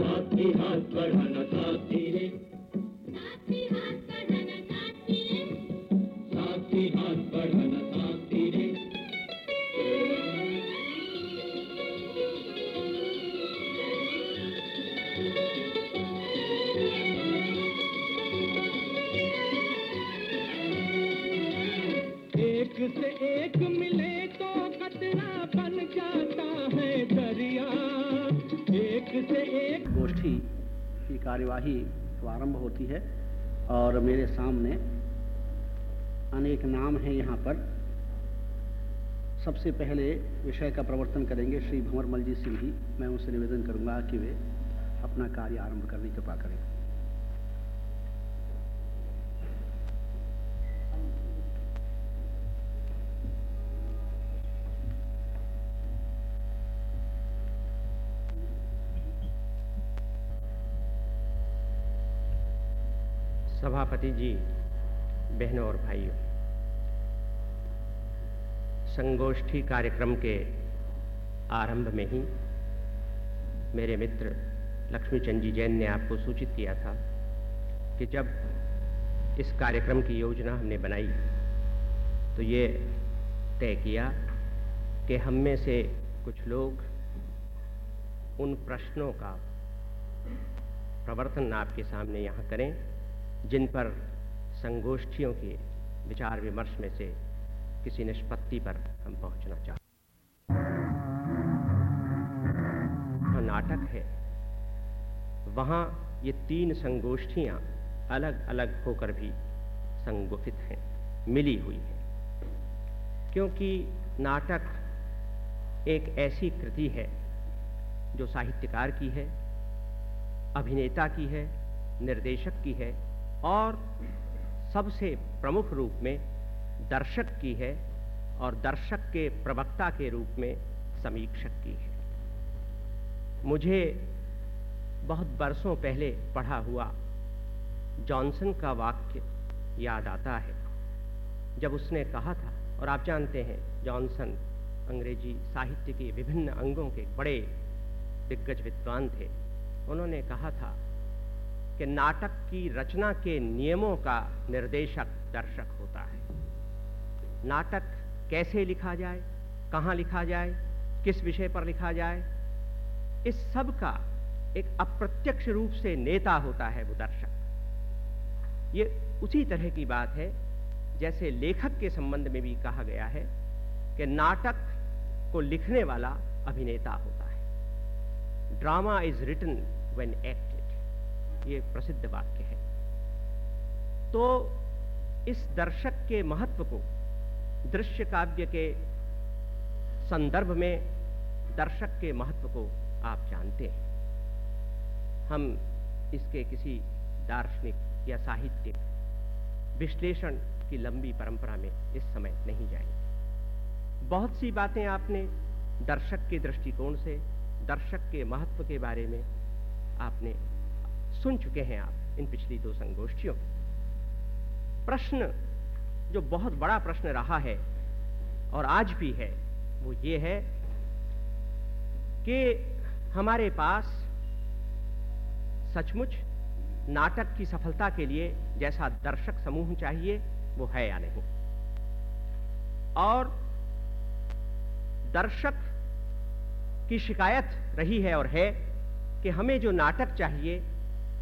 साथ हाथ बढ़ाना साथी रे साथी हाथ कार्यवाही प्रारंभ होती है और मेरे सामने अनेक नाम हैं यहाँ पर। सबसे पहले विषय का प्रवर्तन करेंगे। श्री भंवर मलजीत सिंह जी, मैं उनसे निवेदन करूँगा कि वे अपना कार्य आरंभ करने कृपा करें। सभापति जी, बहनों और भाइयों, संगोष्ठी कार्यक्रम के आरंभ में ही मेरे मित्र लक्ष्मीचंद जी जैन ने आपको सूचित किया था कि जब इस कार्यक्रम की योजना हमने बनाई तो ये तय किया कि हम में से कुछ लोग उन प्रश्नों का प्रवर्तन आपके सामने यहाँ करें। जिन पर संगोष्ठियों के विचार विमर्श में से किसी निष्पत्ति पर हम पहुँचना चाहते हैं। नाटक है, वहाँ ये तीन संगोष्ठियाँ अलग अलग होकर भी संगठित हैं, मिली हुई हैं। क्योंकि नाटक एक ऐसी कृति है, जो साहित्यकार की है, अभिनेता की है, निर्देशक की है और सबसे प्रमुख रूप में दर्शक की है और दर्शक के प्रवक्ता के रूप में समीक्षक की है। मुझे बहुत बरसों पहले पढ़ा हुआ जॉनसन का वाक्य याद आता है, जब उसने कहा था, और आप जानते हैं, जॉनसन अंग्रेज़ी साहित्य के विभिन्न अंगों के बड़े दिग्गज विद्वान थे। उन्होंने कहा था कि नाटक की रचना के नियमों का निर्देशक, दर्शक होता है। नाटक कैसे लिखा जाए, कहाँ लिखा जाए, किस विषय पर लिखा जाए, इस सब का एक अप्रत्यक्ष रूप से नेता होता है वो दर्शक। ये उसी तरह की बात है, जैसे लेखक के संबंध में भी कहा गया है कि नाटक को लिखने वाला अभिनेता होता है। Drama is written when acted ये प्रसिद्ध वाक्य है। तो इस दर्शक के महत्व को, दृश्य काव्य के संदर्भ में दर्शक के महत्व को आप जानते हैं। हम इसके किसी दार्शनिक या साहित्यिक विश्लेषण की लंबी परंपरा में इस समय नहीं जाएँगे। बहुत सी बातें आपने दर्शक के दृष्टिकोण से, दर्शक के महत्व के बारे में आपने सुन चुके हैं आप इन पिछली दो संगोष्ठियों प्रश्न, जो बहुत बड़ा प्रश्न रहा है और आज भी है, वो ये है कि हमारे पास सचमुच नाटक की सफलता के लिए जैसा दर्शक समूह चाहिए, वो है या नहीं? और दर्शक की शिकायत रही है और है कि हमें जो नाटक चाहिए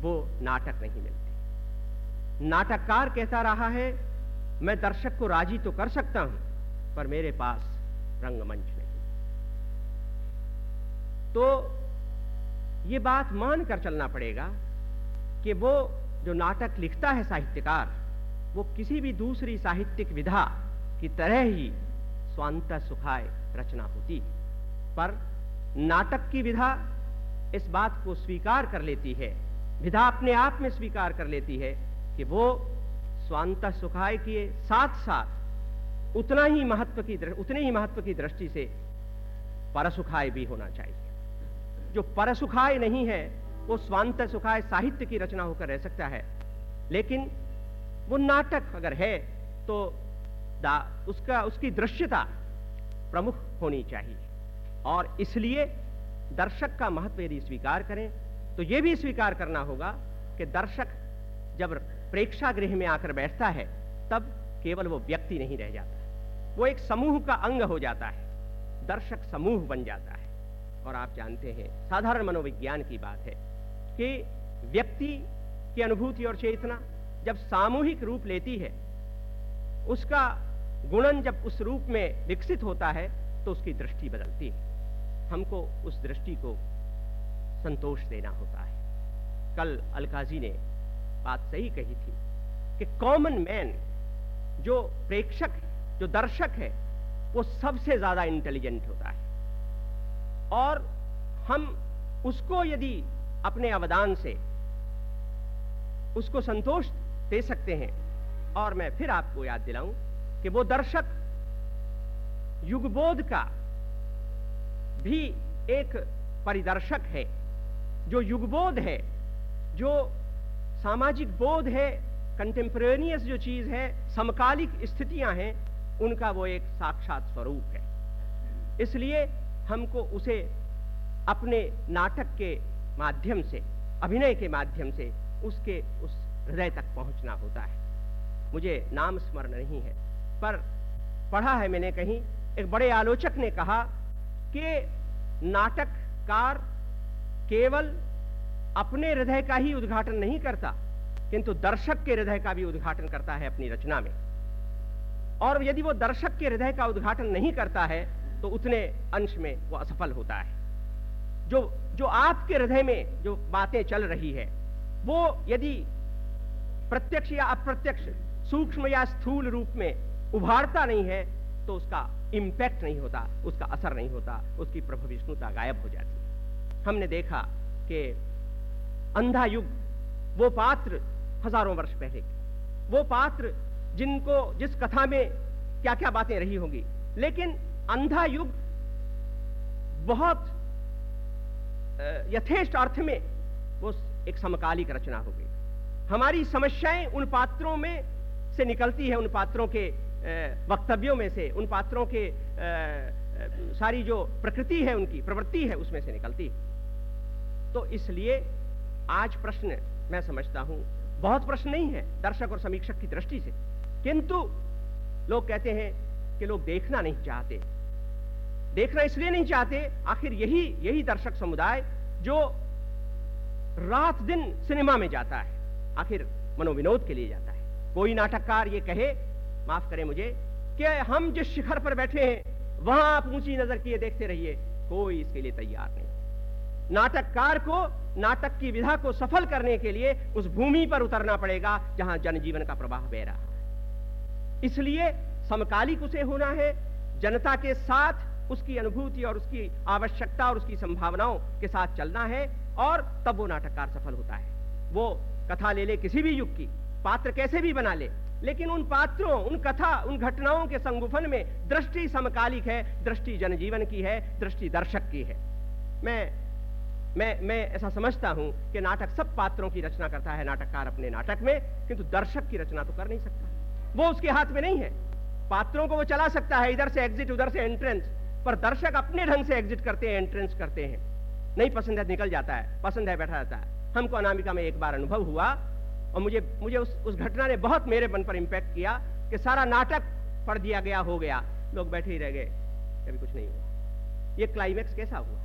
वो नाटक नहीं मिलते। नाटककार कहता रहा है, मैं दर्शक को राज़ी तो कर सकता हूँ, पर मेरे पास रंगमंच नहीं। तो ये बात मान कर चलना पड़ेगा कि वो जो नाटक लिखता है साहित्यकार, वो किसी भी दूसरी साहित्यिक विधा की तरह ही स्वांत सुखाय रचना होती पर नाटक की विधा इस बात को स्वीकार कर लेती है विधा अपने आप में स्वीकार कर लेती है कि वो स्वांत सुखाय के साथ साथ उतना ही महत्व की उतने ही महत्व की दृष्टि से परसुखाय भी होना चाहिए। जो परसुखाय नहीं है, वो स्वांत सुखाय साहित्य की रचना होकर रह सकता है। लेकिन वो नाटक अगर है तो उसका, उसकी दृश्यता प्रमुख होनी चाहिए। और इसलिए दर्शक का महत्व यदि स्वीकार करें तो यह भी स्वीकार करना होगा कि दर्शक जब प्रेक्षागृह में आकर बैठता है, तब केवल वो व्यक्ति नहीं रह जाता। वो एक समूह का अंग हो जाता है। दर्शक समूह बन जाता है। और आप जानते हैं, साधारण मनोविज्ञान की बात है कि व्यक्ति की अनुभूति और चेतना जब सामूहिक रूप लेती है, उसका गुणन जब उस रूप में विकसित होता है तो उसकी दृष्टि बदलती है। हमको उस दृष्टि को संतोष देना होता है। कल अलकाजी ने बात सही कही थी कि कॉमन मैन जो प्रेक्षक है, जो दर्शक है, वो सबसे ज़्यादा इंटेलिजेंट होता है। और हम उसको यदि अपने अवदान से उसको संतोष दे सकते हैं, और मैं फिर आपको याद दिलाऊं कि वो दर्शक युगबोध का भी एक परिदर्शक है। जो युगबोध है, जो सामाजिक बोध है कंटेम्परेनियस जो चीज़ है, समकालिक स्थितियाँ हैं, उनका वो एक साक्षात स्वरूप है। इसलिए हमको उसे अपने नाटक के माध्यम से, अभिनय के माध्यम से, उसके उस हृदय तक पहुँचना होता है। मुझे नाम स्मरण नहीं है, पर पढ़ा है मैंने कहीं, एक बड़े आलोचक ने कहा कि नाटककार केवल अपने हृदय का ही उद्घाटन नहीं करता, किंतु दर्शक के हृदय का भी उद्घाटन करता है अपनी रचना में। और यदि वो दर्शक के हृदय का उद्घाटन नहीं करता है तो उतने अंश में वो असफल होता है। जो जो आपके हृदय में जो बातें चल रही है, वो यदि प्रत्यक्ष या अप्रत्यक्ष, सूक्ष्म या स्थूल रूप में उभारता नहीं है तो उसका इंपैक्ट नहीं होता, उसका असर नहीं होता, उसकी प्रभविष्णुता गायब हो जाती हमने देखा कि अंधा युग, वो पात्र हज़ारों वर्ष पहले वो पात्र जिनको, जिस कथा में क्या क्या बातें रही होंगी, लेकिन अंधा युग बहुत यथेष्ट अर्थ में वो एक समकालिक रचना हो गई। हमारी समस्याएँ उन पात्रों में से निकलती है, उन पात्रों के वक्तव्यों में से, उन पात्रों के सारी जो प्रकृति है उनकी, प्रवृत्ति है, उसमें से निकलती है। तो इसलिए आज प्रश्न मैं समझता हूँ, बहुत प्रश्न नहीं है दर्शक और समीक्षक की दृष्टि से। किंतु लोग कहते हैं कि लोग देखना नहीं चाहते। देखना इसलिए नहीं चाहते, आखिर यही यही दर्शक समुदाय जो रात दिन सिनेमा में जाता है, आखिर मनोविनोद के लिए जाता है। कोई नाटककार ये कहे, माफ़ करें मुझे, कि हम जिस शिखर पर बैठे हैं, वहाँ आप ऊँची नज़र किए देखते रहिए, कोई इसके लिए तैयार नहीं। नाटककार को, नाटक की विधा को सफल करने के लिए उस भूमि पर उतरना पड़ेगा जहाँ जनजीवन का प्रवाह बह रहा है। इसलिए समकालिक उसे होना है, जनता के साथ उसकी अनुभूति और उसकी आवश्यकता और उसकी संभावनाओं के साथ चलना है और तब वो नाटककार सफल होता है। वो कथा ले ले किसी भी युग की, पात्र कैसे भी बना ले, लेकिन उन पात्रों, उन कथा, उन घटनाओं के संगुफन में दृष्टि समकालिक है, दृष्टि जनजीवन की है, दृष्टि दर्शक की है। मैं मैं मैं ऐसा समझता हूँ कि नाटक सब पात्रों की रचना करता है, नाटककार अपने नाटक में, किंतु दर्शक की रचना तो कर नहीं सकता। वो उसके हाथ में नहीं है। पात्रों को वो चला सकता है, इधर से एग्जिट उधर से एंट्रेंस पर दर्शक अपने ढंग से एग्जिट करते हैं एंट्रेंस करते हैं। नहीं, पसंद है निकल जाता है, पसंद है बैठा जाता है। हमको अनामिका में एक बार अनुभव हुआ, और मुझे मुझे उस उस घटना ने बहुत मेरे मन पर इम्पैक्ट किया कि सारा नाटक पढ़ दिया गया, हो गया। लोग बैठे ही रह गए, कभी कुछ नहीं हुआ। ये क्लाइमैक्स कैसा हुआ?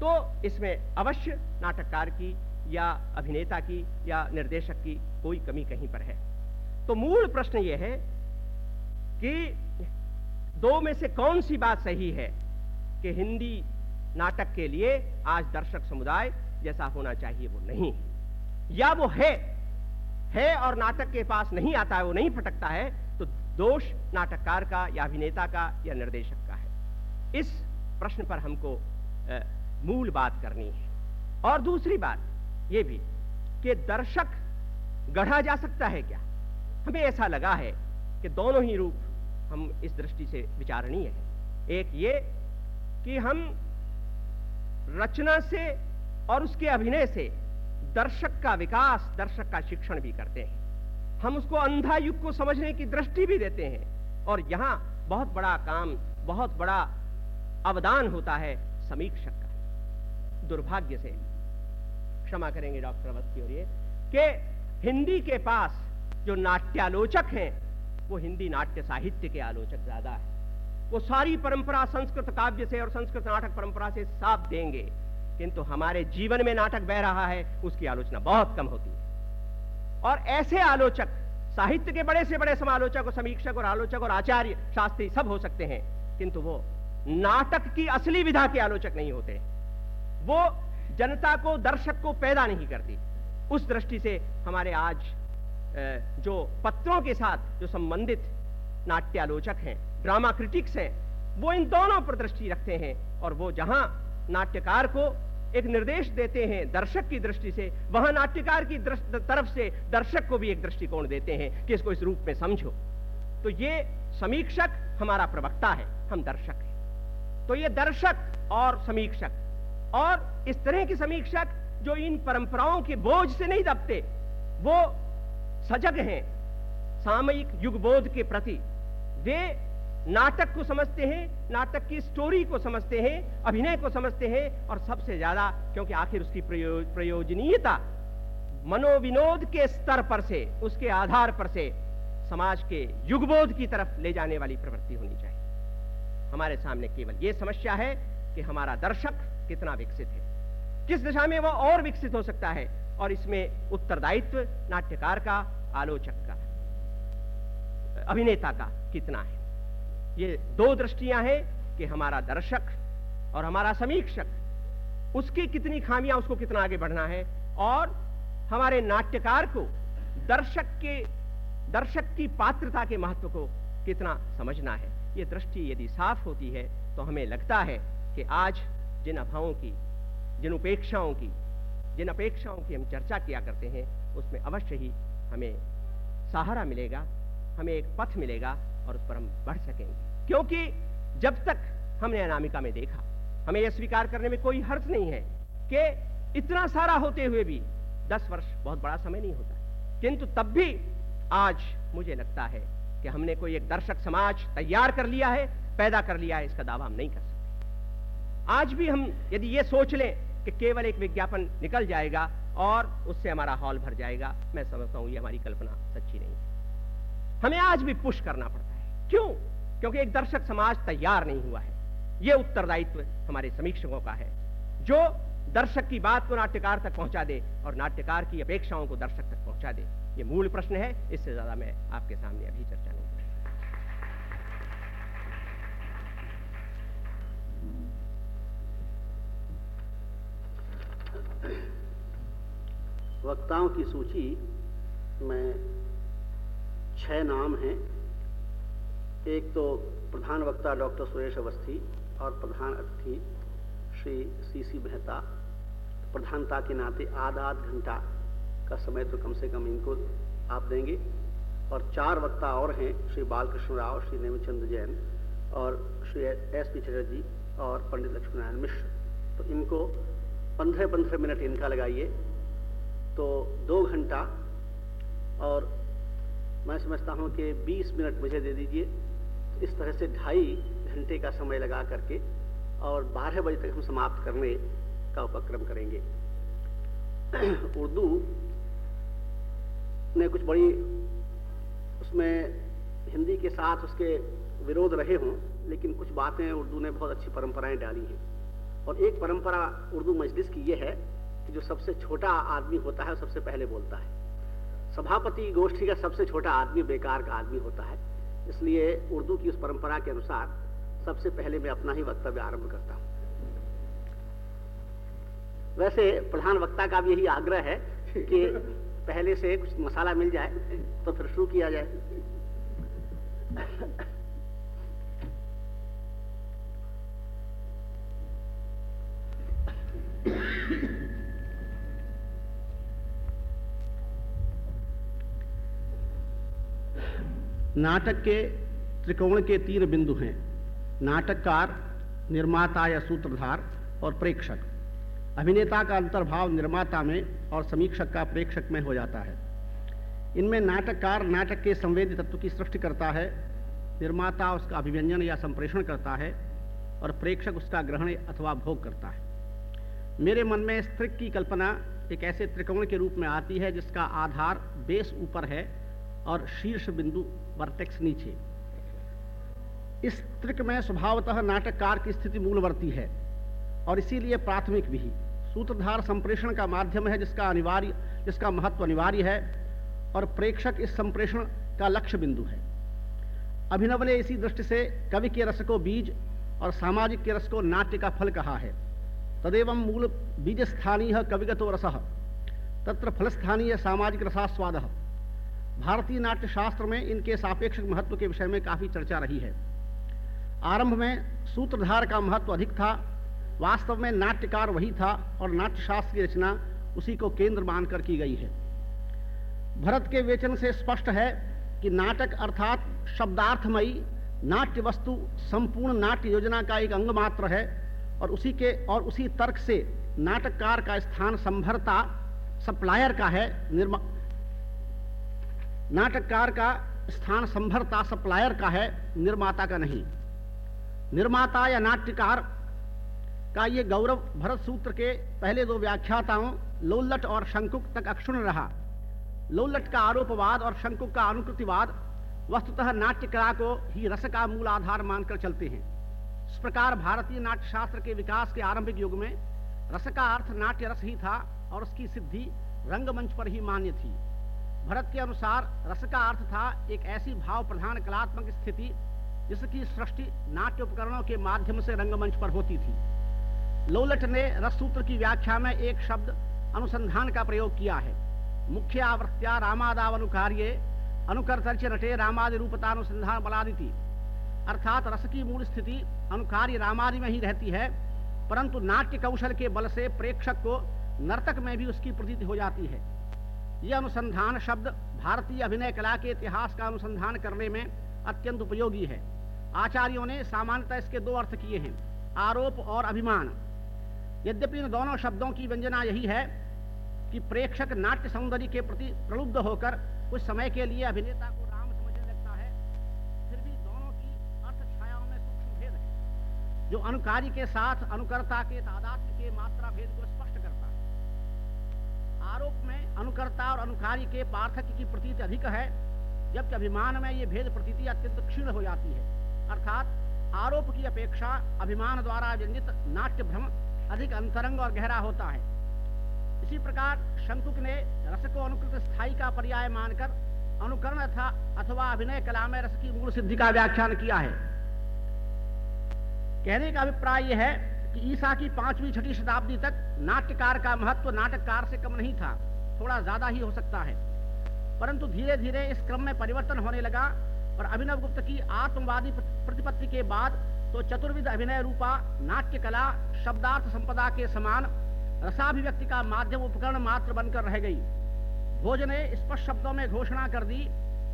तो इसमें अवश्य नाटककार की या अभिनेता की या निर्देशक की कोई कमी कहीं पर है। तो मूल प्रश्न यह है कि दो में से कौन सी बात सही है कि हिंदी नाटक के लिए आज दर्शक समुदाय जैसा होना चाहिए वो नहीं या वो है है और नाटक के पास नहीं आता है, वो नहीं फटकता है तो दोष नाटककार का या अभिनेता का या निर्देशक का है। इस प्रश्न पर हमको मूल बात करनी है। और दूसरी बात यह भी कि दर्शक गढ़ा जा सकता है क्या? हमें ऐसा लगा है कि दोनों ही रूप हम इस दृष्टि से विचारणीय है। एक ये कि हम रचना से और उसके अभिनय से दर्शक का विकास, दर्शक का शिक्षण भी करते हैं। हम उसको अंधा युग को समझने की दृष्टि भी देते हैं। और यहाँ बहुत बड़ा काम, बहुत बड़ा अवदान होता है समीक्षक का। दुर्भाग्य से। क्षमा करेंगे डॉक्टर अवस्थी और ये, कि हिंदी के पास जो नाट्यालोचक हैं, वो हिंदी नाट्य साहित्य के आलोचक ज़्यादा है। वो सारी परंपरा संस्कृत काव्य से और संस्कृत नाटक परंपरा से साफ़ देंगे, किंतु हमारे जीवन में नाटक बह रहा है, उसकी आलोचना बहुत कम होती है। और ऐसे आलोचक, साहित्य के बड़े से बड़े समालोचक और समीक्षक और आलोचक और आचार्य, शास्त्री सब हो सकते हैं, किंतु वो नाटक की असली विधा के आलोचक नहीं होते। वो जनता को, दर्शक को पैदा नहीं करती। उस दृष्टि से हमारे आज जो पत्रों के साथ जो संबंधित नाट्यालोचक हैं, ड्रामा क्रिटिक्स हैं, वो इन दोनों पर दृष्टि रखते हैं और वो जहाँ नाट्यकार को एक निर्देश देते हैं दर्शक की दृष्टि से, वहाँ नाट्यकार की तरफ़ से दर्शक को भी एक दृष्टिकोण देते हैं कि इसको इस रूप में समझो। तो ये समीक्षक हमारा प्रवक्ता है, हम दर्शक हैं। तो ये दर्शक और समीक्षक और इस तरह के समीक्षक जो इन परंपराओं के बोझ से नहीं दबते वो सजग हैं। सामयिक युगबोध के प्रति वे नाटक को समझते हैं नाटक की स्टोरी को समझते हैं अभिनय को समझते हैं और सबसे ज़्यादा क्योंकि आखिर उसकी प्रयो, प्रयोजनीयता मनोविनोद के स्तर पर से उसके आधार पर से समाज के युगबोध की तरफ़ ले जाने वाली प्रवृत्ति होनी चाहिए। हमारे सामने केवल यह समस्या है कि हमारा दर्शक कितना विकसित है। किस दिशा में वह और विकसित हो सकता है? और इसमें उत्तरदायित्व, नाट्यकार का, आलोचक का, अभिनेता का कितना है? ये दो दृष्टियाँ हैं कि हमारा दर्शक और हमारा समीक्षक, उसकी कितनी खामियाँ, उसको कितना आगे बढ़ना है और हमारे नाट्यकार को दर्शक के, दर्शक की पात्रता के महत्व को कितना समझना है। ये दृष्टि यदि साफ़ होती है तो हमें लगता है कि आज जिन अभावों की, जिन उपेक्षाओं की, जिन अपेक्षाओं की हम चर्चा किया करते हैं, उसमें अवश्य ही हमें सहारा मिलेगा, हमें एक पथ मिलेगा और उस पर हम बढ़ सकेंगे। क्योंकि जब तक हमने अनामिका में देखा, हमें यह स्वीकार करने में कोई हर्ष नहीं है कि इतना सारा होते हुए भी दस वर्ष बहुत बड़ा समय नहीं होता। किंतु तब भी आज मुझे लगता है कि हमने कोई एक दर्शक समाज तैयार कर लिया है, पैदा कर लिया है, इसका दावा हम नहीं कर सकते। आज भी हम यदि ये सोच लें कि केवल एक विज्ञापन निकल जाएगा और उससे हमारा हॉल भर जाएगा, मैं समझता हूँ ये हमारी कल्पना सच्ची नहीं है। हमें आज भी पुश करना पड़ता है। क्यों? क्योंकि एक दर्शक समाज तैयार नहीं हुआ है। यह उत्तरदायित्व हमारे समीक्षकों का है। जो दर्शक की बात को नाट्यकार तक पहुँचा दे और नाट्यकार की अपेक्षाओं को दर्शक तक पहुँचा दे, ये मूल प्रश्न है। इससे ज़्यादा मैं आपके सामने अभी चर्चा वक्ताओं की सूची में छह नाम हैं। एक तो प्रधान वक्ता डॉक्टर सुरेश अवस्थी और प्रधान अतिथि श्री सी सी मेहता। प्रधानता के नाते आध आध घंटा का समय तो कम से कम इनको आप देंगे। और चार वक्ता और हैं, श्री बालकृष्ण राव, श्री नेमिचंद जैन और श्री एस पी चटर्जी और पंडित लक्ष्मीनारायण मिश्र। तो इनको पंद्रह पंद्रह मिनट इनका लगाइए। तो दो घंटा और मैं समझता हूँ कि 20 मिनट मुझे दे दीजिए। इस तरह से ढाई घंटे का समय लगा करके और 12 बजे तक हम समाप्त करने का उपक्रम करेंगे। उर्दू ने कुछ बड़ी उसमें हिंदी के साथ उसके विरोध रहे हों, लेकिन कुछ बातें उर्दू ने बहुत अच्छी परंपराएँ डाली हैं। और एक परंपरा उर्दू मजलिस की यह है कि जो सबसे छोटा आदमी होता है सबसे पहले बोलता है। सभापति गोष्ठी का सबसे छोटा आदमी बेकार का आदमी होता है। इसलिए उर्दू की उस परंपरा के अनुसार सबसे पहले मैं अपना ही वक्तव्य आरंभ करता हूँ। वैसे प्रधान वक्ता का भी यही आग्रह है कि पहले से कुछ मसाला मिल जाए तो फिर शुरू किया जाए। नाटक के त्रिकोण के तीन बिंदु हैं। नाटककार, निर्माता या सूत्रधार और प्रेक्षक। अभिनेता का अंतर्भाव निर्माता में और समीक्षक का प्रेक्षक में हो जाता है। इनमें नाटककार नाटक के संवेदी तत्व की सृष्टि करता है, निर्माता उसका अभिव्यंजन या संप्रेषण करता है और प्रेक्षक उसका ग्रहण अथवा भोग करता है। मेरे मन में स्त्रिक की कल्पना एक ऐसे त्रिकोण के रूप में आती है जिसका आधार बेस ऊपर है और शीर्ष बिंदु वर्टेक्स नीचे। इस त्रिक में स्वभावतः नाटककार की स्थिति मूलवर्ती है और इसीलिए प्राथमिक भी। सूत्रधार संप्रेषण का माध्यम है जिसका अनिवार्य जिसका महत्व अनिवार्य है और प्रेक्षक इस संप्रेषण का लक्ष्य बिंदु है। अभिनव ने इसी दृष्टि से कवि के रस को बीज और सामाजिक के रस को नाट्य का फल कहा है। तदेव मूल बीज स्थानीय कविगतो रस। तत्र फलस्थानीय सामाजिक रसास्वाद। भारतीय नाट्य शास्त्र में इनके सापेक्ष महत्व के विषय में काफ़ी चर्चा रही है। आरंभ में सूत्रधार का महत्व अधिक था वास्तव में नाट्यकार वही था और नाट्यशास्त्र की रचना उसी को केंद्र मानकर की गई है। भरत के वेचन से स्पष्ट है कि नाटक अर्थात शब्दार्थमयी नाट्य वस्तु संपूर्ण नाट्य योजना का एक अंग मात्र है और उसी के, और उसी तर्क से नाटककार का स्थान संभरता सप्लायर का है, निर्मा, नाटककार का स्थान संभरता सप्लायर का है, निर्माता का नहीं। निर्माता या नाट्यकार का ये गौरव भरत सूत्र के पहले दो व्याख्याताओं लोल्लट और शंकुक तक अक्षुण रहा। लोल्लट का आरोपवाद और शंकुक का अनुकृतिवाद वस्तुतः नाट्य कला को ही रस का मूल आधार मानकर चलते हैं। इस प्रकार भारतीय नाट्य शास्त्र के विकास के आरंभिक युग में रस का अर्थ नाट्य रस ही था और उसकी सिद्धि रंगमंच पर ही मान्य थी। भरत के अनुसार रस का अर्थ था एक ऐसी भाव प्रधान कलात्मक स्थिति जिसकी सृष्टि नाट्य उपकरणों के माध्यम से रंगमंच पर होती थी। लोलट ने रस सूत्र की व्याख्या में एक शब्द अनुसंधान का प्रयोग किया है। मुख्य आवृत्तिया रामादावनुकार्य अनुकर्तर्च नटे रामादि रूपतानुसंधान बलादिति। अर्थात रस की मूल स्थिति अनुकार्य रामादि में ही रहती है, परंतु नाट्य कौशल के बल से प्रेक्षक को नर्तक में भी उसकी प्रतीति हो जाती है। यह अनुसंधान शब्द भारतीय अभिनय कला के इतिहास का अनुसंधान करने में अत्यंत उपयोगी है। आचार्यों ने सामान्यतः इसके दो अर्थ किए हैं, आरोप और अभिमान। यद्यपि इन दोनों शब्दों की व्यंजना यही है कि प्रेक्षक नाट्य सौंदर्य के प्रति प्रलुब्ध होकर कुछ समय के लिए अभिनेता को जो अनुकारी के साथ, अनुकर्ता के तादात्म्य के मात्रा भेद को स्पष्ट करता है। आरोप में अनुकर्ता और अनुकारी के पार्थक्य की प्रतीति अधिक है, जबकि अभिमान में ये भेद प्रतीति अत्यंत क्षीण हो जाती है। अर्थात, आरोप की अपेक्षा अभिमान द्वारा व्यंजित नाट्य भ्रम अधिक अंतरंग और गहरा होता है। इसी प्रकार, शंकुक ने रस को अनुकृत स्थायी का पर्याय मानकर अनुकरण अथवा अभिनय कला में रस की मूल सिद्धि का व्याख्यान किया है। कहने का अभिप्राय यह है कि ईसा की पांचवी छठी शताब्दी तक नाट्यकार का महत्व नाटककार से कम नहीं था। थोड़ा ज़्यादा ही हो सकता है। परंतु धीरे धीरे इस क्रम में परिवर्तन होने लगा और अभिनव गुप्त की आत्मवादी प्रतिपत्ति के बाद तो चतुर्विध अभिनय रूपा नाट्य कला शब्दार्थ संपदा के समान रसाभिव्यक्ति का माध्यम उपकरण मात्र बनकर रह गई। भोज ने स्पष्ट शब्दों में घोषणा कर दी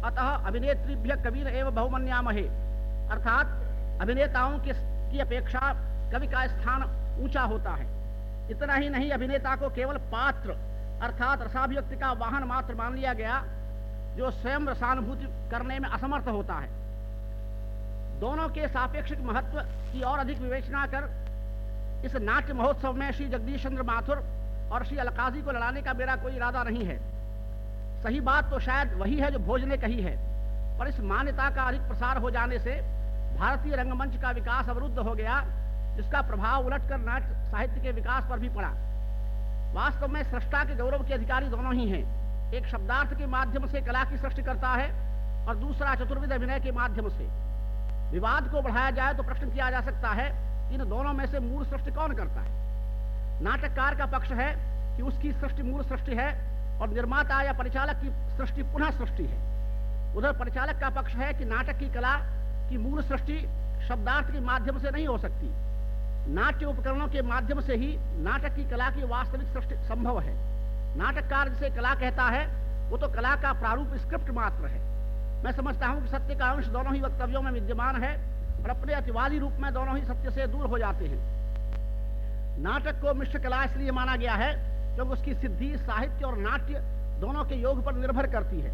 अतः अभिनेत्रीभ्य कबीर एवं बहुमन्यामहे। अर्थात अभिनेताओं की, की अपेक्षा कवि का स्थान ऊँचा होता है। इतना ही नहीं, अभिनेता को केवल पात्र, अर्थात रसाभिव्यक्ति का वाहन मात्र मान लिया गया, जो स्वयं रसानुभूति करने में असमर्थ होता है। दोनों के सापेक्षिक महत्व की और अधिक विवेचना कर इस नाट्य महोत्सव में श्री जगदीश चंद्र माथुर और श्री अलकाजी को लड़ाने का मेरा कोई इरादा नहीं है। सही बात तो शायद वही है जो भोज ने कही है, पर इस मान्यता का अधिक प्रसार हो जाने से भारतीय रंगमंच का विकास अवरुद्ध हो गया, जिसका प्रभाव उलटकर नाट्य साहित्य के विकास पर भी पड़ा। वास्तव में सृष्टा के गौरव के अधिकारी दोनों ही हैं। एक शब्दार्थ के माध्यम से कला की सृष्टि करता है और दूसरा चतुर्विध अभिनय के माध्यम से। विवाद को बढ़ाया जाए तो प्रश्न किया जा सकता है, इन दोनों में से मूल सृष्टि कौन करता है? नाटककार का पक्ष है कि उसकी सृष्टि मूल सृष्टि है और निर्माता या परिचालक की सृष्टि पुनः सृष्टि है। उधर परिचालक का पक्ष है कि नाटक की कला की मूल सृष्टि शब्दार्थ के माध्यम से नहीं हो सकती। नाट्य उपकरणों के माध्यम से ही नाटक की कला की वास्तविक सृष्टि संभव है। नाटककार जिसे कला कहता है, वो तो कला का प्रारूप स्क्रिप्ट मात्र है। मैं समझता हूँ कि सत्य का अंश दोनों ही वक्तव्यों में विद्यमान है और अपने अतिवादी रूप में दोनों ही सत्य से दूर हो जाते हैं। नाटक को मिश्र कला इसलिए माना गया है, क्योंकि उसकी सिद्धि, साहित्य और नाट्य दोनों के योग पर निर्भर करती है।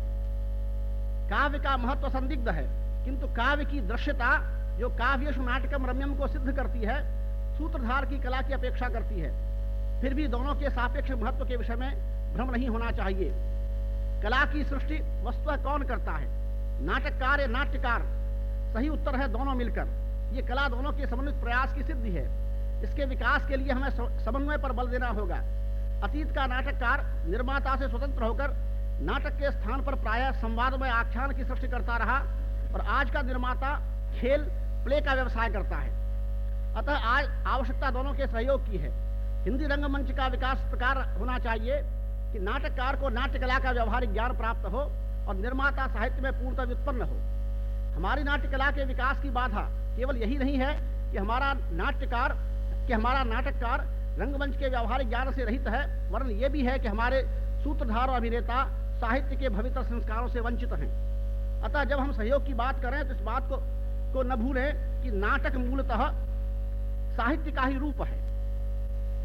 काव्य का महत्व संदिग्ध है। किंतु काव्य की दृश्यता जो काव्य नाटकम रम्यम को सिद्ध करती है, सूत्रधार की कला की अपेक्षा करती है, फिर भी दोनों के सापेक्ष महत्व के विषय में भ्रम नहीं होना चाहिए। कला की सृष्टि वस्तुतः कौन करता है? नाटककार या नाट्यकार? सही उत्तर है दोनों मिलकर। ये कला दोनों के समन्वित प्रयास की सिद्धि है। इसके विकास के लिए हमें समन्वय पर बल देना होगा। अतीत का नाटककार निर्माता से स्वतंत्र होकर नाटक के स्थान पर प्रायः संवाद में आख्यान की सृष्टि करता रहा और आज का निर्माता खेल, प्ले का व्यवसाय करता है। अतः आज आवश्यकता दोनों के सहयोग की है। हिंदी रंगमंच का विकास प्रकार होना चाहिए कि नाटककार को नाट्य कला का व्यवहारिक ज्ञान प्राप्त हो और निर्माता साहित्य में पूर्णतः व्युत्पन्न हो। हमारी नाट्य कला के विकास की बाधा केवल यही नहीं है कि हमारा नाट्यकार, कि हमारा नाटककार रंगमंच के व्यवहारिक ज्ञान से रहित है, वरन ये भी है कि हमारे सूत्रधार और अभिनेता साहित्य के भवितर संस्कारों से वंचित हैं। अतः जब हम सहयोग की बात करें तो इस बात को को न भूलें कि नाटक मूलतः साहित्य का ही रूप है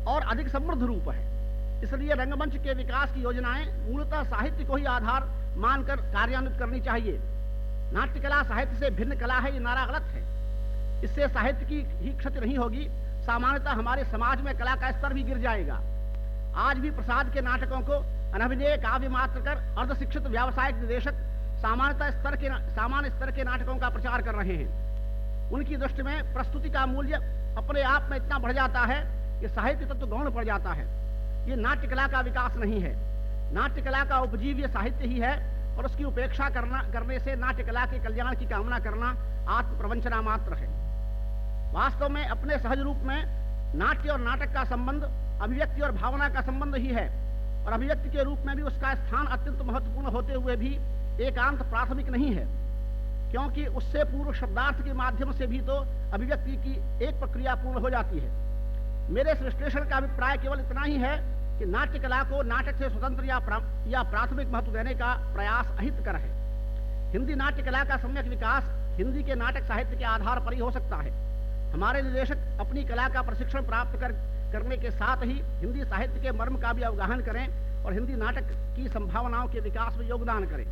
और अधिक समृद्ध रूप है। इसलिए रंगमंच के विकास की योजनाएँ मूलतः साहित्य को ही आधार मानकर कार्यान्वित करनी चाहिए। नाट्य कला साहित्य से भिन्न कला है, ये नारा गलत है। इससे साहित्य की ही क्षति नहीं होगी। सामान्यतः हमारे समाज में कला का स्तर भी गिर जाएगा। आज भी प्रसाद के नाटकों को अनभिनय काव्य मात्र कर अर्ध शिक्षित व्यावसायिक निदेशक सामान्यता स्तर के सामान्य स्तर के नाटकों का प्रचार कर रहे हैं। उनकी दृष्टि में प्रस्तुति का मूल्य अपने आप में इतना बढ़ जाता है कि साहित्य तत्व गौण पड़ जाता है। ये नाट्य कला का विकास नहीं है। नाट्य कला का उपजीव्य साहित्य ही है और उसकी उपेक्षा करना करने से नाट्य कला के कल्याण की कामना करना आत्म प्रवंचना मात्र है। वास्तव में अपने सहज रूप में नाट्य और नाटक का संबंध, अभिव्यक्ति और भावना का संबंध ही है और अभिव्यक्ति के रूप में भी उसका स्थान अत्यंत महत्वपूर्ण होते हुए भी एकांत प्राथमिक नहीं है क्योंकि उससे पूर्व शब्दार्थ के माध्यम से भी तो अभिव्यक्ति की एक प्रक्रिया पूर्ण हो जाती है। मेरे विश्लेषण का अभिप्राय केवल इतना ही है कि नाट्य कला को नाटक से स्वतंत्र या प्रा, या प्राथमिक महत्व देने का प्रयास अहित कर है। हिंदी नाट्य कला का सम्यक विकास हिंदी के नाटक साहित्य के आधार पर ही हो सकता है। हमारे निदेशक अपनी कला का प्रशिक्षण प्राप्त कर करने के साथ ही हिंदी साहित्य के मर्म का भी अवगाहन करें और हिंदी नाटक की संभावनाओं के विकास में योगदान करें।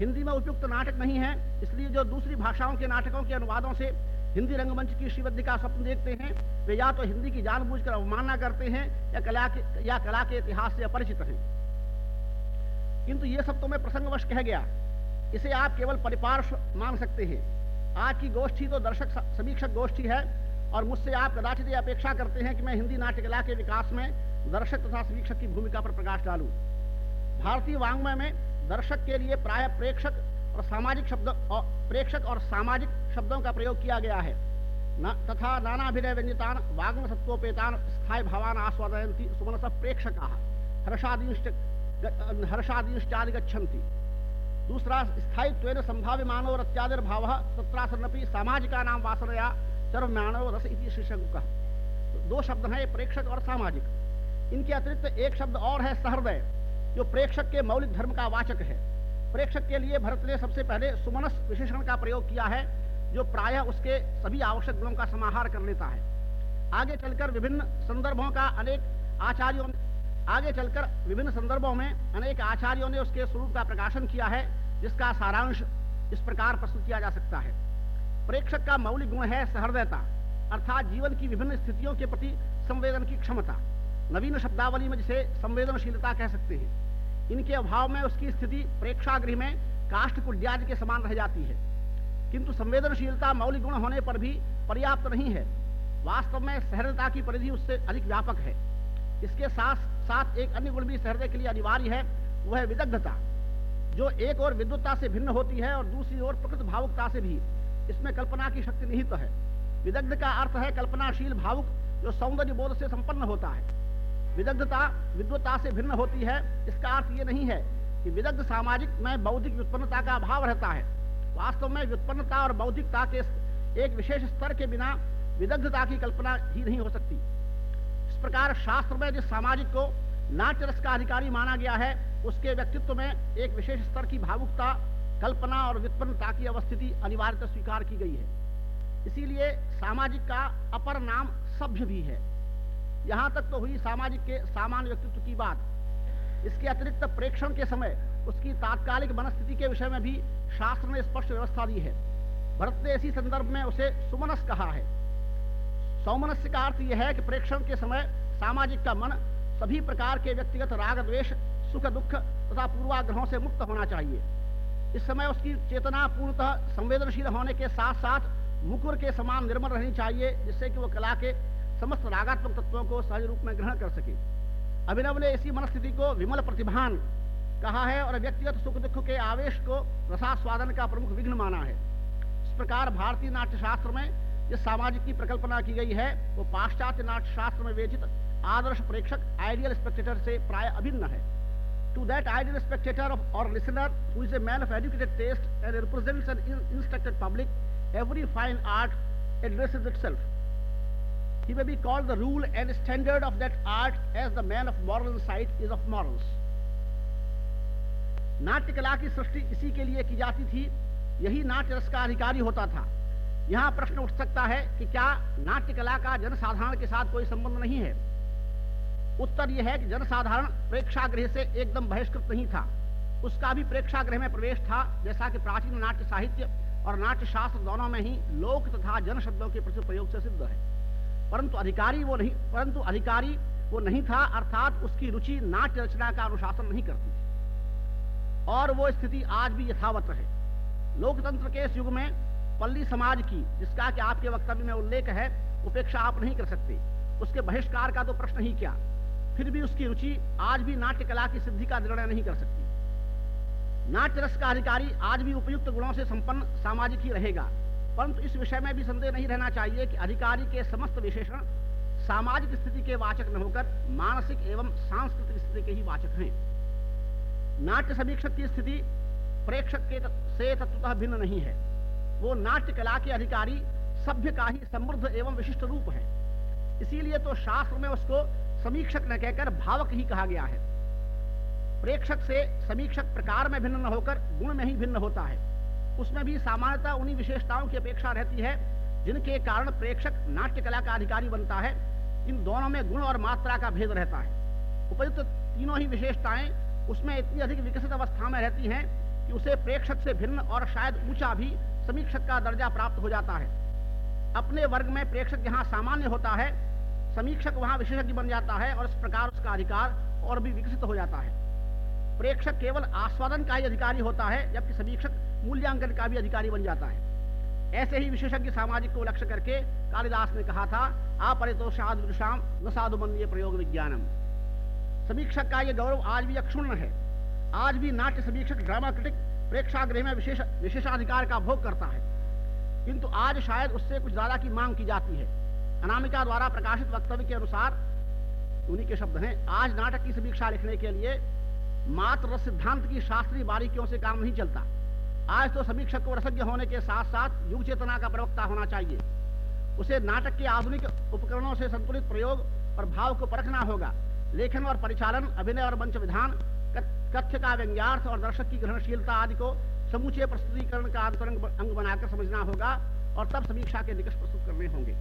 हिंदी में उपयुक्त नाटक नहीं है, इसलिए जो दूसरी भाषाओं के नाटकों के अनुवादों से हिंदी रंगमंच की श्रीवद्धि का स्वप्न देखते हैं, वे या तो हिंदी की जानबूझकर अवमानना करते हैं, या कला के, या कला के इतिहास से अपरिचित हैं। किंतु ये सब तो मैं प्रसंगवश कह गया, इसे आप केवल परिपार्श्व मान सकते हैं। आज की गोष्ठी तो दर्शक समीक्षक गोष्ठी है, और मुझसे आप कदाचित ये अपेक्षा करते हैं कि मैं हिंदी नाट्य कला के विकास में दर्शक तथा समीक्षक की भूमिका पर प्रकाश डालूं। भारतीय वांग्मय में दर्शक के लिए प्राय प्रेक्षक और सामाजिक शब्द और प्रेक्षक और सामाजिक शब्दों का प्रयोग किया गया है। न, तथा नानाभिनय व्यंजितान वाग्म सत्वोपेतान स्थायी भावान आस्वादयंती सुमनस प्रेक्षक। हर्षादीश्च हर्षादीश्चादिगछन्ति दूसरा स्थायित्व संभाव्य मानव रत्यादिर्भाव तत्रासन्नपि सामाजिका नाम वासनया चरम मानव रस इति शीर्षक का दो शब्द हैं प्रेक्षक और सामाजिक। इनके अतिरिक्त एक शब्द और है सहृदय। जो प्रेक्षक के मौलिक धर्म का वाचक है। प्रेक्षक के लिए भरत ने सबसे पहले सुमनस विशेषण का प्रयोग किया है, जो प्रायः उसके सभी आवश्यक गुणों का समाहार कर लेता है। आगे चलकर विभिन्न संदर्भों का अनेक आचार्यों आगे चलकर विभिन्न संदर्भों में अनेक आचार्यों ने उसके स्वरूप का प्रकाशन किया है, जिसका सारांश इस प्रकार प्रस्तुत किया जा सकता है। प्रेक्षक का मौलिक गुण है सहृदयता, अर्थात जीवन की विभिन्न स्थितियों के प्रति संवेदन की क्षमता। नवीन शब्दावली में जिसे संवेदनशीलता कह सकते हैं। इनके अभाव में उसकी स्थिति प्रेक्षागृह में काष्ठ कुल्याज के समान रह जाती है। किंतु संवेदनशीलता मौलिक गुण होने पर भी पर्याप्त नहीं है। वास्तव में सहृदता की परिधि उससे अधिक व्यापक है। इसके साथ साथ एक अन्य गुण भी सहृदय के लिए अनिवार्य है, वह है विदग्धता, जो एक और विद्युतता से भिन्न होती है और दूसरी ओर प्रकृत भावुकता से भी। इसमें कल्पना की शक्ति निहित तो है। विदग्ध का अर्थ है कल्पनाशील भावुक, जो सौंदर्य बोध से संपन्न होता है। विदग्धता विद्वत्ता से भिन्न होती है। इसका अर्थ ये नहीं है कि विदग्ध सामाजिक में बौद्धिक व्युत्पन्नता का अभाव रहता है। वास्तव में व्युत्पन्नता और बौद्धिकता के एक विशेष स्तर के बिना विदग्धता की कल्पना ही नहीं हो सकती। इस प्रकार शास्त्र में जिस सामाजिक को नाट्य रस का अधिकारी माना गया है, उसके व्यक्तित्व में एक विशेष स्तर की भावुकता, कल्पना और व्युत्पन्नता की अवस्थिति अनिवार्यता स्वीकार की गई है। इसीलिए सामाजिक का अपर नाम सभ्य भी है। यहाँ तक तो हुई सामाजिक के सामान्य व्यक्तित्व की बात। इसके अतिरिक्त प्रेक्षण के समय उसकी तात्कालिक मनस्थिति के विषय में भी शास्त्र ने स्पष्ट व्यवस्था दी है। भरत ने इसी संदर्भ में उसे सुमनस कहा है। सौमनस्य का अर्थ यह है कि प्रेक्षण के समय सामाजिक का मन सभी प्रकार के व्यक्तिगत राग, द्वेष, सुख, दुख तथा पूर्वाग्रहों से मुक्त होना चाहिए। इस समय उसकी चेतना पूर्णतः संवेदनशील होने के साथ साथ मुकुर के समान निर्मल रहनी चाहिए, जिससे कि वो कला के समस्त रागात्मक तत्वों को सहज रूप में ग्रहण कर सके। अभिनव ने इसी मनस्थिति को विमल प्रतिभान कहा है और व्यक्तिगत सुख दुख के आवेश को रसास्वादन का प्रमुख विघ्न माना है। इस प्रकार भारतीय नाट्य शास्त्र में जिस सामाजिक की प्रकल्पना की गई है, वो पाश्चात्य नाट्य शास्त्र में वेचित आदर्श प्रेक्षक, आइडियल स्पेक्टेटर से प्राय अभिन्न है। To that ideal spectator of और listener who is a man of educated taste and represents an instructed public every fine art addresses itself. He may be called the rule and standard of that art as the man of moral insight is of morals. नाट्य कला की सृष्टि इसी के लिए की जाती थी, यही नाट्य रस का अधिकारी होता था। यहाँ प्रश्न उठ सकता है कि क्या नाट्य कला का जनसाधारण के साथ कोई संबंध नहीं है? उत्तर यह है कि जनसाधारण प्रेक्षागृह से एकदम बहिष्कृत नहीं था। उसका भी प्रेक्षागृह में प्रवेश था, जैसा कि प्राचीन नाट्य साहित्य और नाट्य शास्त्र दोनों में ही लोक तथा जन शब्दों के प्रयोग से सिद्ध है। परंतु अधिकारी वो नहीं, परंतु अधिकारी वो नहीं था, अर्थात उसकी रुचि, नाट्य रचना का अनुशासन नहीं करती थी। और वो स्थिति आज भी यथावत रहे। लोकतंत्र के इस युग में पल्ली समाज की, जिसका कि आपके वक्तव्य में उल्लेख है, उपेक्षा आप नहीं कर सकते। उसके बहिष्कार का तो प्रश्न ही क्या? फिर भी उसकी रुचि आज भी नाट्य कला की सिद्धि का निर्णय नहीं कर सकती। नाट्य रस का अधिकारी आज भी उपयुक्त गुणों से संपन्न, सामाजिक ही रहेगा। परंतु इस विषय में भी संदेह नहीं रहना चाहिए कि अधिकारी के समस्त विशेषण सामाजिक स्थिति के वाचक न होकर मानसिक एवं सांस्कृतिक स्थिति के ही वाचक हैं। नाट्य समीक्षक की स्थिति प्रेक्षक के से तत्वतः भिन्न नहीं है। वो नाट्य कला के अधिकारी सभ्य का ही समृद्ध एवं विशिष्ट रूप है। इसीलिए तो शास्त्र में उसको समीक्षक न कहकर भावक ही कहा गया है। प्रेक्षक से समीक्षक प्रकार में भिन्न न होकर गुण में ही भिन्न होता है। उसमें भी सामान्यता उन्हीं विशेषताओं की अपेक्षा रहती है, जिनके कारण प्रेक्षक, नाट्य कला का अधिकारी बनता है। इन दोनों में गुण और मात्रा का भेद रहता है। उपयुक्त तो तीनों ही विशेषताएँ उसमें इतनी अधिक विकसित अवस्था में रहती हैं कि उसे प्रेक्षक से भिन्न और शायद ऊँचा भी समीक्षक का दर्जा प्राप्त हो जाता है। अपने वर्ग में प्रेक्षक जहाँ सामान्य होता है, समीक्षक वहाँ विशेषज्ञ बन जाता है और इस प्रकार उसका अधिकार और भी विकसित हो जाता है। प्रेक्षक केवल आस्वादन का ही अधिकारी होता है, जबकि समीक्षक मूल्यांकन का भी अधिकारी बन जाता है। ऐसे ही विशेषज्ञ सामाजिक को लक्ष्य करके कालिदास ने कहा था अपरितोषाद न साधुमन्य प्रयोग विज्ञानम। समीक्षक का यह गौरव आज भी अक्षुण्ण है। आज भी नाट्य समीक्षक, ड्रामा क्रिटिक, प्रेक्षागृह में विशेष, विशेषाधिकार का भोग करता है। किंतु आज शायद उससे कुछ ज़्यादा की मांग की जाती है। अनामिका द्वारा प्रकाशित वक्तव्य के अनुसार, उन्हीं के शब्द हैं, आज नाटक की समीक्षा लिखने के लिए मात्र सिद्धांत की शास्त्रीय बारीकियों से काम नहीं चलता। आज तो समीक्षक को रसज्ञ होने के साथ साथ युग चेतना का प्रवक्ता होना चाहिए। उसे नाटक के आधुनिक उपकरणों से संतुलित प्रयोग और भाव को परखना होगा। लेखन और परिचालन, अभिनय और मंच विधान कथ्य का व्यंग्यार्थ और दर्शक की ग्रहणशीलता आदि को समूचे प्रस्तुतिकरण का अंतरंग अंग बनाकर समझना होगा और तब समीक्षा के निकष प्रस्तुत करने होंगे।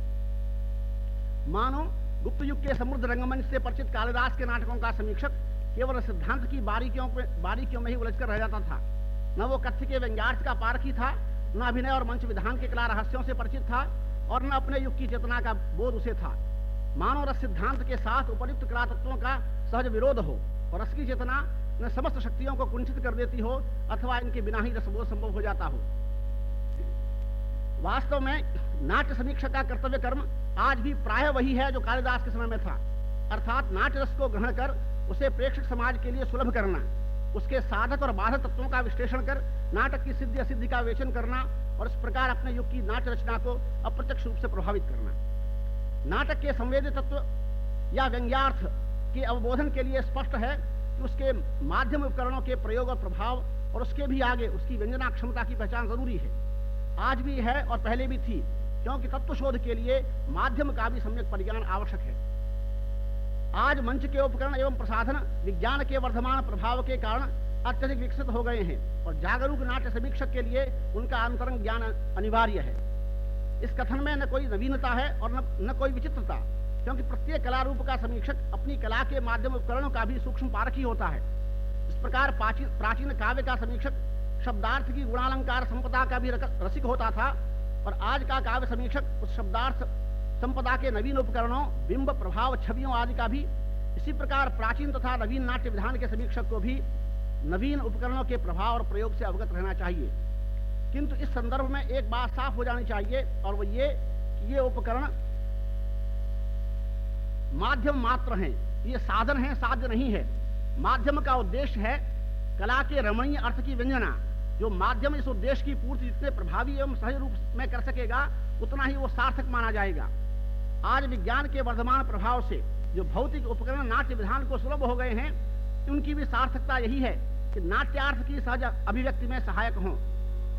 मानो, गुप्त युग के समृद्ध रंगमंच से परिचित कालिदास के नाटकों का समीक्षक केवल सिद्धांत की बारीकियों बारीकियों में ही उलझकर रह जाता था। न वो कथ्य के व्यंग्यार्थ का पारखी था, न अभिनय और मंच विधान के कला रहस्यों से परिचित था, और न अपने युग की चेतना का बोध उसे था। मानव रस सिद्धांत के साथ उपयुक्त कला तत्वों का सहज विरोध हो, और रस की चेतना न समस्त शक्तियों को कुंठित कर देती हो, अथवा इनके बिना ही रसबोध संभव हो जाता हो। वास्तव में नाट्य समीक्षा का कर्तव्य कर्म आज भी प्राय वही है जो कालिदास के समय में था। अर्थात नाट्य रस को ग्रहण कर उसे प्रेक्षक समाज के लिए सुलभ करना। उसके साधक और बाधक तत्वों का विश्लेषण कर, नाटक की सिद्धि असिद्धि का वेचन करना और इस प्रकार अपने युग की नाट्य रचना को अप्रत्यक्ष रूप से प्रभावित करना। नाटक के संवेदी तत्व या व्यंग्यार्थ के अवबोधन के लिए स्पष्ट है कि उसके माध्यम उपकरणों के प्रयोग और प्रभाव और उसके भी आगे उसकी व्यंजना क्षमता की पहचान ज़रूरी है। आज भी है और पहले भी थी, क्योंकि तत्व शोध के लिए माध्यम का भी सम्यक परिज्ञान आवश्यक है। आज मंच के उपकरण एवं प्रसाधन विज्ञान के वर्धमान प्रभाव के कारण अत्यधिक विकसित हो गए हैं और जागरूक नाट्य समीक्षक के लिए उनका अंतरंग ज्ञान अनिवार्य है। इस कथन में न कोई नवीनता है और न, कोई विचित्रता क्योंकि प्रत्येक कला रूप का समीक्षक अपनी कला के माध्यम उपकरणों का भी सूक्ष्म पारखी होता है। इस प्रकार प्राचीन काव्य का समीक्षक शब्दार्थ की गुणालंकार संपदा का भी रसिक होता था और आज का काव्य समीक्षक उस शब्दार्थ संपदा के नवीन उपकरणों, बिंब प्रभाव छवियों आदि का भी, इसी प्रकार प्राचीन तथा नवीन नाट्य विधान के समीक्षक को भी नवीन उपकरणों के प्रभाव और प्रयोग से अवगत रहना चाहिए। किंतु इस संदर्भ में एक बात साफ़ हो जानी चाहिए, और वो ये कि ये उपकरण माध्यम मात्र हैं। ये साधन है, साध्य नहीं है। माध्यम का उद्देश्य है कला के रमणीय अर्थ की व्यंजना। जो माध्यम इस उद्देश्य की पूर्ति जितने प्रभावी एवं सही रूप में कर सकेगा, उतना ही वो सार्थक माना जाएगा। आज विज्ञान के वर्धमान प्रभाव से जो भौतिक उपकरण नाट्य विधान को सुलभ हो गए हैं, उनकी भी सार्थकता यही है कि नाट्यार्थ की सहज अभिव्यक्ति में सहायक हों।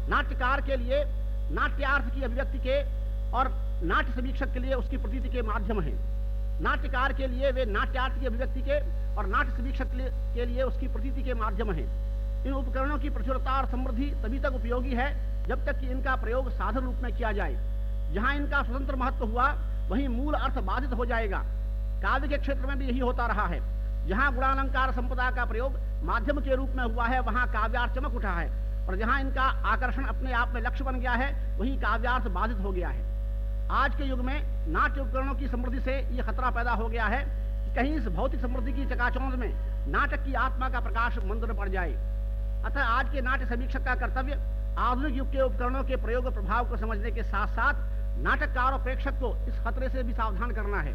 नाट्यकार के लिए, नाट्यार्थ की अभिव्यक्ति के और नाट्य समीक्षक के लिए उसकी प्रतीति के माध्यम है। नाट्यकार के लिए वे नाट्यार्थ की अभिव्यक्ति के और नाट्य समीक्षक के लिए उसकी प्रतीति के माध्यम है। इन उपकरणों की प्रचुरता और समृद्धि तभी तक उपयोगी है जब तक कि इनका प्रयोग साधन रूप में किया जाए। जहाँ इनका स्वतंत्र महत्व हुआ वहीं मूल अर्थ बाधित हो जाएगा। काव्य के क्षेत्र में भी यही होता रहा है। जहाँ गुणालंकार संपदा का प्रयोग माध्यम के रूप में हुआ है, वहाँ काव्यार्थ चमक उठा है और जहाँ इनका आकर्षण अपने आप में लक्ष्य बन गया है, वहीं काव्यार्थ बाधित हो गया है। आज के युग में नाट्य उपकरणों की समृद्धि से यह खतरा पैदा हो गया है कि कहीं इस भौतिक समृद्धि की चकाचौंध में नाटक की आत्मा का प्रकाश मंद न पड़ जाए। अतः आज के नाट्य समीक्षक का कर्तव्य आधुनिक युग के उपकरणों के प्रयोग प्रभाव को समझने के साथ साथ नाटककार और प्रेक्षक को इस खतरे से भी सावधान करना है।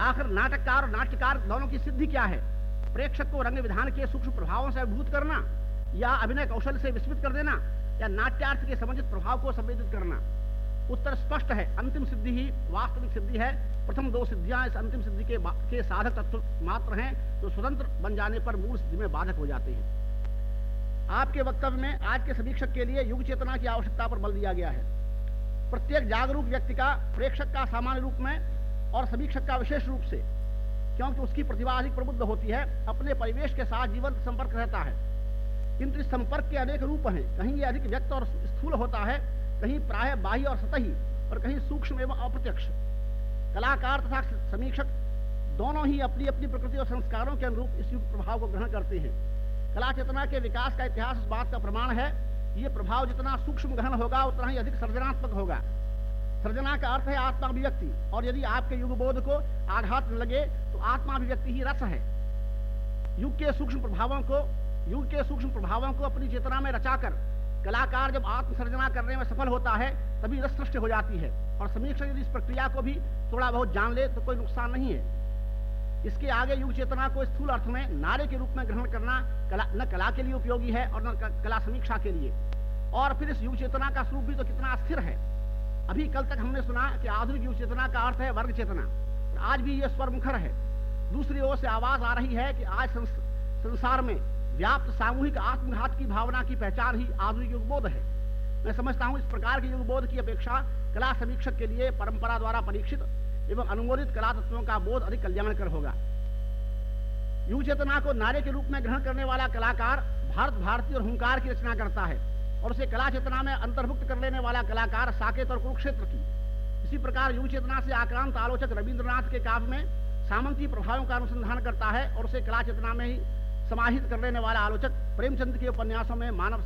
आखिर नाटककार और नाट्यकार दोनों की सिद्धि क्या है? प्रेक्षक को रंग विधान के सूक्ष्म प्रभावों से अभिभूत करना या अभिनय कौशल से विस्मित कर देना या नाट्यार्थ के समझित प्रभाव को संवेदित करना? उत्तर स्पष्ट है अंतिम सिद्धि ही वास्तविक सिद्धि है। प्रथम दो सिद्धियाँ इस अंतिम सिद्धि के, के साधक तत्व मात्र हैं जो स्वतंत्र बन जाने पर मूल सिद्धि में बाधक हो जाते हैं। आपके वक्तव्य में आज के समीक्षक के लिए युग चेतना की आवश्यकता पर बल दिया गया है। प्रत्येक जागरूक व्यक्ति का, प्रेक्षक का सामान्य रूप में और समीक्षक का विशेष रूप से, क्योंकि उसकी प्रतिभा अधिक प्रबुद्ध होती है, अपने परिवेश के साथ जीवंत संपर्क रहता है। किंतु इस संपर्क के अनेक रूप हैं। कहीं ये अधिक व्यक्त और स्थूल होता है, कहीं प्राय बाह्य और सतही, और कहीं सूक्ष्म एवं अप्रत्यक्ष। कलाकार तथा समीक्षक दोनों ही अपनी अपनी प्रकृति और संस्कारों के अनुरूप इस युग प्रभाव को ग्रहण करते हैं। कला चेतना के विकास का इतिहास इस बात का प्रमाण है ये प्रभाव जितना सूक्ष्म गहन होगा, उतना ही अधिक सृजनात्मक होगा। सृजना का अर्थ है आत्माभिव्यक्ति। और यदि आपके युग बोध को आघात लगे तो आत्माभिव्यक्ति ही रस है। युग के सूक्ष्म प्रभावों को, युग के सूक्ष्म प्रभावों को अपनी चेतना में रचाकर, कलाकार जब आत्मसर्जना करने में सफल होता है, तभी रस सृष्टि हो जाती है। और समीक्षक यदि इस प्रक्रिया को भी थोड़ा बहुत जान ले तो कोई नुकसान नहीं है। इसके आगे युग चेतना को स्थूल अर्थ में नारे के रूप में ग्रहण करना कला, न कला के लिए उपयोगी है और न कला समीक्षा के लिए। और फिर इस युग चेतना का स्वरूप भी तो कितना अस्थिर है। अभी कल तक हमने सुना कि आधुनिक युग चेतना का अर्थ है वर्ग चेतना। आज भी ये स्वर मुखर है। दूसरी ओर से आवाज़ आ रही है कि आज संसार में व्याप्त सामूहिक आत्मघात की भावना की पहचान ही आधुनिक युग बोध है। मैं समझता हूँ इस प्रकार के युग बोध की अपेक्षा कला समीक्षक के लिए परंपरा द्वारा परीक्षित एवं अनुमोदित कला तत्वों का बोध अधिक कल्याणकर होगा। युग चेतना को नारे के रूप में ग्रहण करने वाला कलाकार भारत भारती और हुंकार की रचना करता है और उसे कला चेतना में अंतर्भुक्त कर लेने वाला कलाकार साकेत और कुरुक्षेत्र की। इसी प्रकार युग चेतना से आक्रांत आलोचक रविंद्रनाथ के काव्य में सामंती प्रभावों का अनुसंधान करता है और उसे कला चेतना में ही समाहित कर लेने वाला आलोचक प्रेमचंद के उपन्यासों में मानव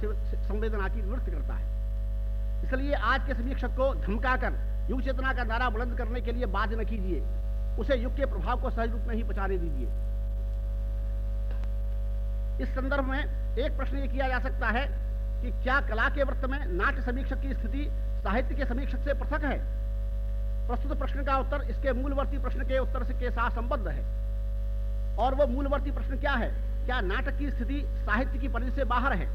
संवेदना की नृत्य करता है। इसलिए आज के समीक्षक को धमकाकर युग चेतना का नारा बुलंद करने के लिए बाध्य न कीजिए। उसे युग के प्रभाव को सहज रूप में ही पचाने दीजिए। इस संदर्भ में एक प्रश्न ये किया जा सकता है कि क्या कला के वृत्त में नाट्य समीक्षक की स्थिति साहित्य के समीक्षक से पृथक है? प्रस्तुत प्रश्न का उत्तर इसके मूलवर्ती प्रश्न के उत्तर से के साथ संबद्ध है। और वह मूलवर्ती प्रश्न क्या है? क्या नाटक की स्थिति साहित्य की परिधि से बाहर है?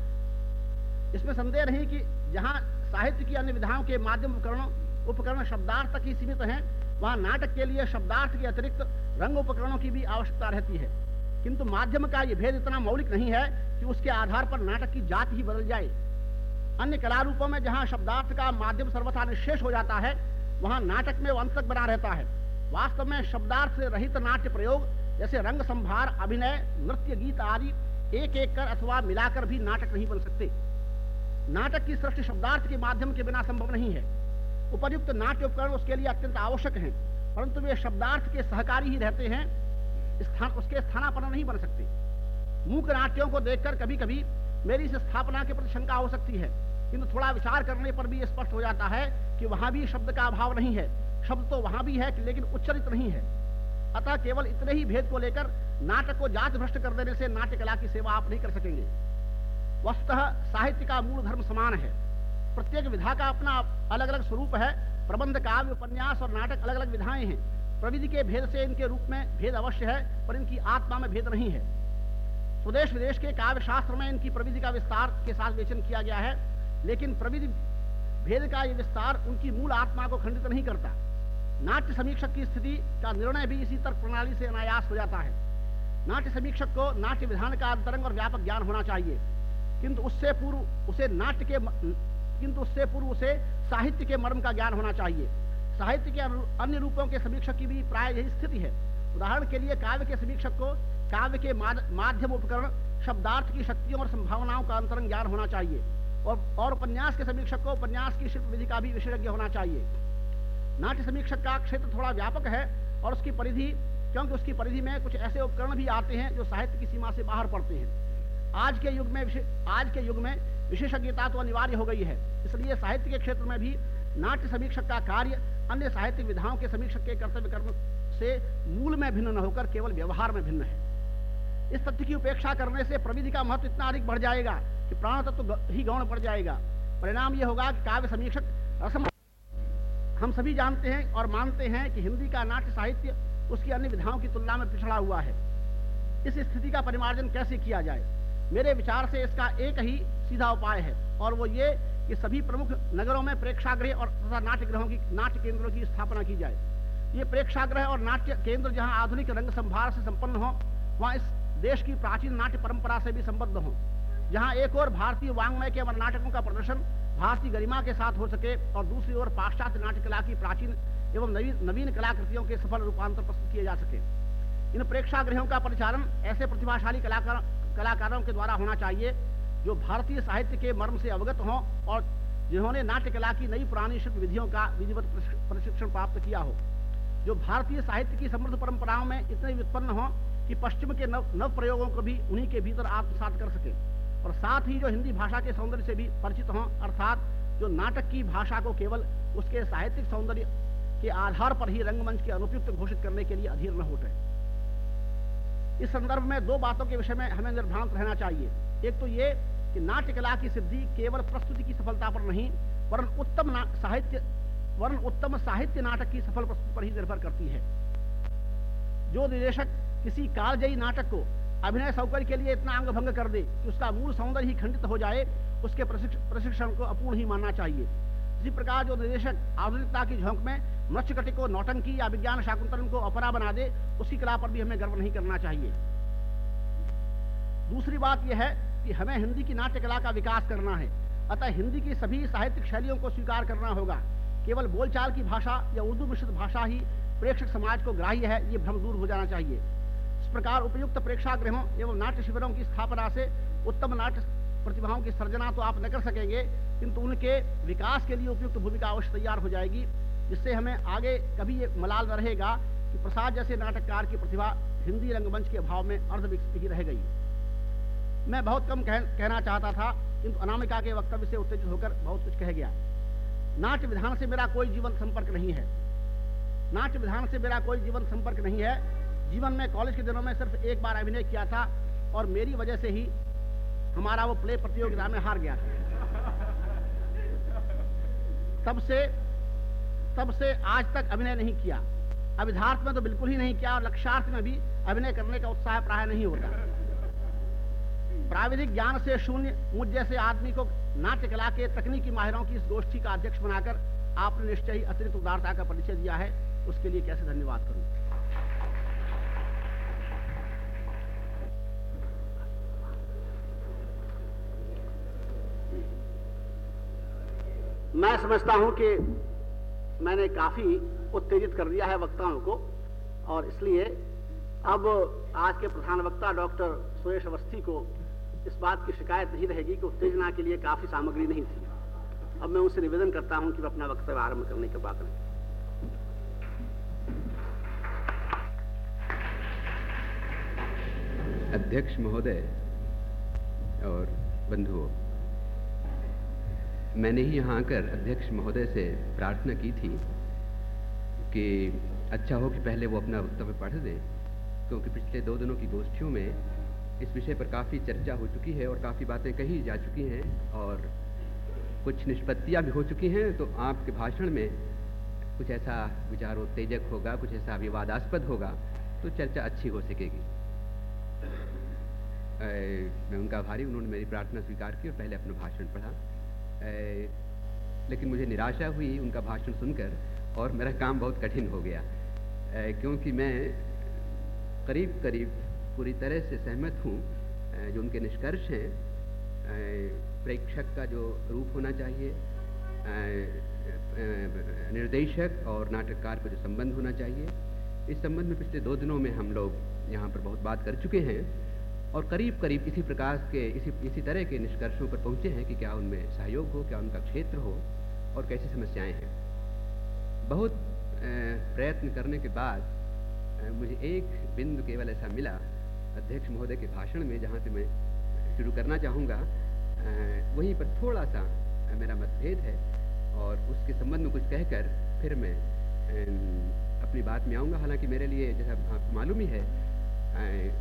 इसमें संदेह नहीं कि जहाँ साहित्य की अन्य विधाओं के माध्यम उपकरणों उपकरण शब्दार्थ तक ही सीमित हैं, वहाँ नाटक के लिए शब्दार्थ के अतिरिक्त रंग उपकरणों की भी आवश्यकता रहती है। किंतु माध्यम का यह भेद इतना मौलिक नहीं है कि उसके आधार पर नाटक की जात ही बदल जाए। अन्य कला रूपों में जहाँ शब्दार्थ का माध्यम सर्वथा निशेष हो जाता है, वहाँ नाटक में वो अंत बना रहता है। वास्तव में शब्दार्थ से रहित नाट्य प्रयोग, जैसे रंग संभार, अभिनय, नृत्य, गीत आदि, एक एक कर अथवा मिलाकर भी नाटक नहीं बन सकते। नाटक की सृष्टि शब्दार्थ के माध्यम के बिना संभव नहीं है। उपयुक्त नाट्य उपकरण उसके लिए अत्यंत आवश्यक हैं, परंतु वे शब्दार्थ के सहकारी ही रहते हैं, स्थान उसके स्थानापन्न नहीं बन सकते। मूक नाट्यों को देखकर कभी कभी मेरी इस स्थापना के प्रति शंका हो सकती है, किंतु थोड़ा विचार करने पर भी स्पष्ट हो जाता है कि वहाँ भी शब्द का अभाव नहीं है, शब्द तो वहाँ भी है, लेकिन उच्चरित नहीं है। अतः केवल इतने ही भेद को लेकर नाटक को जात भ्रष्ट कर देने से नाट्य कला की सेवा आप नहीं कर सकेंगे। वस्तुतः साहित्य का मूल धर्म समान है। प्रत्येक विधा का अपना अलग अलग स्वरूप है। प्रबंध काव्य, उपन्यास और नाटक अलग अलग विधाएँ हैं। प्रविधि के भेद से इनके रूप में भेद अवश्य है, पर इनकी आत्मा में भेद नहीं है। स्वदेश विदेश के काव्य शास्त्र में इनकी प्रविधि का विस्तार के साथ वेचन किया गया है, लेकिन प्रविधि भेद का यह विस्तार उनकी मूल आत्मा को खंडित नहीं करता। नाट्य समीक्षक की स्थिति का निर्णय भी इसी तर्क प्रणाली से अनायास हो जाता है। नाट्य समीक्षक को नाट्य विधान का अंतरंग और व्यापक ज्ञान होना चाहिए, किंतु उससे पूर्व उसे नाट्य के किंतु उससे पूर्व उसे साहित्य के मर्म का ज्ञान होना चाहिए। साहित्य के अन्य रूपों के समीक्षक की भी प्राय यही स्थिति है। उदाहरण के लिए काव्य के समीक्षक को काव्य के माध्यम उपकरण, शब्दार्थ की शक्तियों और संभावनाओं का अंतरंग ज्ञान होना चाहिए। और और उपन्यास के समीक्षक को उपन्यास की शिल्प विधि का भी विशेषज्ञ होना चाहिए। नाट्य समीक्षक का क्षेत्र थोड़ा व्यापक है और उसकी परिधि, क्योंकि उसकी परिधि में कुछ ऐसे उपकरण भी आते हैं जो साहित्य की सीमा से बाहर पड़ते हैं। आज के युग में आज के युग में विशेषज्ञता तो अनिवार्य हो गई है। इसलिए साहित्य के क्षेत्र में भी नाट्य समीक्षक का कार्य अन्य साहित्यिक विधाओं के समीक्षक के कर्तव्य कर्म से मूल में भिन्न न होकर केवल व्यवहार में भिन्न है। इस तथ्य की उपेक्षा करने से प्रविधि का महत्व इतना अधिक बढ़ जाएगा कि प्राण तत्व तो ही गौण पड़ जाएगा। परिणाम यह होगा कि काव्य समीक्षक रसम हम सभी जानते हैं और मानते हैं कि हिंदी का नाट्य साहित्य उसकी अन्य विधाओं की तुलना में पिछड़ा हुआ है। इस स्थिति का परिमार्जन कैसे किया जाए? मेरे विचार से इसका एक ही सीधा उपाय है, और वो ये कि सभी प्रमुख नगरों में प्रेक्षागृह और तथा नाट्य की, नाट्य केंद्रों की स्थापना की जाए। ये प्रेक्षागृह और नाट्य केंद्र जहाँ आधुनिक रंग संभार से संपन्न हो, वहाँ इस देश की प्राचीन नाट्य परंपरा से भी संबद्ध हों। जहाँ एक और भारतीय वांग्मय के नाटकों का प्रदर्शन भारतीय गरिमा के साथ हो सके, और दूसरी ओर पाश्चात्य नाट्य कला की प्राचीन एवं नवीन नवीन कलाकृतियों के सफल रूपांतर प्रस्तुत किए जा सके। इन प्रेक्षागृहों का परिचालन ऐसे प्रतिभाशाली कलाकार कलाकारों के द्वारा होना चाहिए, जो भारतीय साहित्य के मर्म से अवगत हों और जिन्होंने नाट्य कला की नई पुरानी शिल्प विधियों का विधिवत प्रशिक्षण प्राप्त किया हो। जो भारतीय साहित्य की समृद्ध परंपराओं में इतने व्युत्पन्न हों कि पश्चिम के नव नव प्रयोगों को भी उन्हीं के भीतर आत्मसात कर सके और साथ ही जो हिंदी भाषा के सौंदर्य से भी परिचित हों, अर्थात जो नाटक की भाषा को केवल उसके साहित्यिक सौंदर्य के आधार पर ही रंगमंच के अनुपयुक्त घोषित करने के लिए अधीर न उठे इस संदर्भ में दो बातों के विषय में हमें निर्भ्रांत रहना चाहिए। एक तो ये कि कला की सिद्धि केवल प्रस्तुति की सफलता पर नहीं, वरन उत्तम साहित्य, वरन उत्तम साहित्य नाटक की सफल प्रस्तुति पर ही निर्भर करती है। जो निदेशक किसी कालजयी नाटक को अभिनय सौकर्य के लिए इतना अंग भंग कर दे कि उसका मूल सौंदर्य ही खंडित हो जाए, उसके प्रशिक्षण को अपूर्ण ही मानना चाहिए। इसी प्रकार जो निदेशक आधुनिकता की झोंक में मत्स्यकटि को नौटंकी या विज्ञान शाकुंतलन को अपरा बना दे उसकी कला पर भी हमें गर्व नहीं करना चाहिए। दूसरी बात यह है कि हमें हिंदी की नाट्य कला का विकास करना है। अतः हिंदी की सभी साहित्यिक शैलियों को स्वीकार करना होगा। केवल बोलचाल की भाषा या उर्दू मिश्रित भाषा ही प्रेक्षक समाज को ग्राह्य है, ये भ्रम दूर हो जाना चाहिए। इस प्रकार उपयुक्त प्रेक्षागृहों एवं नाट्य शिविरों की स्थापना से उत्तम नाट्य प्रतिभाओं की सर्जना तो आप न कर सकेंगे, किंतु उनके विकास के लिए उपयुक्त भूमिका अवश्य तैयार हो जाएगी। जिससे हमें आगे कभी ये मलाल न रहेगा कि प्रसाद जैसे नाटककार की प्रतिभा हिंदी रंगमंच के अभाव में अर्ध विकसित ही रह गई। मैं बहुत कम कह, कहना चाहता था किंतु अनामिका के वक्तव्य से उत्तेजित होकर बहुत कुछ कह गया। नाट्य विधान से मेरा कोई जीवन संपर्क नहीं है। नाट्य विधान से मेरा कोई जीवन संपर्क नहीं है। जीवन में कॉलेज के दिनों में सिर्फ़ एक बार अभिनय किया था और मेरी वजह से ही हमारा वो प्ले प्रतियोगिता में हार गया था। तब से तब से आज तक अभिनय नहीं किया। अभिधार्थ में तो बिल्कुल ही नहीं किया और लक्ष्यार्थ में भी अभिनय करने का उत्साह प्राय नहीं होता। प्राविधिक ज्ञान से शून्य मुझ जैसे आदमी को नाट्य कला के तकनीकी माहिरों की इस गोष्ठी का अध्यक्ष बनाकर आपने निश्चय ही अतिरिक्त उदारता का परिचय दिया है। उसके लिए कैसे धन्यवाद करूँ? मैं समझता हूँ कि मैंने काफ़ी उत्तेजित कर दिया है वक्ताओं को, और इसलिए अब आज के प्रधान वक्ता डॉक्टर सुरेश अवस्थी को इस बात की शिकायत नहीं रहेगी कि उत्तेजना के लिए काफ़ी सामग्री नहीं थी। अब मैं उनसे निवेदन करता हूँ कि वह अपना वक्तव्य आरंभ करने के बाद अध्यक्ष महोदय और बंधुओं मैंने ही यहाँ आकर अध्यक्ष महोदय से प्रार्थना की थी कि अच्छा हो कि पहले वो अपना वक्तव्य पढ़ दें, क्योंकि पिछले दो दिनों की गोष्ठियों में इस विषय पर काफ़ी चर्चा हो चुकी है और काफ़ी बातें कही जा चुकी हैं और कुछ निष्पत्तियाँ भी हो चुकी हैं तो आपके भाषण में कुछ ऐसा विचारोत्तेजक होगा, कुछ ऐसा विवादास्पद होगा तो चर्चा अच्छी हो सकेगी। मैं उनका आभारी उन्होंने मेरी प्रार्थना स्वीकार की और पहले अपना भाषण पढ़ा। लेकिन मुझे निराशा हुई उनका भाषण सुनकर और मेरा काम बहुत कठिन हो गया। क्योंकि मैं करीब करीब पूरी तरह से सहमत हूँ जो उनके निष्कर्ष हैं प्रेक्षक का जो रूप होना चाहिए निर्देशक और नाटककार का जो संबंध होना चाहिए। इस संबंध में पिछले दो दिनों में हम लोग यहाँ पर बहुत बात कर चुके हैं। और करीब करीब इसी प्रकार के, इसी इसी तरह के निष्कर्षों पर पहुँचे हैं कि क्या उनमें सहयोग हो, क्या उनका क्षेत्र हो और कैसी समस्याएँ हैं। बहुत प्रयत्न करने के बाद मुझे एक बिंदु केवल ऐसा मिला, अध्यक्ष महोदय के भाषण में, जहाँ से मैं शुरू करना चाहूँगा। वहीं पर थोड़ा सा मेरा मतभेद है और उसके संबंध में कुछ कहकर फिर मैं अपनी बात में आऊँगा। हालाँकि मेरे लिए जैसा मालूम ही है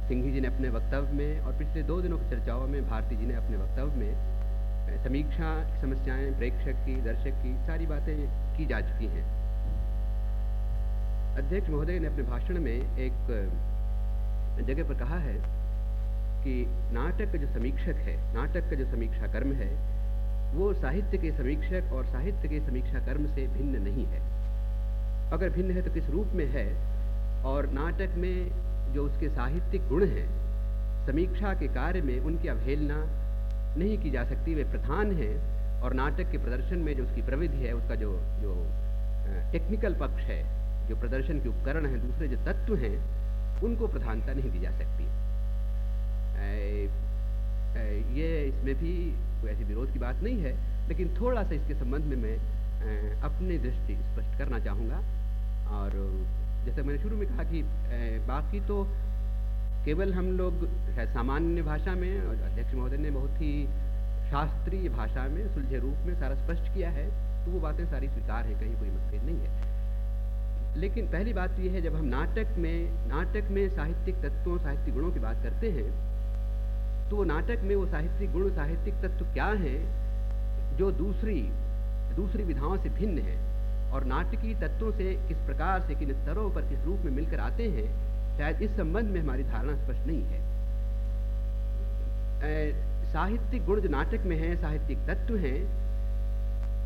सिंघी जी ने अपने वक्तव्य में और पिछले दो दिनों की चर्चाओं में भारती जी ने अपने वक्तव्य में समीक्षा समस्याएँ, प्रेक्षक की, दर्शक की, सारी बातें की जा चुकी हैं। अध्यक्ष महोदय ने अपने भाषण में एक जगह पर कहा है कि नाटक का जो समीक्षक है, नाटक का जो समीक्षा कर्म है, वो साहित्य के समीक्षक और साहित्य के समीक्षा कर्म से भिन्न नहीं है। अगर भिन्न है तो किस रूप में है? और नाटक में जो उसके साहित्यिक गुण हैं, समीक्षा के कार्य में उनकी अवहेलना नहीं की जा सकती, वे प्रधान हैं और नाटक के प्रदर्शन में जो उसकी प्रविधि है, उसका जो जो टेक्निकल पक्ष है, जो प्रदर्शन के उपकरण हैं, दूसरे जो तत्व हैं, उनको प्रधानता नहीं दी जा सकती। ये इसमें भी कोई ऐसी विरोध की बात नहीं है, लेकिन थोड़ा सा इसके संबंध में मैं अपनी दृष्टि स्पष्ट करना चाहूँगा और जैसे मैंने शुरू में कहा कि बाकी तो केवल हम लोग सामान्य भाषा में, और अध्यक्ष महोदय ने बहुत ही शास्त्रीय भाषा में, सुलझे रूप में सारा स्पष्ट किया है तो वो बातें सारी स्वीकार है, कहीं कोई मतभेद नहीं है। लेकिन पहली बात तो यह है, जब हम नाटक में नाटक में साहित्यिक तत्वों, साहित्यिक गुणों की बात करते हैं तो नाटक में वो साहित्यिक गुण, साहित्यिक तत्व क्या हैं, जो दूसरी दूसरी विधाओं से भिन्न है? और नाटकीय तत्वों से किस प्रकार से, किन स्तरों पर किस रूप में मिलकर आते हैं, शायद इस संबंध में हमारी धारणा स्पष्ट नहीं है। साहित्यिक गुण जो नाटक में है, साहित्यिक तत्व हैं,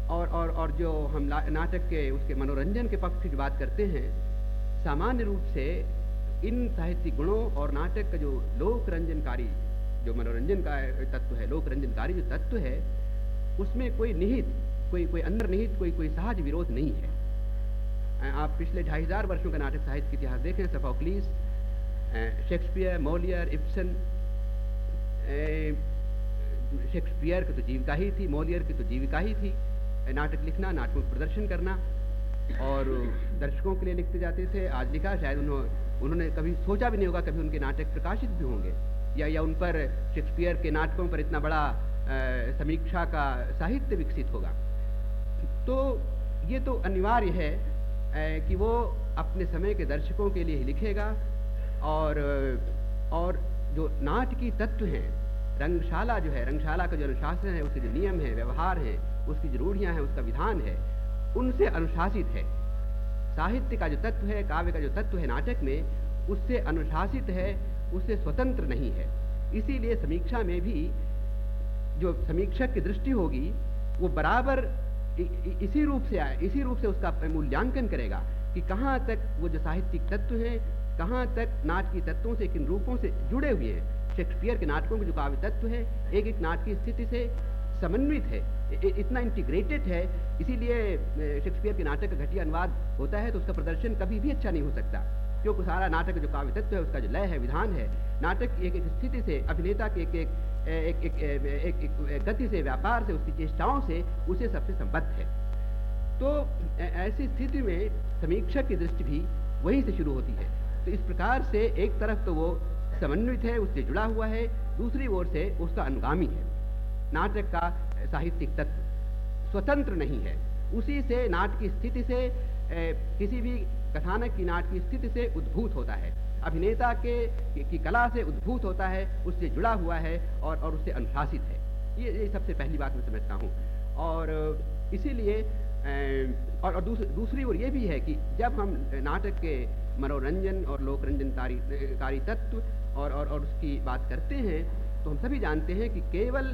और और और जो हम नाटक के, उसके मनोरंजन के पक्ष की बात करते हैं, सामान्य रूप से इन साहित्यिक गुणों और नाटक का जो लोक रंजनकारी जो मनोरंजन का तत्व है लोक रंजनकारी जो तत्व है, उसमें कोई निहित कोई कोई अंदर निहित कोई कोई सहज विरोध नहीं है। आप पिछले ढाई हज़ार वर्षों का नाटक साहित्य के इतिहास देखें Sophocles Shakespeare, Moliere Ibsen Shakespeare की तो जीविका ही थी, मोलियर की तो जीविका ही थी। नाटक लिखना, नाटकों का प्रदर्शन करना और दर्शकों के लिए लिखते जाते थे, आज लिखा, शायद उन्होंने उन्होंने कभी सोचा भी नहीं होगा कभी उनके नाटक प्रकाशित भी होंगे। या या उन पर शेक्सपियर के नाटकों पर इतना बड़ा समीक्षा का साहित्य विकसित होगा। तो ये तो अनिवार्य है कि वो अपने समय के दर्शकों के लिए लिखेगा और और जो नाटकीय तत्व हैं, रंगशाला जो है, रंगशाला का जो अनुशासन है, उसके जो नियम है, व्यवहार है, उसकी जो रूढ़ियाँ हैं, उसका विधान है, उनसे अनुशासित है। साहित्य का जो तत्व है, काव्य का जो तत्व है नाटक में, उससे अनुशासित है, उससे स्वतंत्र नहीं है। इसीलिए समीक्षा में भी जो समीक्षक की दृष्टि होगी, वो बराबर इसी रूप से आए इसी रूप से उसका मूल्यांकन करेगा कि कहाँ तक वो जो साहित्यिक तत्व हैं, कहाँ तक नाटकीय तत्वों से, किन रूपों से जुड़े हुए हैं। शेक्सपियर के नाटकों के जो काव्य तत्व है एक एक नाटकीय स्थिति से समन्वित है। इतना इंटीग्रेटेड है, इसीलिए शेक्सपियर के नाटक का घटिया अनुवाद होता है तो उसका प्रदर्शन कभी भी अच्छा नहीं हो सकता। क्योंकि सारा नाटक जो काव्य तत्व है, उसका जो लय है, विधान है, नाटक एक एक स्थिति से अभिनेता के एक एक एक एक, एक, एक, गति से व्यापार से उसकी चेष्टाओं से उसे सबसे संबद्ध है। तो ऐसी स्थिति में समीक्षा की दृष्टि भी वहीं से शुरू होती है। तो इस प्रकार से एक तरफ़ तो वो समन्वित है उससे जुड़ा हुआ है दूसरी ओर से उसका अनुगामी है। नाटक का साहित्यिक तत्व स्वतंत्र नहीं है। उसी से नाटक की स्थिति से किसी भी कथानक की नाट की स्थिति से उद्भूत होता है। अभिनेता के की, कला से उद्भूत होता है उससे जुड़ा हुआ है और और उससे अनुशासित है। ये ये सबसे पहली बात मैं समझता हूँ। और इसीलिए और, और दूस, दूसरी ओर ये भी है कि जब हम नाटक के मनोरंजन और लोकरंजनकारी कारी तत्व और, और और उसकी बात करते हैं तो हम सभी जानते हैं कि केवल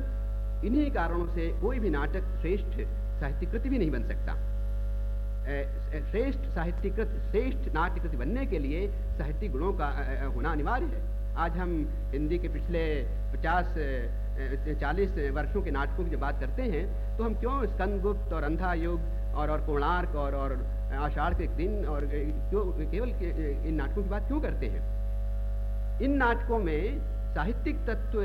इन्हीं कारणों से कोई भी नाटक श्रेष्ठ साहित्यिक कृति भी नहीं बन सकता। श्रेष्ठ साहित्यकृत, श्रेष्ठ नाट्य कृति बनने के लिए साहित्यिक गुणों का होना अनिवार्य है। आज हम हिंदी के पिछले पचास चालीस वर्षों के नाटकों की जब बात करते हैं तो हम क्यों स्कंदगुप्त और अंधा युग और और कोणार्क और और आषाढ़ के दिन और क्यों केवल के- इन नाटकों की बात क्यों करते हैं? इन नाटकों में साहित्यिक तत्व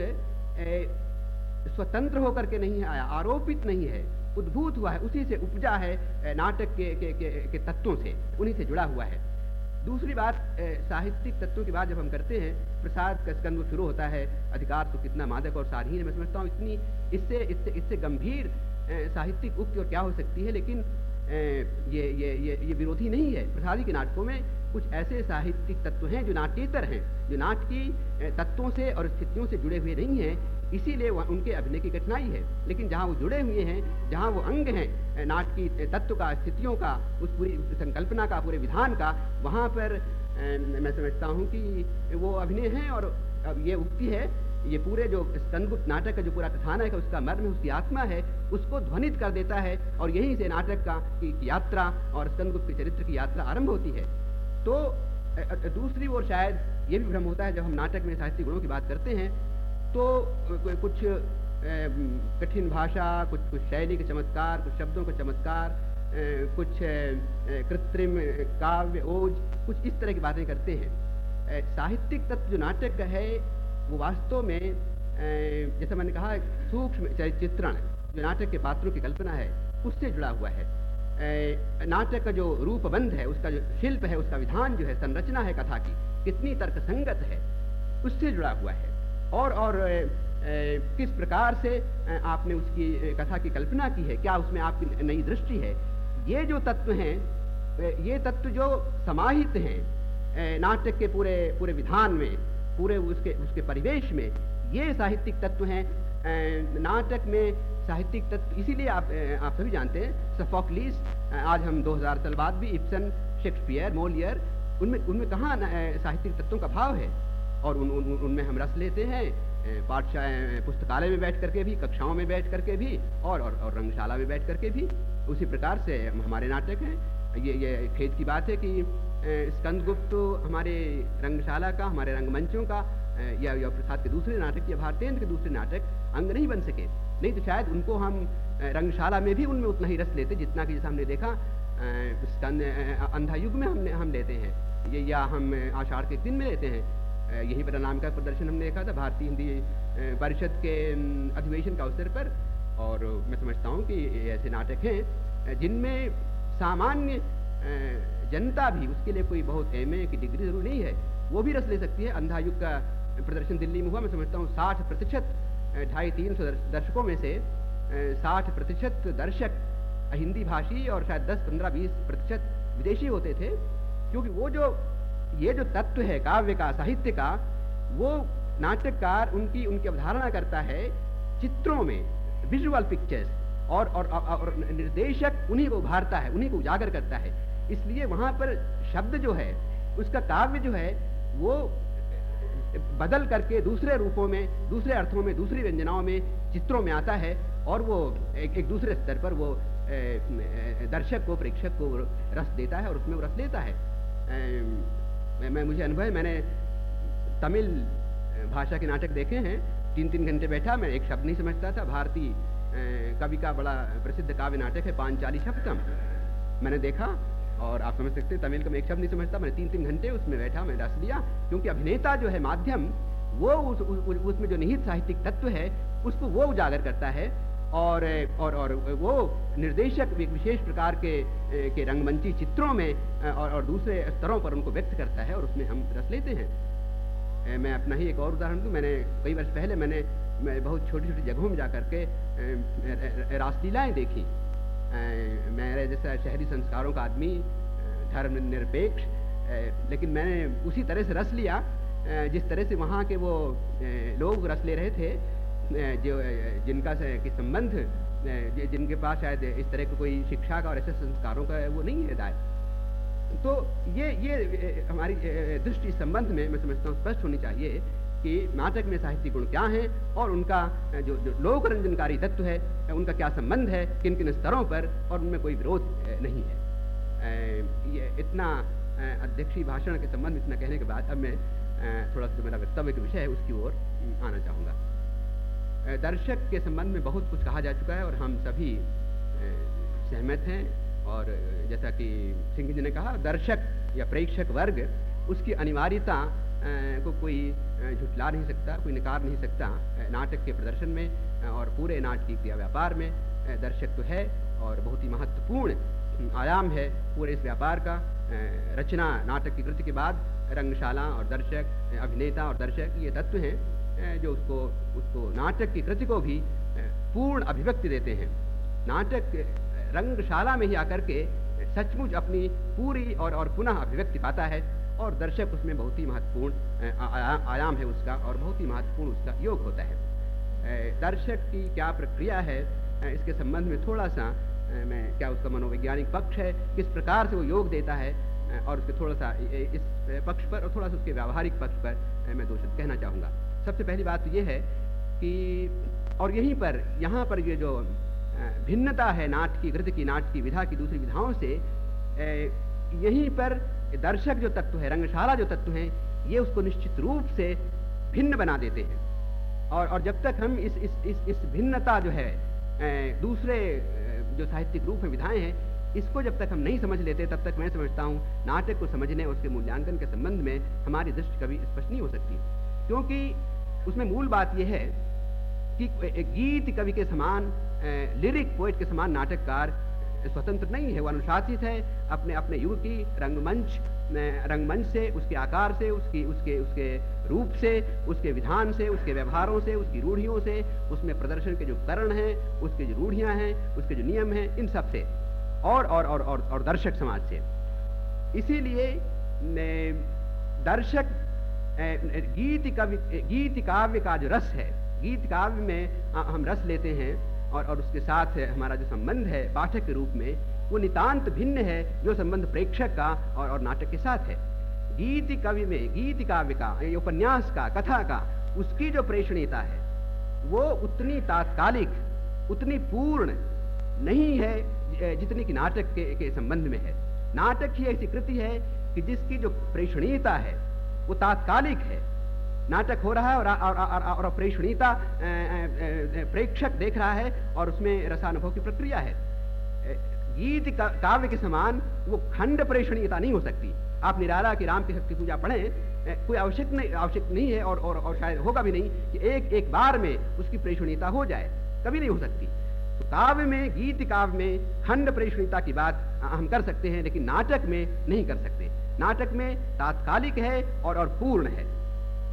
स्वतंत्र होकर के नहीं आया आरोपित नहीं है। उद्भूत हुआ है उसी से उपजा है नाटक के, के, के, के तत्वों से उन्हीं से जुड़ा हुआ है। दूसरी बात साहित्यिक तत्वों की बात जब हम करते हैं प्रसाद का स्कंद शुरू होता है अधिकार तो कितना मादक और सारहीन है मैं समझता हूँ इतनी इससे इससे इससे गंभीर साहित्यिक उक्ति और क्या हो सकती है लेकिन ये ये ये ये विरोधी नहीं है। प्रसादी के नाटकों में कुछ ऐसे साहित्यिक तत्व हैं जो नाट्येतर हैं जो नाटकी तत्वों से और स्थितियों से जुड़े हुए नहीं हैं इसीलिए उनके अभिनय की कठिनाई है। लेकिन जहाँ वो जुड़े हुए हैं जहाँ वो अंग हैं नाट की अ, तत्व का स्थितियों का उस पूरी संकल्पना का पूरे विधान का वहाँ पर मैं समझता हूँ कि वो अभिनय हैं और अब ये उक्ति है ये पूरे जो स्कंदगुप्त नाटक का जो पूरा कथानक है उसका मर्म उसकी आत्मा है उसको ध्वनित कर देता है और यहीं से नाटक का की, यात्रा और स्कंदगुप्त के चरित्र की यात्रा आरंभ होती है। तो दूसरी ओर शायद ये भी भ्रम होता है जब हम नाटक में साहित्यिक गुणों की बात करते हैं तो कुछ कठिन भाषा, कुछ कुछ शैली के चमत्कार, कुछ शब्दों का चमत्कार कुछ कृत्रिम काव्य, ओज, कुछ इस तरह की बातें करते हैं। साहित्यिक तत्व जो नाटक है, वो वास्तव में जैसा मैंने कहा, सूक्ष्म चित्रण, जो नाटक के पात्रों की कल्पना है, उससे जुड़ा हुआ है। नाटक का जो रूपबंध है, उसका जो शिल्प है, उसका विधान जो है, संरचना है कथा की, कितनी तर्क संगत है, उससे जुड़ा हुआ है। और और अ, अ, किस प्रकार से आपने उसकी कथा की कल्पना की है? क्या उसमें आपकी नई दृष्टि है? ये जो तत्व हैं ये तत्व जो समाहित हैं नाटक के पूरे पूरे विधान में पूरे उसके उसके परिवेश में ये साहित्यिक तत्व हैं। नाटक में साहित्यिक तत्व इसीलिए आप आप सभी जानते हैं सफोकलीस आज हम 2000 साल बाद भी इप्सन शेक्सपियर मोलियर उनमें उनमें कहाँ साहित्यिक तत्वों का भाव है? और उन, उन, उनमें हम रस लेते हैं पाठशाला पुस्तकालय में बैठ करके भी कक्षाओं में बैठ करके भी और और, और रंगशाला में बैठ करके भी उसी प्रकार से हमारे नाटक हैं। ये ये खेद की बात है कि स्कंदगुप्त तो हमारे रंगशाला का हमारे रंगमंचों का या या प्रसाद के दूसरे नाटक या भारतेंद्र के दूसरे नाटक अंग नहीं बन सके। नहीं तो शायद उनको हम रंगशाला में भी उनमें उतना ही रस लेते जितना कि जैसे हमने देखा अंधा युग में हमने हम लेते हैं। ये या हम आषाढ़ के दिन में लेते हैं। यहीं पर नाम का प्रदर्शन हमने देखा था, भारतीय हिंदी परिषद के अधिवेशन के अवसर पर। और मैं समझता हूँ कि ऐसे नाटक हैं जिनमें सामान्य जनता भी, उसके लिए कोई बहुत एमए की डिग्री ज़रूर नहीं है, वो भी रस ले सकती है। अंधा युग का प्रदर्शन दिल्ली में हुआ, मैं समझता हूँ साठ प्रतिशत ढाई तीन सौ दर्शकों में से साठ प्रतिशत दर्शक हिंदी भाषी और शायद दस पंद्रह बीस प्रतिशत विदेशी होते थे, क्योंकि वो जो ये जो तत्व है काव्य का साहित्य का वो नाटककार उनकी उनकी अवधारणा करता है चित्रों में विजुअल पिक्चर्स और और, और, और निर्देशक उन्हीं को उभारता है उन्हीं को उजागर करता है। इसलिए वहाँ पर शब्द जो है उसका काव्य जो है वो बदल करके दूसरे रूपों में दूसरे अर्थों में दूसरी व्यंजनाओं में चित्रों में आता है और वो एक, एक दूसरे स्तर पर वो दर्शक को प्रेक्षक को रस देता है और उसमें वो रस लेता है। ए, मैं, मुझे अनुभव है मैंने तमिल भाषा के नाटक देखे हैं। तीन तीन घंटे बैठा मैं एक शब्द नहीं समझता था। भारतीय कवि का बड़ा प्रसिद्ध काव्य नाटक है पांचाली शब्दम। मैंने देखा और आप समझ सकते हैं तमिल का मैं एक शब्द नहीं समझता मैंने तीन तीन घंटे उसमें बैठा मैं रस लिया क्योंकि अभिनेता जो है माध्यम वो उस, उस, उसमें जो निहित साहित्यिक तत्व है उसको वो उजागर करता है और और और वो निर्देशक विशेष प्रकार के के रंगमंची चित्रों में और, और दूसरे स्तरों पर उनको व्यक्त करता है और उसमें हम रस लेते हैं। मैं अपना ही एक और उदाहरण दूँ। मैंने कई वर्ष पहले मैंने मैं बहुत छोटी छोटी जगहों में जा के रासलीलाएँ देखी। मेरे जैसा शहरी संस्कारों का आदमी धर्म निरपेक्ष लेकिन मैंने उसी तरह से रस लिया जिस तरह से वहाँ के वो लोग रस ले रहे थे। जो जिनका कि संबंध जिनके पास शायद इस तरह का कोई शिक्षा का और ऐसे संस्कारों का वो नहीं है दाय तो ये ये हमारी दृष्टि संबंध में मैं समझता हूँ स्पष्ट होनी चाहिए कि नाटक में साहित्यिक गुण क्या हैं और उनका जो जो लोक रंजनकारी तत्व है, उनका क्या संबंध है, किन किन स्तरों पर, और उनमें कोई विरोध नहीं है। ये इतना अध्यक्षीय भाषण के संबंध में इतना कहने के बाद अब मैं थोड़ा सा मेरा वक्तव्य का विषय है उसकी ओर आना चाहूँगा। दर्शक के संबंध में बहुत कुछ कहा जा चुका है और हम सभी सहमत हैं। और जैसा कि सिंह जी ने कहा, दर्शक या प्रेक्षक वर्ग, उसकी अनिवार्यता को कोई झुठला नहीं सकता, कोई नकार नहीं सकता नाटक के प्रदर्शन में और पूरे नाटकीय क्रिया व्यापार में दर्शक तो है और बहुत ही महत्वपूर्ण आयाम है पूरे इस व्यापार का। रचना, नाटक की कृति के बाद रंगशाला और दर्शक अभिनेता और दर्शक, ये तत्व हैं। जो उसको उसको नाटक की कृति को भी पूर्ण अभिव्यक्ति देते हैं। नाटक रंगशाला में ही आकर के सचमुच अपनी पूरी और और पुनः अभिव्यक्ति पाता है और दर्शक उसमें बहुत ही महत्वपूर्ण आयाम है उसका और बहुत ही महत्वपूर्ण उसका योग होता है। दर्शक की क्या प्रक्रिया है? इसके संबंध में थोड़ा सा मैं, क्या उसका मनोवैज्ञानिक पक्ष है? किस प्रकार से वो योग देता है? और उसके थोड़ा सा इस पक्ष पर और थोड़ा सा उसके व्यावहारिक पक्ष पर मैं दो शब्द कहना चाहूँगा। सबसे पहली बात तो ये है कि और यहीं पर यहाँ पर ये जो भिन्नता है नाट की कृति की नाट की विधा की दूसरी विधाओं से यहीं पर दर्शक जो तत्व है रंगशाला जो तत्व है ये उसको निश्चित रूप से भिन्न बना देते हैं। और और जब तक हम इस इस इस, इस भिन्नता जो है दूसरे जो साहित्यिक रूप में विधाएँ हैं इसको जब तक हम नहीं समझ लेते तब तक मैं समझता हूँ नाटक को समझने और उसके मूल्यांकन के संबंध में हमारी दृष्टि कभी स्पष्ट नहीं हो सकती। क्योंकि उसमें मूल बात यह है कि गीत कवि के समान लिरिक पोइट के समान नाटककार स्वतंत्र नहीं है वो अनुशासित है अपने अपने युग की रंगमंच रंगमंच से उसके आकार से उसकी उसके उसके रूप से उसके विधान से उसके व्यवहारों से उसकी रूढ़ियों से उसमें प्रदर्शन के जो करण हैं उसके जो रूढ़ियाँ हैं उसके जो नियम हैं इन सबसे। और और और और, और दर्शक समाज से। इसीलिए दर्शक गीत कवि गीत काव्य का जो रस है गीत काव्य में हम रस लेते हैं और और उसके साथ हमारा जो संबंध है पाठक के रूप में वो नितांत भिन्न है जो संबंध प्रेक्षक का और और नाटक के साथ है। गीत कवि में गीत काव्य का उपन्यास का कथा का उसकी जो प्रेषणीयता है वो उतनी तात्कालिक उतनी पूर्ण नहीं है जितनी कि नाटक के, के संबंध में है। नाटक ही ऐसी कृति है कि जिसकी जो प्रेषणीयता है वो तात्कालिक है। नाटक हो रहा है और, और, और, प्रेक्षक देख रहा है और उसमें रसानुभव की प्रक्रिया है। गीत काव्य के समान वो खंड प्रेषणीयता नहीं हो सकती। आप निराला की राम की शक्ति पूजा पढ़ें कोई आवश्यक नहीं आवश्यक नहीं है और, और, और शायद होगा भी नहीं कि एक एक बार में उसकी प्रेषणीयता हो जाए। कभी नहीं हो सकती। तो काव्य में गीत काव्य में खंड प्रेषणीयता की बात हम कर सकते हैं लेकिन नाटक में नहीं कर सकते। नाटक में तात्कालिक है और और पूर्ण है।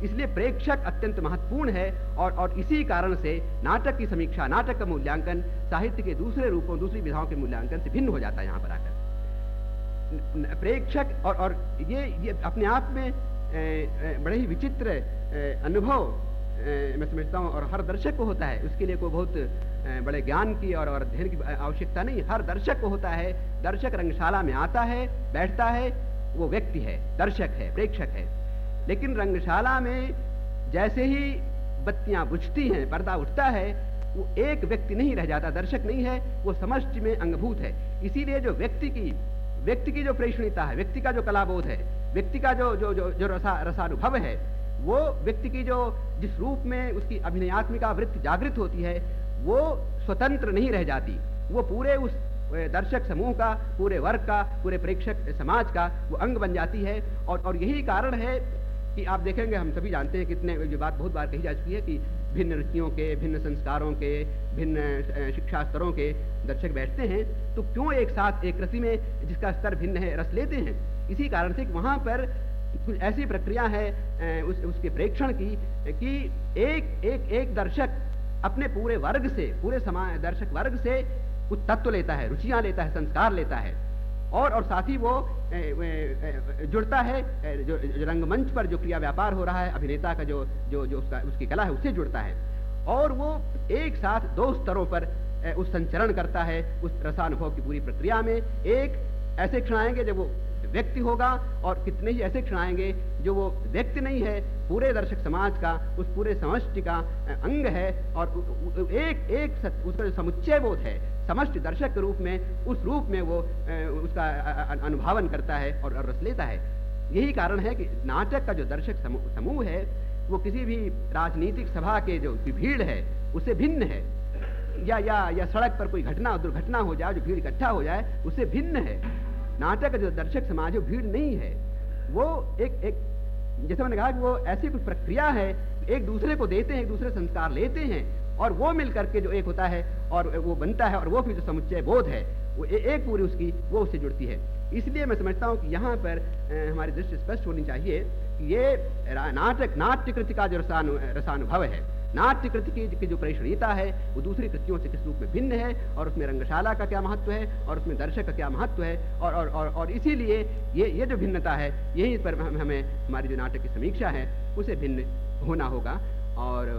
इसलिए प्रेक्षक अत्यंत महत्वपूर्ण है और और इसी कारण से नाटक की समीक्षा नाटक का मूल्यांकन साहित्य के दूसरे रूपों दूसरी विधाओं के मूल्यांकन से भिन्न हो जाता है यहाँ पर आकर। प्रेक्षक और और ये ये अपने आप में अ, अ, बड़े ही विचित्र अनुभव मैं समझता हूँ और हर दर्शक को होता है। उसके लिए कोई बहुत बड़े ज्ञान की और अध्ययन की आवश्यकता नहीं। हर दर्शक को होता है। दर्शक रंगशाला में आता है बैठता है वो व्यक्ति है, दर्शक है, प्रेक्षक है। लेकिन रंगशाला में जैसे ही बत्तियाँ बुझती हैं, पर्दा उठता है, वो एक व्यक्ति नहीं रह जाता, दर्शक नहीं है, वो समष्टि में अंगभूत है। इसीलिए जो व्यक्ति की व्यक्ति की जो प्रेषणीता है, व्यक्ति का जो कलाबोध है, व्यक्ति का जो जो जो जो रसा, रसानुभव है, वो व्यक्ति की जो, जिस रूप में उसकी अभिनयात्मिका वृत्ति जागृत होती है, वो स्वतंत्र नहीं रह जाती। वो पूरे उस दर्शक समूह का, पूरे वर्ग का, पूरे प्रेक्षक समाज का वो अंग बन जाती है। और और यही कारण है कि आप देखेंगे, हम सभी जानते हैं कितने, ये बात बहुत बार कही जा चुकी है कि भिन्न रुचियों के, भिन्न संस्कारों के, भिन्न शिक्षा स्तरों के दर्शक बैठते हैं। तो क्यों एक साथ, एक कृति में जिसका स्तर भिन्न है, रस लेते हैं? इसी कारण से वहाँ पर कुछ ऐसी प्रक्रिया है उस, उसके प्रेक्षण की, कि एक एक एक दर्शक अपने पूरे वर्ग से, पूरे समाज दर्शक वर्ग से कुछ तत्व लेता है रुचियाँ लेता है संस्कार लेता है। और और साथ ही वो जुड़ता है जो, रंगमंच पर जो क्रिया व्यापार हो रहा है अभिनेता का जो जो जो उसका उसकी कला है उससे जुड़ता है। और वो एक साथ दो स्तरों पर उस संचरण करता है उस रसानुभव की पूरी प्रक्रिया में। एक ऐसे क्षण आएँगे जब वो व्यक्ति होगा और कितने ही ऐसे क्षण आएँगे जो वो व्यक्ति नहीं है, पूरे दर्शक समाज का, उस पूरे समष्टि का अंग है और एक एक उसका जो समुच्चय बोध है, समष्टि दर्शक के रूप में, उस रूप में वो उसका अनुभावन करता है और रस लेता है। यही कारण है कि नाटक का जो दर्शक समूह है, वो किसी भी राजनीतिक सभा के जो भीड़ है, उससे भिन्न है। या या या सड़क पर कोई घटना, दुर्घटना हो जाए, जो भीड़ इकट्ठा हो जाए, उससे भिन्न है। नाटक का जो दर्शक समाज है भीड़ नहीं है वो एक एक जैसे मैंने कहा कि वो ऐसी कुछ प्रक्रिया है एक दूसरे को देते हैं एक दूसरे संस्कार लेते हैं और वो मिल करके जो एक होता है और वो बनता है और वो फिर जो समुच्चय बोध है वो ए, एक पूरी उसकी वो उससे जुड़ती है। इसलिए मैं समझता हूँ कि यहाँ पर हमारी दृष्टि स्पष्ट होनी चाहिए कि ये नाटक नाट्य कृति का जो रसानु रसानुभव है नाट्य कृति की, जो परिश्रणीयता है वो दूसरी कृतियों से किस रूप में भिन्न है और उसमें रंगशाला का क्या महत्व है और उसमें दर्शक का क्या महत्व है और और और, और इसीलिए ये ये जो भिन्नता है यही पर हम, हमें हमारी जो नाटक की समीक्षा है उसे भिन्न होना होगा और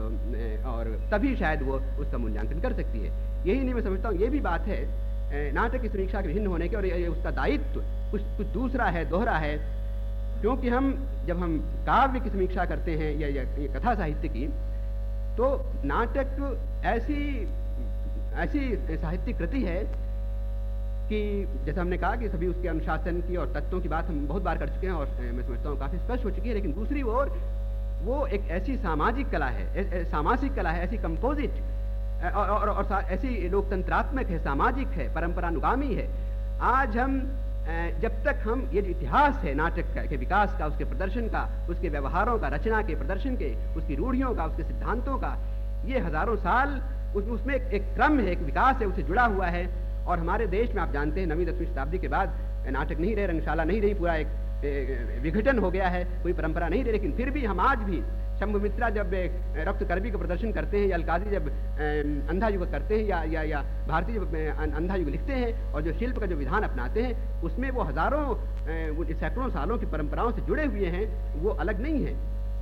और तभी शायद वो उसका मूल्यांकन कर सकती है। यही नहीं मैं समझता हूँ ये भी बात है नाटक की समीक्षा के भिन्न होने के और ये उसका दायित्व कुछ कुछ दूसरा है दोहरा है क्योंकि हम जब हम काव्य की समीक्षा करते हैं या, या, या कथा साहित्य की तो नाटक ऐसी ऐसी साहित्यिक कृति है कि जैसे हमने कहा कि सभी उसके अनुशासन की और तत्वों की बात हम बहुत बार कर चुके हैं और मैं समझता हूँ काफ़ी स्पष्ट हो चुकी है लेकिन दूसरी ओर वो एक ऐसी सामाजिक कला है सामाजिक कला है ऐसी कंपोजिट और, और, और ऐसी लोकतंत्रात्मक है सामाजिक है परंपरानुगामी है। आज हम जब तक हम ये जो इतिहास है नाटक का, के विकास का उसके प्रदर्शन का उसके व्यवहारों का रचना के प्रदर्शन के उसकी रूढ़ियों का उसके सिद्धांतों का ये हज़ारों साल उस, उसमें एक, एक क्रम है एक विकास है उससे जुड़ा हुआ है। और हमारे देश में आप जानते हैं नवीं दसवीं शताब्दी के बाद नाटक नहीं रहे रंगशाला नहीं रही पूरा एक ए, ए, विघटन हो गया है कोई परंपरा नहीं रही लेकिन फिर भी हम आज भी शंभु मित्रा जब रक्त कर्मी का प्रदर्शन करते हैं या अलकाजी जब अंधा युग करते हैं या या या भारतीय जब अं- अंधा युग लिखते हैं और जो शिल्प का जो विधान अपनाते हैं उसमें वो हज़ारों सैकड़ों सालों की परंपराओं से जुड़े हुए हैं वो अलग नहीं है।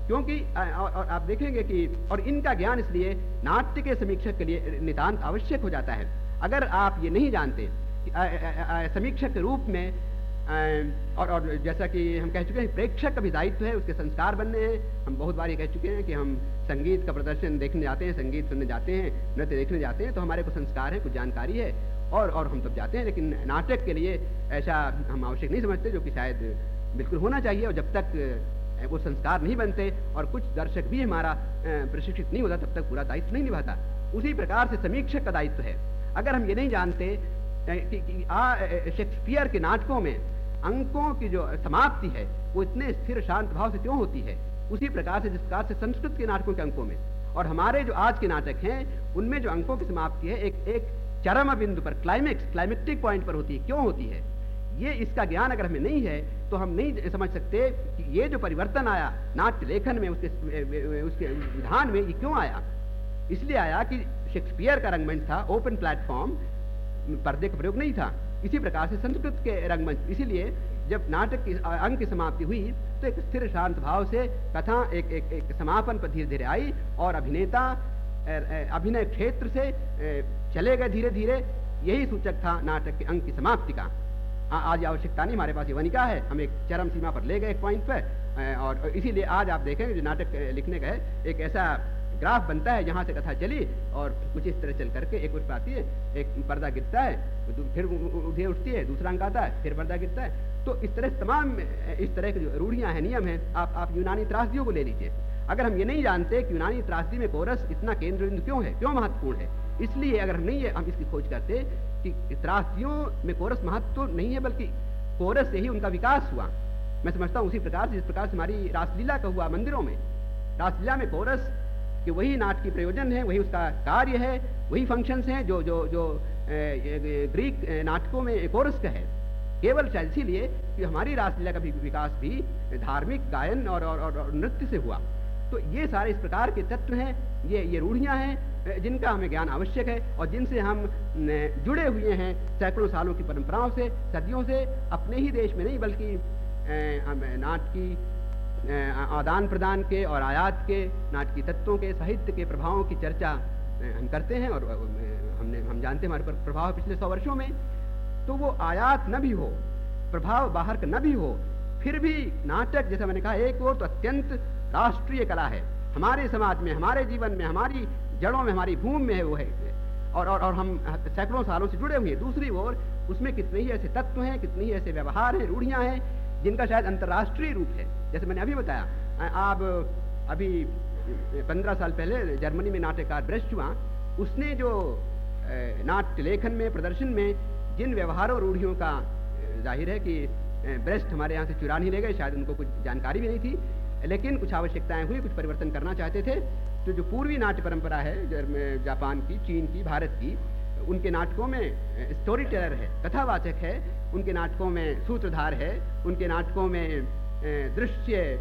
क्योंकि और, आप देखेंगे कि और इनका ज्ञान इसलिए नाट्य के समीक्षक के लिए नितांत आवश्यक हो जाता है। अगर आप ये नहीं जानते समीक्षक के रूप में और और जैसा कि हम कह चुके हैं प्रेक्षक का भी दायित्व है उसके संस्कार बनने हैं। हम बहुत बार ये कह चुके हैं कि हम संगीत का प्रदर्शन देखने जाते हैं संगीत सुनने जाते हैं नृत्य देखने जाते हैं तो हमारे कुछ संस्कार है कुछ जानकारी है। और और हम तब जाते हैं लेकिन नाटक के लिए ऐसा हम आवश्यक नहीं समझते जो कि शायद बिल्कुल होना चाहिए और जब तक वो संस्कार नहीं बनते और कुछ दर्शक भी हमारा प्रशिक्षित नहीं होता तब तक पूरा दायित्व नहीं निभाता। उसी प्रकार से समीक्षक का दायित्व है। अगर हम ये नहीं जानते कि, आ शेक्सपियर के नाटकों में अंकों की जो समाप्ति है, वो इतने स्थिर शांत भाव से क्यों होती है? उसी प्रकार से जिस प्रकार से संस्कृत के नाटकों के अंकों में। और हमारे जो आज के नाटक हैं, उनमें जो अंकों की समाप्ति है, एक एक चरम बिंदु पर क्लाइमेक्स क्लाइमेक्टिक पॉइंट पर होती है। क्यों होती है? ये इसका ज्ञान अगर हमें नहीं है तो हम नहीं समझ सकते कि ये जो परिवर्तन आया, नाट्य लेखन में, उसके उसके विधान में, ये क्यों आया? इसलिए आया कि शेक्सपियर का रंगमंच था ओपन प्लेटफॉर्म पर्दे का प्रयोग नहीं था। इसी प्रकार से संस्कृत के रंगमंच। इसीलिए जब नाटक की अंग की समाप्ति हुई तो एक स्थिर शांत भाव से कथा एक एक, एक समापन पर धीरे धीरे आई और अभिनेता अभिनय क्षेत्र से चले गए धीरे धीरे। यही सूचक था नाटक के अंग की समाप्ति का। आज आवश्यकता नहीं हमारे पास ये वनिका है। हम एक चरम सीमा पर ले गए एक पॉइंट पर। और इसीलिए आज आप देखेंगे जो नाटक लिखने गए एक ऐसा ग्राफ बनता है, जहाँ से कथा चली और कुछ इस तरह चल करके एक उठ आती है, एक पर्दा गिरता है फिर उ- उ- उठती है, दूसरा अंक आता है, फिर पर्दा गिरता है। तो इस तरह तमाम, इस तरह की जो रूढ़ियाँ हैं, नियम हैं, आप आप यूनानी त्रासदियों को ले लीजिए। अगर हम ये नहीं जानते कि यूनानी त्रासदी में कोरस इतना केंद्र बिंदु क्यों है, क्यों महत्वपूर्ण है, इसलिए अगर हम नहीं, हम इसकी खोज करते कि त्रासदियों में कोरस महत्व तो नहीं है, बल्कि कोरस से ही उनका विकास हुआ। मैं समझता हूँ उसी प्रकार से, जिस प्रकार से हमारी रासलीला का हुआ मंदिरों में। रासलीला में कोरस कि वही नाट की प्रयोजन है वही उसका कार्य है वही फ़ंक्शंस हैं जो जो जो ग्रीक नाटकों में कोरस का है। केवल इसीलिए कि हमारी रासलीला का विकास भी धार्मिक गायन और, और, और, और नृत्य से हुआ। तो ये सारे इस प्रकार के तत्व हैं ये ये रूढ़ियाँ हैं जिनका हमें ज्ञान आवश्यक है और जिनसे हम जुड़े हुए हैं सैकड़ों सालों की परंपराओं से सदियों से अपने ही देश में नहीं बल्कि नाट की आदान प्रदान के और आयात के नाटकीय तत्वों के साहित्य के प्रभावों की चर्चा हम करते हैं और हमने हम जानते हैं हमारे पर प्रभाव पिछले सौ वर्षों में। तो वो आयात न भी हो प्रभाव बाहर का न भी हो फिर भी नाटक जैसा मैंने कहा एक और तो अत्यंत राष्ट्रीय कला है। हमारे समाज में हमारे जीवन में हमारी जड़ों में हमारी भूमि में है वो है। और और, और हम सैकड़ों सालों से जुड़े हुए हैं। दूसरी ओर उसमें कितने ही ऐसे तत्व हैं कितने ही ऐसे व्यवहार हैं रूढ़ियाँ हैं जिनका शायद अंतर्राष्ट्रीय रूप है। जैसे मैंने अभी बताया आप अभी पंद्रह साल पहले जर्मनी में नाट्यकार ब्रेस्ट हुआ, उसने जो नाट्य लेखन में, प्रदर्शन में, जिन व्यवहारों रूढ़ियों का ज़ाहिर है कि ब्रेस्ट हमारे यहाँ से चुरा नहीं ले गए, शायद उनको कुछ जानकारी भी नहीं थी, लेकिन कुछ आवश्यकताएँ हुई, कुछ परिवर्तन करना चाहते थे तो जो पूर्वी नाट्य परंपरा है जापान की, चीन की, भारत की, उनके नाटकों में स्टोरी टेलर है, कथावाचक है, उनके नाटकों में सूत्रधार है, उनके नाटकों में दृश्य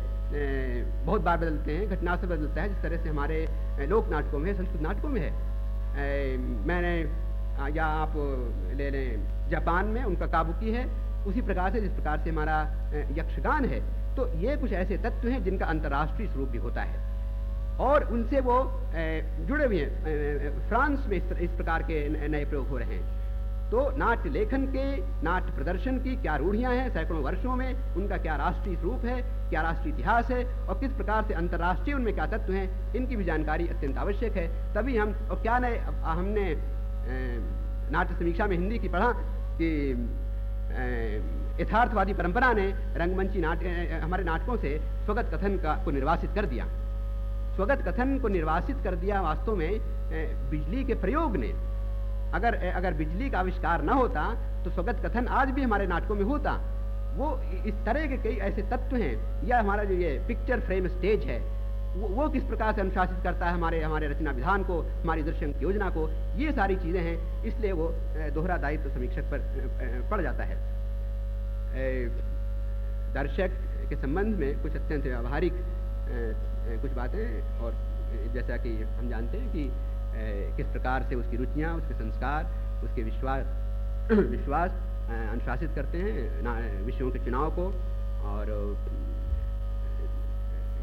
बहुत बार बदलते हैं घटना से बदलता है, जिस तरह से हमारे लोक नाटकों में, संस्कृत नाटकों में है। मैंने या आप ले लें, जापान में उनका काबुकी है, उसी प्रकार से, जिस प्रकार से हमारा यक्षगान है तो ये कुछ ऐसे तत्व हैं, जिनका अंतर्राष्ट्रीय स्वरूप भी होता है। और उनसे वो जुड़े हुए हैं फ्रांस में इस प्रकार के नए प्रयोग हो रहे हैं। तो नाट्य लेखन के, नाट्य प्रदर्शन की क्या रूढ़ियाँ हैं? सैकड़ों वर्षों में उनका क्या राष्ट्रीय स्वरूप है? क्या राष्ट्रीय इतिहास है? और किस प्रकार से अंतर्राष्ट्रीय उनमें क्या तत्व हैं? इनकी भी जानकारी अत्यंत आवश्यक है। तभी हम, और क्या नए हमने नाट्य समीक्षा में हिंदी की पढ़ा कि यथार्थवादी परंपरा ने रंगमंची नाट्य हमारे नाटकों से स्वगत कथन का, को निर्वासित कर दिया। स्वगत कथन को निर्वासित कर दिया वास्तव में बिजली के प्रयोग ने। अगर अगर बिजली का आविष्कार न होता तो स्वगत कथन आज भी हमारे नाटकों में होता। वो इस तरह के कई ऐसे तत्व हैं। या हमारा जो ये पिक्चर फ्रेम स्टेज है वो, वो किस प्रकार से अनुशासित करता है हमारे हमारे रचना विधान को हमारी दृश्य योजना को ये सारी चीज़ें हैं। इसलिए वो दोहरा दायित्व तो समीक्षक पर पड़ जाता है। दर्शक के संबंध में कुछ अत्यंत व्यावहारिक कुछ बातें और जैसा कि हम जानते हैं कि किस प्रकार से उसकी रुचियाँ, उसके संस्कार, उसके विश्वास विश्वास अनुशासित करते हैं विषयों के चुनाव को, और,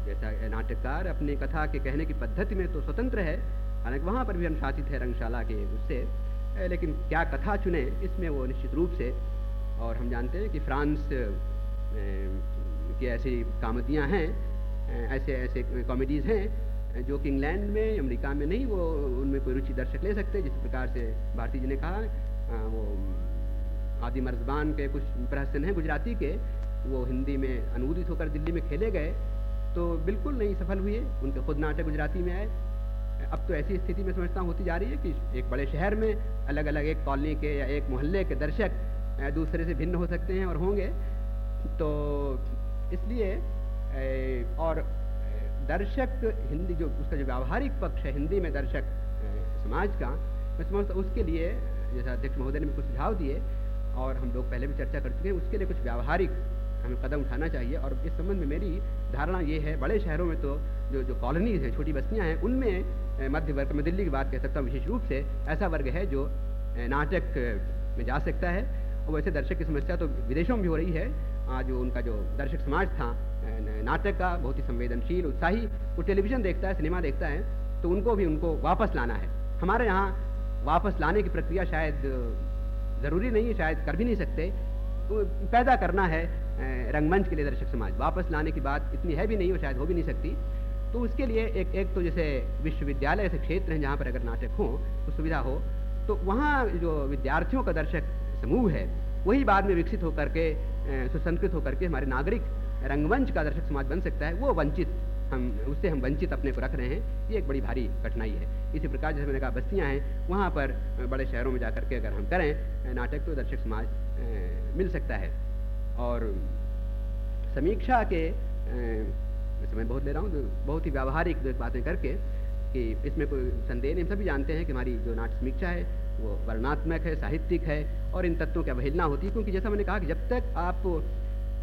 जैसा नाटककार अपनी कथा के कहने की पद्धति में तो स्वतंत्र है, हालाँकि वहाँ पर भी अनुशासित है रंगशाला के उससे लेकिन क्या कथा चुने, इसमें वो निश्चित रूप से, और हम जानते हैं कि फ्रांस की ऐसी कामतियाँ हैं ऐसे ऐसे कॉमेडीज़ हैं जो कि इंग्लैंड में, अमेरिका में नहीं, वो उनमें कोई रुचि दर्शक ले सकते, जिस प्रकार से भारती जी ने कहा वो आदि मर्जबान के कुछ प्रहसन हैं गुजराती के, वो हिंदी में अनुदित होकर दिल्ली में खेले गए तो बिल्कुल नहीं सफल हुए। उनके खुद नाटक गुजराती में आए। अब तो ऐसी स्थिति में समझता हूँ, होती जा रही है कि एक बड़े शहर में अलग अलग एक कॉलोनी के या एक मोहल्ले के दर्शक दूसरे से भिन्न हो सकते हैं और होंगे। तो इसलिए और दर्शक हिंदी जो, उसका जो व्यावहारिक पक्ष है, हिंदी में दर्शक समाज का, मैं समझता उसके लिए, जैसा अध्यक्ष महोदय ने कुछ सुझाव दिए, और हम लोग पहले भी चर्चा कर चुके हैं, उसके लिए कुछ व्यावहारिक हमें कदम उठाना चाहिए, और इस संबंध में मेरी धारणा ये है, बड़े शहरों में तो जो जो कॉलोनीज हैं, छोटी बस्तियाँ हैं, उनमें मध्य वर्ग, में दिल्ली की बात कह सकता हूँ, विशेष रूप से ऐसा वर्ग है जो नाटक में जा सकता है, और वैसे दर्शक की समस्या तो विदेशों में भी हो रही है, आज जो उनका जो दर्शक समाज था नाटक का बहुत ही संवेदनशील, उत्साही, वो टेलीविज़न देखता है, सिनेमा देखता है तो उनको भी उनको वापस लाना है। हमारे यहाँ वापस लाने की प्रक्रिया शायद ज़रूरी नहीं है, शायद कर भी नहीं सकते। तो पैदा करना है रंगमंच के लिए दर्शक समाज। वापस लाने की बात इतनी है भी नहीं और शायद हो भी नहीं सकती। तो उसके लिए एक एक तो जैसे विश्वविद्यालय ऐसे क्षेत्र हैं जहाँ पर अगर नाटक हो तो सुविधा हो तो वहाँ जो विद्यार्थियों का दर्शक समूह है, वही बाद में विकसित होकर के सुसंस्कृत होकर के हमारे नागरिक रंगमंच का दर्शक समाज बन सकता है, वो वंचित, हम, उससे हम वंचित अपने को रख रहे हैं, ये एक बड़ी भारी कठिनाई है। इसी प्रकार जैसे मैंने कहा, बस्तियाँ हैं, वहाँ पर बड़े शहरों में जा कर के अगर हम करें, नाटक तो दर्शक समाज मिल सकता है। और समीक्षा के मैं बहुत ले रहा हूँ तो बहुत ही व्यावहारिक बातें करके कि इसमें कोई संदेह नहीं, हम सभी जानते हैं कि हमारी जो नाट्य समीक्षा है, वो वर्णात्मक है, साहित्यिक है, और इन तत्वों की अवहेलना होती है, क्योंकि जैसा मैंने कहा कि जब तक आप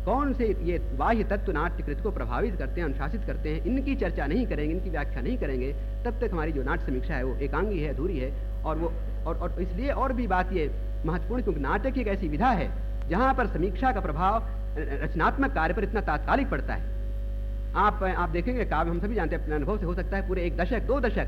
कौन से ये बाह्य तत्व नाट्य कृत को प्रभावित करते हैं अनुशासित करते हैं इनकी चर्चा नहीं करेंगे इनकी व्याख्या नहीं करेंगे तब तक हमारी जो नाट्य समीक्षा है वो एकांगी है अधूरी है और वो और, और इसलिए और भी बात ये महत्वपूर्ण क्योंकि नाटक एक ऐसी विधा है जहाँ पर समीक्षा का प्रभाव रचनात्मक कार्य पर इतना तात्कालिक पड़ता है। आप आप देखेंगे काव्य हम सभी जानते हैं अपने अनुभव से हो सकता है पूरे एक दशक दो दशक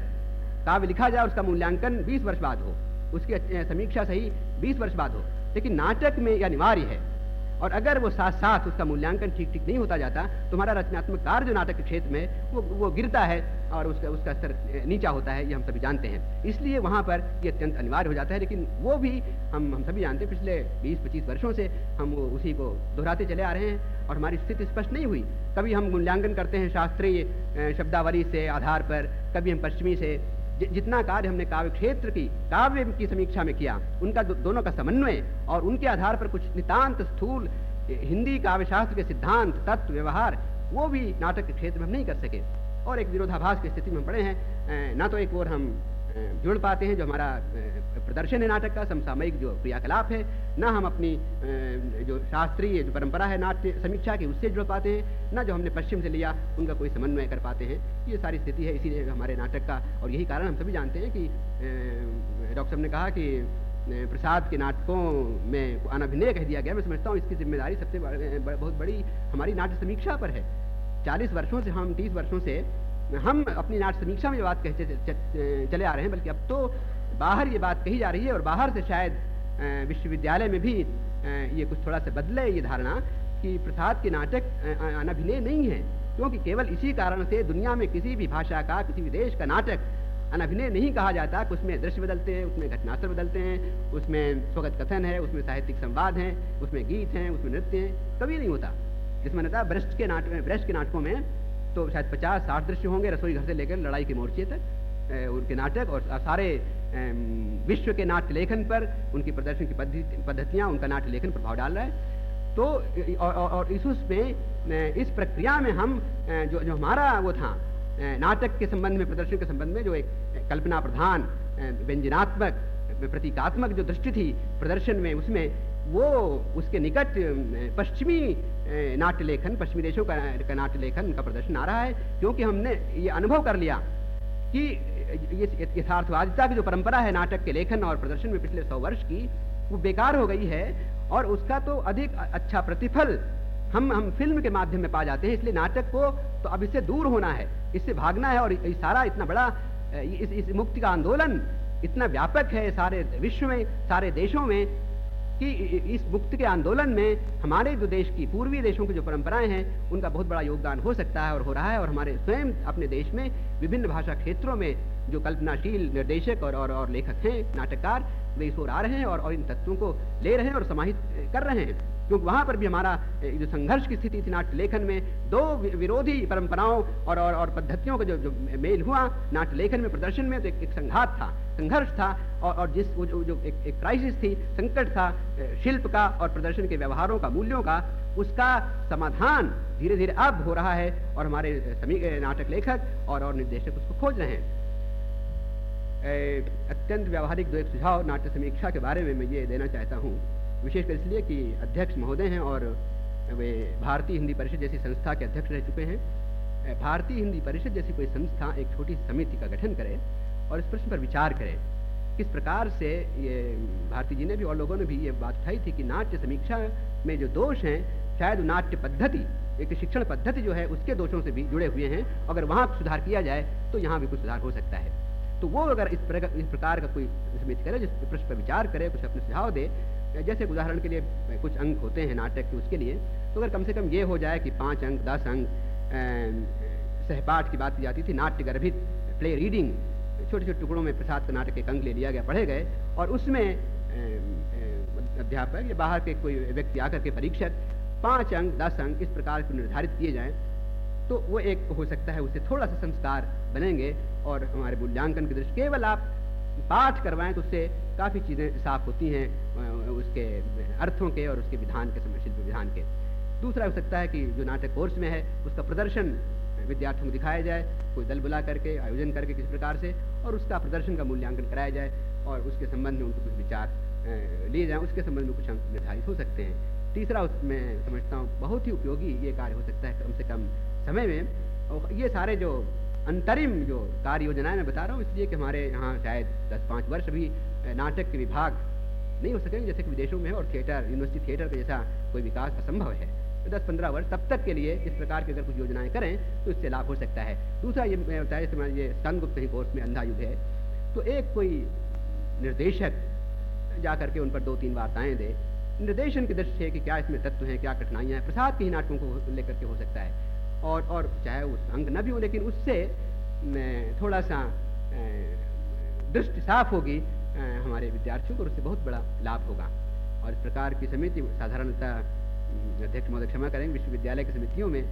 काव्य लिखा जाए उसका मूल्यांकन 20 वर्ष बाद हो उसकी समीक्षा सही 20 वर्ष बाद हो लेकिन नाटक में यह अनिवार्य है। और अगर वो साथ साथ उसका मूल्यांकन ठीक ठीक नहीं होता जाता तो हमारा रचनात्मक कार्य जो नाटक के क्षेत्र में, वो वो गिरता है और उसका उसका स्तर नीचा होता है, ये हम सभी जानते हैं। इसलिए वहाँ पर ये अत्यंत अनिवार्य हो जाता है, लेकिन वो भी हम हम सभी जानते हैं, पिछले 20-25 वर्षों से हम वो उसी को दोहराते चले आ रहे हैं और हमारी स्थिति स्पष्ट नहीं हुई। कभी हम मूल्यांकन करते हैं शास्त्रीय शब्दावली से आधार पर, कभी हम पश्चिमी से जितना कार्य हमने काव्य क्षेत्र की काव्य की समीक्षा में किया उनका दो, दोनों का समन्वय और उनके आधार पर कुछ नितांत स्थूल हिंदी काव्य शास्त्र के सिद्धांत तत्व व्यवहार वो भी नाटक के क्षेत्र में हम नहीं कर सके। और एक विरोधाभास की स्थिति में पड़े हैं। ना तो एक और हम जुड़ पाते हैं, जो हमारा प्रदर्शन है नाटक का, समसामयिक जो क्रियाकलाप है, ना हम अपनी जो शास्त्रीय जो परंपरा है नाट्य समीक्षा की, उससे जुड़ पाते हैं, ना जो हमने पश्चिम से लिया, उनका कोई समन्वय कर पाते हैं। ये सारी स्थिति है, इसीलिए हमारे नाटक का, और यही कारण हम सभी जानते हैं कि डॉक्टर साहब ने कहा कि प्रसाद के नाटकों में अनभिनय कह दिया गया। मैं समझता हूँ, इसकी ज़िम्मेदारी सबसे बहुत बड़ी हमारी नाट्य समीक्षा पर है। चालीस वर्षों से, हम तीस वर्षों से हम अपनी नाट समीक्षा में बात कहते चले आ रहे हैं, बल्कि अब तो बाहर ये बात कही जा रही है और बाहर से शायद विश्वविद्यालय में भी ये कुछ थोड़ा सा बदले ये धारणा कि प्रसाद के नाटक अनभिनय नहीं है, क्योंकि केवल इसी कारण से दुनिया में किसी भी भाषा का, किसी भी देश का नाटक अनभिनय नहीं कहा जाता। कि उसमें दृश्य बदलते हैं, उसमें घटनास्त्र बदलते हैं, उसमें स्वगत कथन है, उसमें साहित्यिक संवाद हैं, उसमें गीत हैं, उसमें नृत्य हैं, कभी नहीं होता। जिसमें कहता ब्रस्ट के नाटक ब्रस्ट के नाटकों में तो शायद पचास साठ दृश्य होंगे रसोई घर से लेकर लड़ाई के मोर्चे तक उनके नाटक और सारे विश्व के नाट्य लेखन पर उनकी प्रदर्शन की पद्धतियाँ उनका नाट्य लेखन प्रभाव डाल रहा है। तो और, इस उसमें इस प्रक्रिया में हम जो जो हमारा वो था नाटक के संबंध में प्रदर्शन के संबंध में जो एक कल्पना प्रधान व्यंजनात्मक प्रतीकात्मक जो दृष्टि थी प्रदर्शन में उसमें वो उसके निकट पश्चिमी नाट्य लेखन पश्चिमी देशों का, का नाट्य लेखन का प्रदर्शन आ रहा है क्योंकि हमने ये अनुभव कर लिया कि ये यथार्थवादिता की जो परंपरा है नाटक के लेखन और प्रदर्शन में पिछले सौ वर्ष की वो बेकार हो गई है और उसका तो अधिक अच्छा प्रतिफल हम हम फ़िल्म के माध्यम में पा जाते हैं इसलिए नाटक को तो अब इससे दूर होना है इससे भागना है और ये सारा इतना बड़ा इस, इस मुक्ति का आंदोलन इतना व्यापक है सारे विश्व में सारे देशों में कि इस मुक्त के आंदोलन में हमारे जो देश की पूर्वी देशों की जो परंपराएँ हैं उनका बहुत बड़ा योगदान हो सकता है और हो रहा है और हमारे स्वयं अपने देश में विभिन्न भाषा क्षेत्रों में जो कल्पनाशील निर्देशक और और, और लेखक हैं नाटककार वे इस ओर आ रहे हैं और, और इन तत्वों को ले रहे हैं और समाहित कर रहे हैं। क्योंकि वहाँ पर भी हमारा जो संघर्ष की स्थिति थी नाट्य लेखन में दो विरोधी परंपराओं और और, और पद्धतियों का जो जो मेल हुआ नाट्य लेखन में प्रदर्शन में तो एक, एक संघात था संघर्ष था और, और जिस जो, जो एक, एक क्राइसिस थी संकट था शिल्प का और प्रदर्शन के व्यवहारों का मूल्यों का उसका समाधान धीरे धीरे अब हो रहा है और हमारे समी नाटक लेखक और और निर्देशक उसको खोज रहे हैं। अत्यंत व्यवहारिक दो एक सुझाव नाट्य समीक्षा के बारे में मैं ये देना चाहता हूँ। विशेषकर इसलिए कि अध्यक्ष महोदय हैं और वे भारतीय हिंदी परिषद जैसी संस्था के अध्यक्ष रह चुके हैं। भारतीय हिंदी परिषद जैसी कोई संस्था एक छोटी समिति का गठन करे और इस प्रश्न पर विचार करे। किस प्रकार से ये भारती जी ने भी और लोगों ने भी ये बात उठाई थी कि नाट्य समीक्षा में जो दोष हैं, शायद नाट्य पद्धति, एक शिक्षण पद्धति जो है, उसके दोषों से भी जुड़े हुए हैं। अगर वहाँ सुधार किया जाए तो यहाँ भी कुछ सुधार हो सकता है। तो वो अगर इस प्रकार इस प्रकार का कोई समिति करे, जिस प्रश्न पर विचार करे, कुछ अपने सुझाव दे जैसे उदाहरण के लिए कुछ अंक होते हैं नाटक के, उसके लिए तो अगर कम से कम ये हो जाए कि पाँच अंक, दस अंक सहपाठ की बात की जाती थी नाट्य गर्भित प्ले रीडिंग छोटे छोटे टुकड़ों में प्रसाद का नाटक एक अंक ले लिया गया, पढ़े गए, और उसमें अध्यापक या बाहर के कोई व्यक्ति आकर के परीक्षक पाँच अंक, दस अंक इस प्रकार के निर्धारित किए जाएँ तो वो एक हो सकता है, उससे थोड़ा सा संस्कार बनेंगे और हमारे मूल्यांकन की दृष्टि केवल आप पाठ करवाएँ तो उससे काफ़ी चीज़ें साफ़ होती हैं उसके अर्थों के और उसके विधान के समय शिल्प विधान के। दूसरा हो सकता है कि जो नाटक कोर्स में है, उसका प्रदर्शन विद्यार्थियों को दिखाया जाए, कोई दल बुला करके, आयोजन करके किस प्रकार से, और उसका प्रदर्शन का मूल्यांकन कराया जाए, और उसके संबंध में उनको कुछ विचार लिए जाएँ, उसके संबंध में कुछ अंक निर्धारित हो सकते हैं। तीसरा उसमें समझता हूँ, बहुत ही उपयोगी ये कार्य हो सकता है कम से कम समय में, और ये सारे जो अंतरिम जो कार्य योजनाएँ मैं बता रहा हूँ, इसलिए कि हमारे यहाँ शायद दस पाँच वर्ष भी नाटक के विभाग नहीं हो सकेंगे, जैसे कि विदेशों में और थिएटर, यूनिवर्सिटी थिएटर का जैसा कोई विकास असंभव है। तो दस पंद्रह वर्ष तब तक के लिए इस प्रकार की अगर कुछ योजनाएँ करें तो इससे लाभ हो सकता है। दूसरा ये मैं बताया जैसे मान लीजिए स्कंदगुप्त ही कोर्स में अंधा युग है। तो एक कोई निर्देशक जा करके उन पर दो तीन वार्ताएँ दे। निर्देशन की दृष्टि से कि क्या इसमें तत्व हैं, क्या कठिनाइयाँ हैं, प्रसाद के ही नाटकों को लेकर के हो सकता है। और और चाहे उस अंग न भी हो, लेकिन उससे थोड़ा सा दृष्टि साफ़ होगी हमारे विद्यार्थियों को उससे बहुत बड़ा लाभ होगा। और इस प्रकार की समिति साधारणतः अध्यक्ष महोदय क्षमा करेंगे विश्वविद्यालय की समितियों में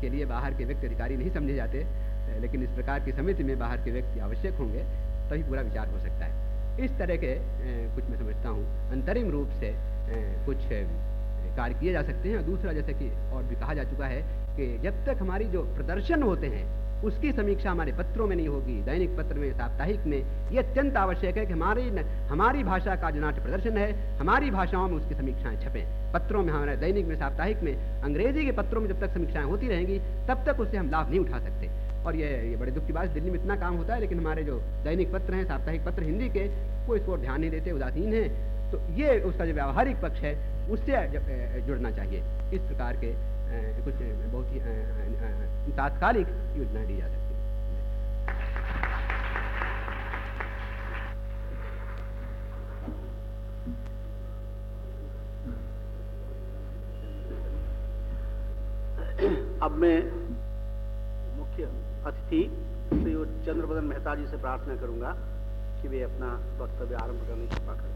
के लिए बाहर के व्यक्ति अधिकारी नहीं समझे जाते लेकिन इस प्रकार की समिति में बाहर के व्यक्ति आवश्यक होंगे, तभी पूरा विचार हो सकता है। इस तरह के कुछ मैं समझता हूँ, अंतरिम रूप से कुछ कार्य किए जा सकते हैं। और दूसरा, जैसे कि और भी कहा जा चुका है कि जब तक हमारी जो प्रदर्शन होते हैं उसकी समीक्षा हमारे पत्रों में नहीं होगी दैनिक पत्र में साप्ताहिक में ये अत्यंत आवश्यक है कि हमारी न, हमारी भाषा का जो नाट्य प्रदर्शन है हमारी भाषाओं में उसकी समीक्षाएँ छपें। पत्रों में हमारे दैनिक में साप्ताहिक में अंग्रेज़ी के पत्रों में जब तक समीक्षाएँ होती रहेंगी तब तक उससे हम लाभ नहीं उठा सकते। और ये ये बड़े दुख की बात दिल्ली में इतना काम होता है लेकिन हमारे जो दैनिक पत्र हैं साप्ताहिक पत्र हिंदी के वो इसको ध्यान नहीं देते उदासीन हैं। तो ये उसका जो व्यावहारिक पक्ष है उससे जुड़ना चाहिए इस प्रकार के कुछ बहुत ही तात्कालिक योजनाएँ दी जा सकती हैं। अब मैं मुख्य अतिथि श्री चंद्रबदन मेहता जी से प्रार्थना करूँगा कि वे अपना वक्तव्य आरंभ करने की कृपा करें।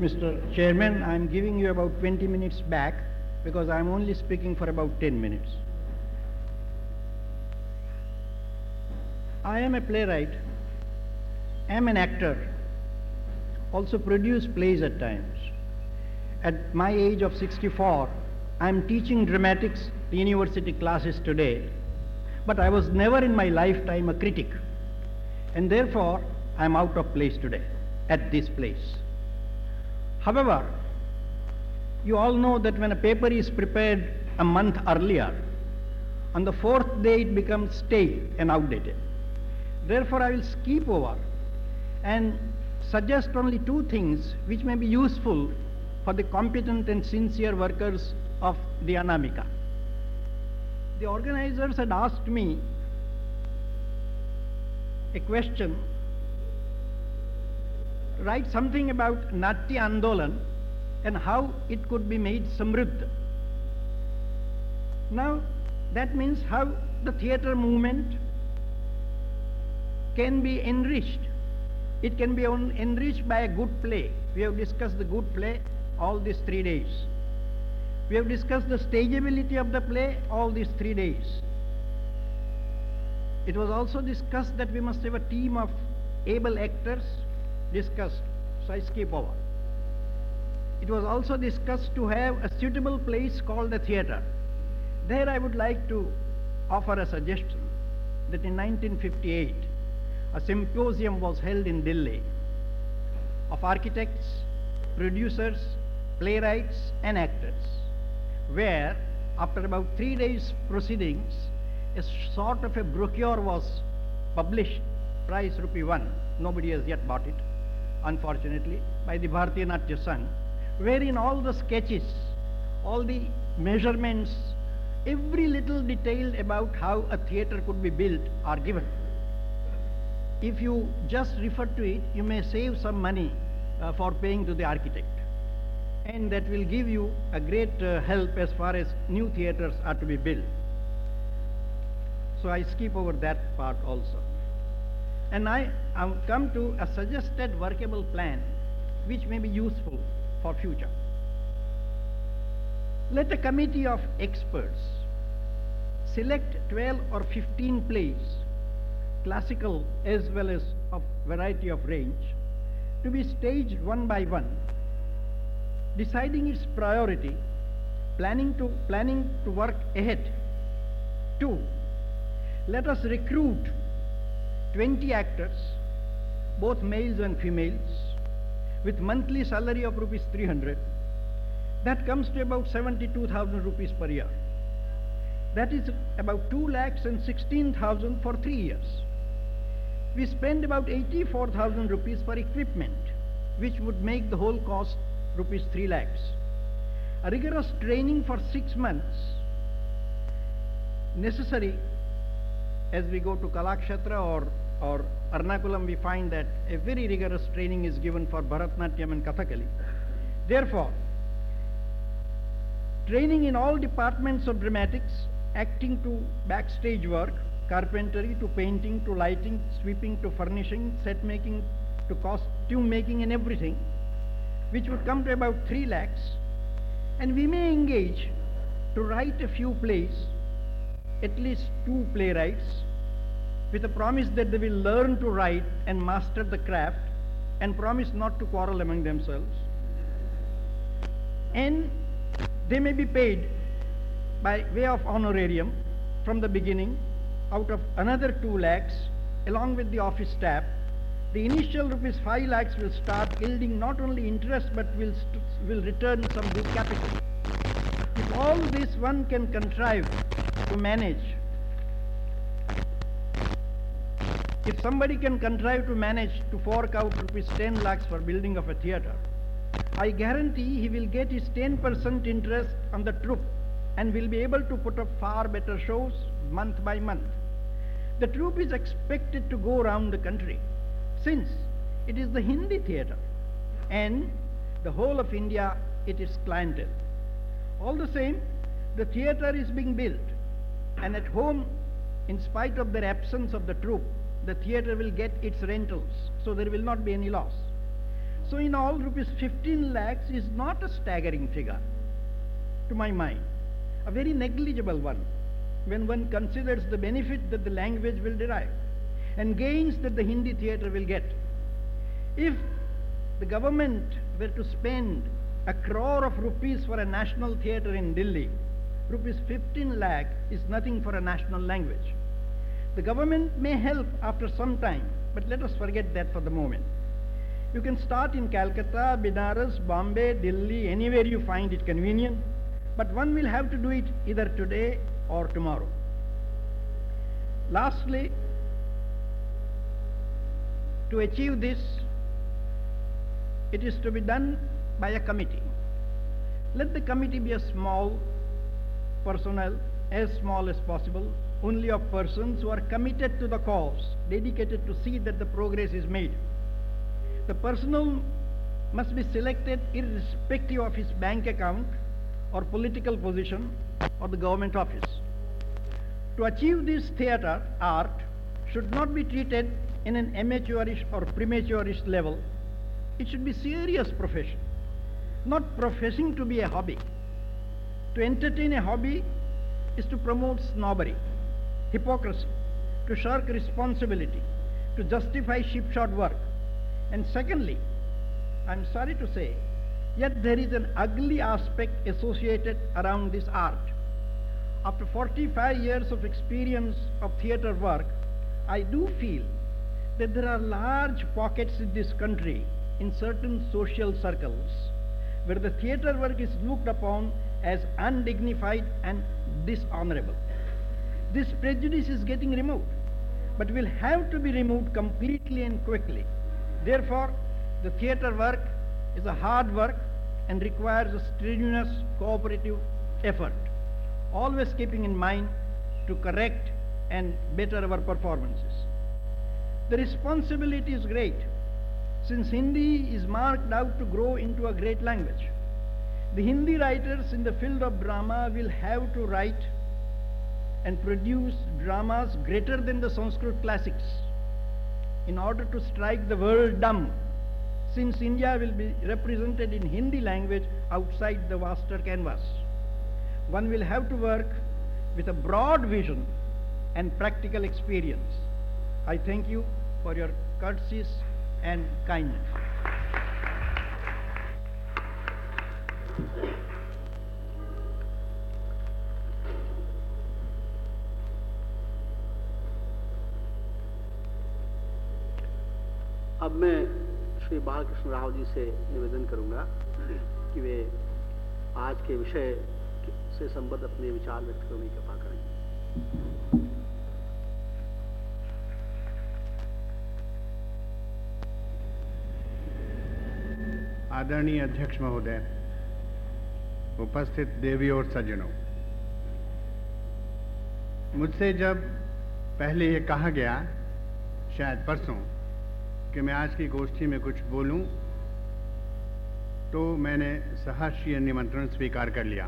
Mr. Chairman, I am giving you about 20 minutes back because I am only speaking for about 10 minutes. I am a playwright, am an actor, also produce plays at times. At my age of 64, I am teaching dramatics university classes today, but I was never in my lifetime a critic, and therefore I am out of place today at this place. However, you all know that when a paper is prepared a month earlier, on the fourth day it becomes stale and outdated. Therefore, I will skip over and suggest only two things which may be useful for the competent and sincere workers of the Anamika. The organizers had asked me a question write something about Natya Andolan and how it could be made samruddha. Now, that means how the theatre movement can be enriched. It can be enriched by a good play. We have discussed the good play all these three days. We have discussed the stageability of the play all these three days. It was also discussed that we must have a team of able actors, discussed, skip over. It was also discussed to have a suitable place called a theatre. There I would like to offer a suggestion that in 1958 a symposium was held in Delhi of architects, producers, playwrights and actors where after about three days proceedings a sort of a brochure was published, price rupee one, nobody has yet bought it, unfortunately, by the Bharatiya Natya Sangh, wherein all the sketches, all the measurements, every little detail about how a theatre could be built are given. If you just refer to it, you may save some money uh, for paying to the architect. And that will give you a great uh, help as far as new theatres are to be built. So I skip over that part also. And I have come to a suggested workable plan which may be useful for future. Let a committee of experts select 12 or 15 plays, classical as well as of variety of range, to be staged one by one, deciding its priority, planning to, planning to work ahead. Two, let us recruit 20 actors, both males and females, with monthly salary of rupees 300, that comes to about 72,000 rupees per year. That is about 2 lakhs and 16,000 for three years. We spend about 84,000 rupees for equipment, which would make the whole cost rupees 3 lakhs. A rigorous training for six months necessary as we go to Kalakshetra or, or Arnakulam, we find that a very rigorous training is given for Bharatnatyam and Kathakali. Therefore, training in all departments of dramatics, acting to backstage work, carpentry to painting to lighting, sweeping to furnishing, set making to costume making and everything, which would come to about 3 lakhs. And we may engage to write a few plays, at least two playwrights, with a promise that they will learn to write and master the craft and promise not to quarrel among themselves. And they may be paid by way of honorarium from the beginning out of another 2 lakhs along with the office staff. The initial rupees 5 lakhs will start yielding not only interest but will, will return some big capital. If all this one can contrive to manage, if somebody can contrive to manage to fork out rupees 10 lakhs for building of a theatre, I guarantee he will get his 10% interest on the troupe and will be able to put up far better shows month by month. The troupe is expected to go around the country since it is the Hindi theatre and the whole of India it is clientele. All the same, the theatre is being built and at home, in spite of their absence of the troupe, the theatre will get its rentals, so there will not be any loss. So in all, rupees 15 lakhs is not a staggering figure, to my mind, a very negligible one, when one considers the benefit that the language will derive and gains that the Hindi theatre will get. If the government were to spend a crore of rupees for a national theatre in Delhi, rupees 15 lakh is nothing for a national language. The government may help after some time, but let us forget that for the moment. You can start in Calcutta, Benares, Bombay, Delhi, anywhere you find it convenient, but one will have to do it either today or tomorrow. Lastly, to achieve this, it is to be done by a committee. Let the committee be a small personnel, as small as possible, only of persons who are committed to the cause, dedicated to see that the progress is made. The personnel must be selected irrespective of his bank account or political position or the government office. To achieve this theatre art should not be treated in an amateurish or premateurish level. It should be serious profession, not professing to be a hobby. To entertain a hobby is to promote snobbery, hypocrisy, to shirk responsibility, to justify sheepshod work. And secondly, I'm sorry to say, yet there is an ugly aspect associated around this art. After 45 years of experience of theatre work, I do feel that there are large pockets in this country, in certain social circles, where the theatre work is looked upon as undignified and dishonorable. This prejudice is getting removed, but will have to be removed completely and quickly. Therefore, the theatre work is a hard work and requires a strenuous cooperative effort, always keeping in mind to correct and better our performances. The responsibility is great since Hindi is marked out to grow into a great language. The Hindi writers in the field of drama will have to write and produce dramas greater than the Sanskrit classics in order to strike the world dumb since India will be represented in Hindi language outside the vaster canvas. One will have to work with a broad vision and practical experience. I thank you for your courtesies and kindness. मैं श्री बालकृष्ण राव जी से निवेदन करूँगा कि वे आज के विषय से संबद्ध अपने विचार व्यक्त करने की कृपा करें। आदरणीय अध्यक्ष महोदय, उपस्थित देवी और सज्जनों, मुझसे जब पहले ये कहा गया, शायद परसों कि मैं आज की गोष्ठी में कुछ बोलूँ तो मैंने सहर्षीय निमंत्रण स्वीकार कर लिया।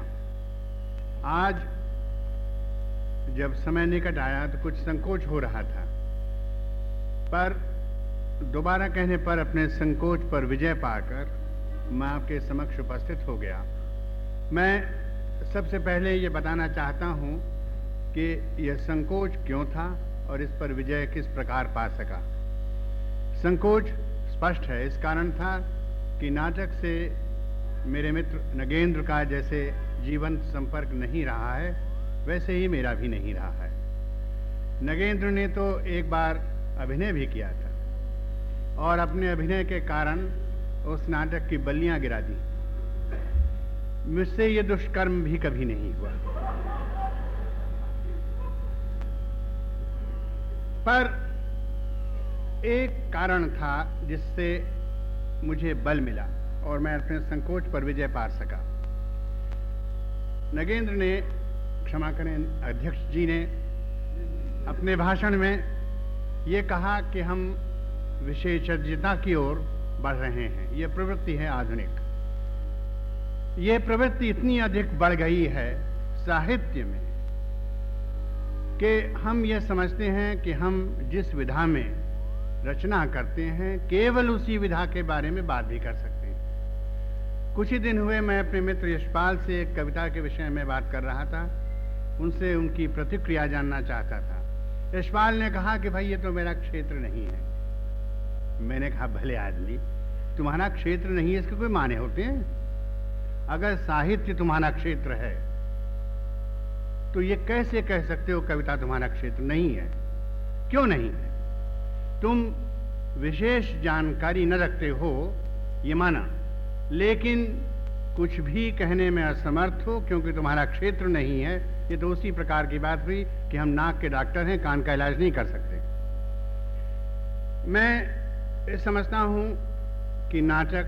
आज जब समय निकट आया तो कुछ संकोच हो रहा था, पर दोबारा कहने पर अपने संकोच पर विजय पाकर मैं आपके समक्ष उपस्थित हो गया। मैं सबसे पहले ये बताना चाहता हूँ कि यह संकोच क्यों था और इस पर विजय किस प्रकार पा सका। संकोच स्पष्ट है। इस कारण था कि नाटक से मेरे मित्र नगेंद्र का जैसे जीवन संपर्क नहीं रहा है, वैसे ही मेरा भी नहीं रहा है। नगेंद्र ने तो एक बार अभिनय भी किया था और अपने अभिनय के कारण उस नाटक की बल्लियाँ गिरा दी। मुझसे ये दुष्कर्म भी कभी नहीं हुआ। पर एक कारण था जिससे मुझे बल मिला और मैं अपने संकोच पर विजय पा सका। नगेंद्र ने, क्षमा करें, अध्यक्ष जी ने अपने भाषण में ये कहा कि हम विशेषज्ञता की ओर बढ़ रहे हैं। ये प्रवृत्ति है आधुनिक। ये प्रवृत्ति इतनी अधिक बढ़ गई है साहित्य में कि हम ये समझते हैं कि हम जिस विधा में रचना करते हैं, केवल उसी विधा के बारे में बात भी कर सकते हैं। कुछ ही दिन हुए, मैं अपने मित्र यशपाल से एक कविता के विषय में बात कर रहा था। उनसे उनकी प्रतिक्रिया जानना चाहता था। यशपाल ने कहा कि भाई, ये तो मेरा क्षेत्र नहीं है। मैंने कहा, भले आदमी, तुम्हारा क्षेत्र नहीं है, इसके कोई माने होते हैं? अगर साहित्य तुम्हारा क्षेत्र है तो ये कैसे कह सकते हो कविता तुम्हारा क्षेत्र नहीं है? क्यों नहीं? है तुम विशेष जानकारी न रखते हो, ये माना। लेकिन कुछ भी कहने में असमर्थ हो, क्योंकि तुम्हारा क्षेत्र नहीं है, ये तो उसी प्रकार की बात हुई कि हम नाक के डॉक्टर हैं, कान का इलाज नहीं कर सकते। मैं समझता हूँ कि नाटक,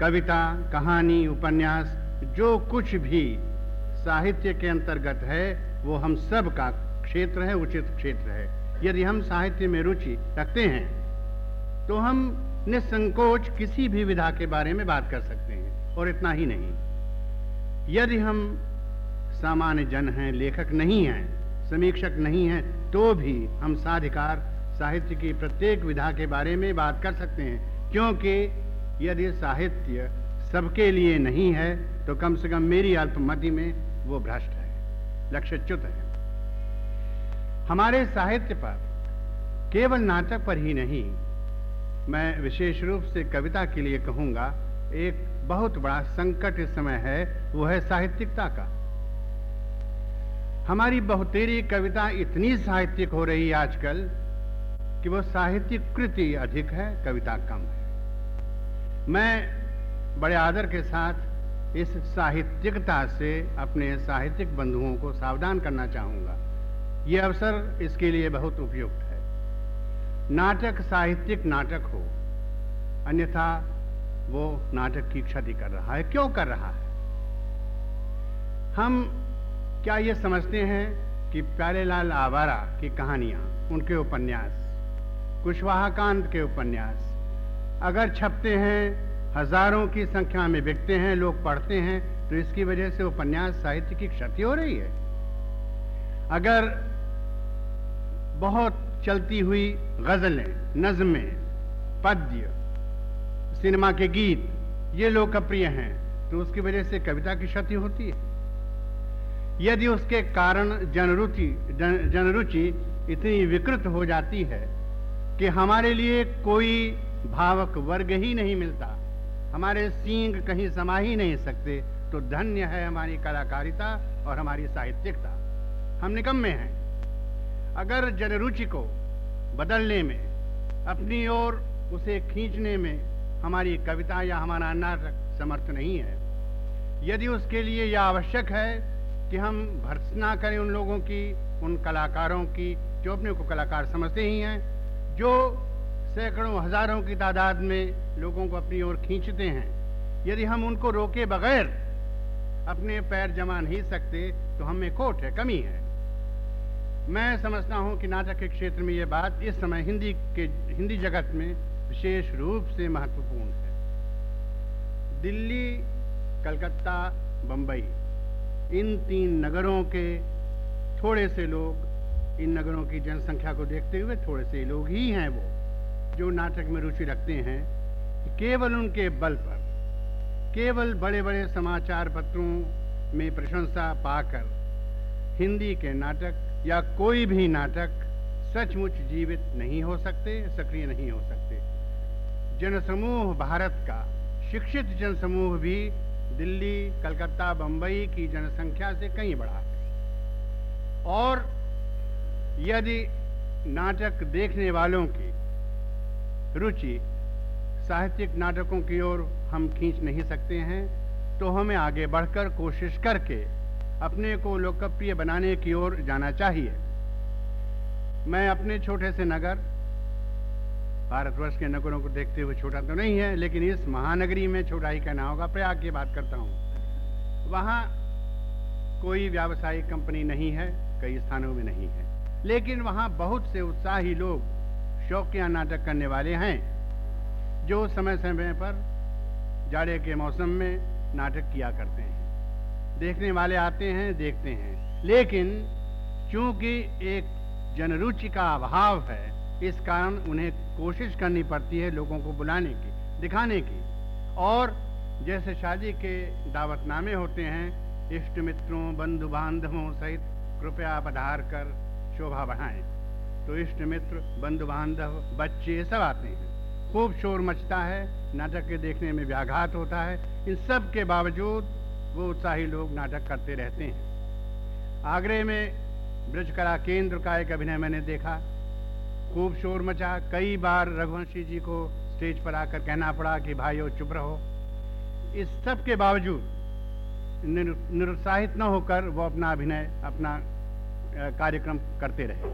कविता, कहानी, उपन्यास, जो कुछ भी साहित्य के अंतर्गत है, वो हम सब का क्षेत्र है, उचित क्षेत्र है। यदि हम साहित्य में रुचि रखते हैं तो हम निसंकोच किसी भी विधा के बारे में बात कर सकते हैं, और इतना ही नहीं। यदि हम सामान्य जन हैं, लेखक नहीं हैं, समीक्षक नहीं हैं तो भी हम साधिकार, साहित्य की प्रत्येक विधा के बारे में बात कर सकते हैं, क्योंकि यदि साहित्य सबके लिए नहीं है तो कम से कम मेरी अल्पमति में वो भ्रष्ट है, लक्ष्यच्युत है। हमारे साहित्य पर केवल नाटक पर ही नहीं, मैं विशेष रूप से कविता के लिए कहूँगा, एक बहुत बड़ा संकट इस समय है, वो है साहित्यिकता का। हमारी बहुतेरी कविता इतनी साहित्यिक हो रही है आजकल कि वो साहित्यिक कृति अधिक है, कविता कम है। मैं बड़े आदर के साथ इस साहित्यिकता से अपने साहित्यिक बंधुओं को सावधान करना चाहूँगा। ये अवसर इसके लिए बहुत उपयुक्त है। नाटक साहित्यिक नाटक हो, अन्यथा वो नाटक की क्षति कर रहा है। क्यों कर रहा है? हम क्या ये समझते हैं कि प्यारेलाल आवारा की कहानियाँ, उनके उपन्यास कुशवाहा कांत के उपन्यास, अगर छपते हैं, हज़ारों की संख्या में बिकते हैं, लोग पढ़ते हैं तो इसकी वजह से उपन्यास साहित्य की क्षति हो रही है। अगर बहुत चलती हुई गजलें नज़में पद्य सिनेमा के गीत ये लोकप्रिय हैं। तो उसकी वजह से कविता की क्षति होती है। यदि उसके कारण जनरुचि जन, जनरुचि इतनी विकृत हो जाती है कि हमारे लिए कोई भावक वर्ग ही नहीं मिलता हमारे सींग कहीं समा ही नहीं सकते तो धन्य है हमारी कलाकारिता और हमारी साहित्यिकता। हम निकम्मे हैं। अगर जनरुचि को बदलने में, अपनी ओर उसे खींचने में हमारी कविता या हमारा नाटक समर्थ नहीं है, यदि उसके लिए यह आवश्यक है कि हम भर्सना करें उन लोगों की, उन कलाकारों की, जो अपने को कलाकार समझते ही हैं, जो सैकड़ों हज़ारों की तादाद में लोगों को अपनी ओर खींचते हैं, यदि हम उनको रोके बगैर अपने पैर जमा नहीं सकते तो हमें खोट है, कमी है। मैं समझता हूँ कि नाटक के क्षेत्र में ये बात इस समय हिंदी के, हिंदी जगत में विशेष रूप से महत्वपूर्ण है। दिल्ली, कलकत्ता, बंबई, इन तीन नगरों के थोड़े से लोग, इन नगरों की जनसंख्या को देखते हुए थोड़े से लोग ही हैं वो, जो नाटक में रुचि रखते हैं केवल उनके बल पर, केवल बड़े बड़े समाचार पत्रों में प्रशंसा पाकर हिंदी के नाटक या कोई भी नाटक सचमुच जीवित नहीं हो सकते, सक्रिय नहीं हो सकते। जनसमूह भारत का, शिक्षित जनसमूह भी दिल्ली, कलकत्ता, बंबई की जनसंख्या से कहीं बड़ा है। और यदि नाटक देखने वालों की रुचि साहित्यिक नाटकों की ओर हम खींच नहीं सकते हैं तो हमें आगे बढ़कर कोशिश करके अपने को लोकप्रिय बनाने की ओर जाना चाहिए। मैं अपने छोटे से नगर, भारतवर्ष के नगरों को देखते हुए छोटा तो नहीं है, लेकिन इस महानगरी में छोटा ही कहना होगा प्रयाग की बात करता हूँ। वहाँ कोई व्यावसायिक कंपनी नहीं है, कई स्थानों में नहीं है। लेकिन वहाँ बहुत से उत्साही लोग शौकिया नाटक करने वाले हैं, जो समय समय पर जाड़े के मौसम में नाटक किया करते हैं। देखने वाले आते हैं, देखते हैं। लेकिन चूँकि एक जनरुचि का अभाव है, इस कारण उन्हें कोशिश करनी पड़ती है लोगों को बुलाने की, दिखाने की। और जैसे शादी के दावतनामे होते हैं, इष्ट मित्रों बंधु बांधवों सहित कृपया पधार कर शोभा बढ़ाएँ। तो इष्ट मित्र बंधु बांधव बच्चे सब आते हैं। खूब शोर मचता है, नाटक के देखने में व्याघात होता है। इन सब के बावजूद वो उत्साही लोग नाटक करते रहते हैं। आगरे में ब्रज कला केंद्र का एक अभिनय मैंने देखा। खूब शोर मचा। कई बार रघुवंशी जी को स्टेज पर आकर कहना पड़ा कि भाइयों चुप रहो। इस सब के बावजूद निरुत्साहित न होकर वो अपना अभिनय, अपना कार्यक्रम करते रहे।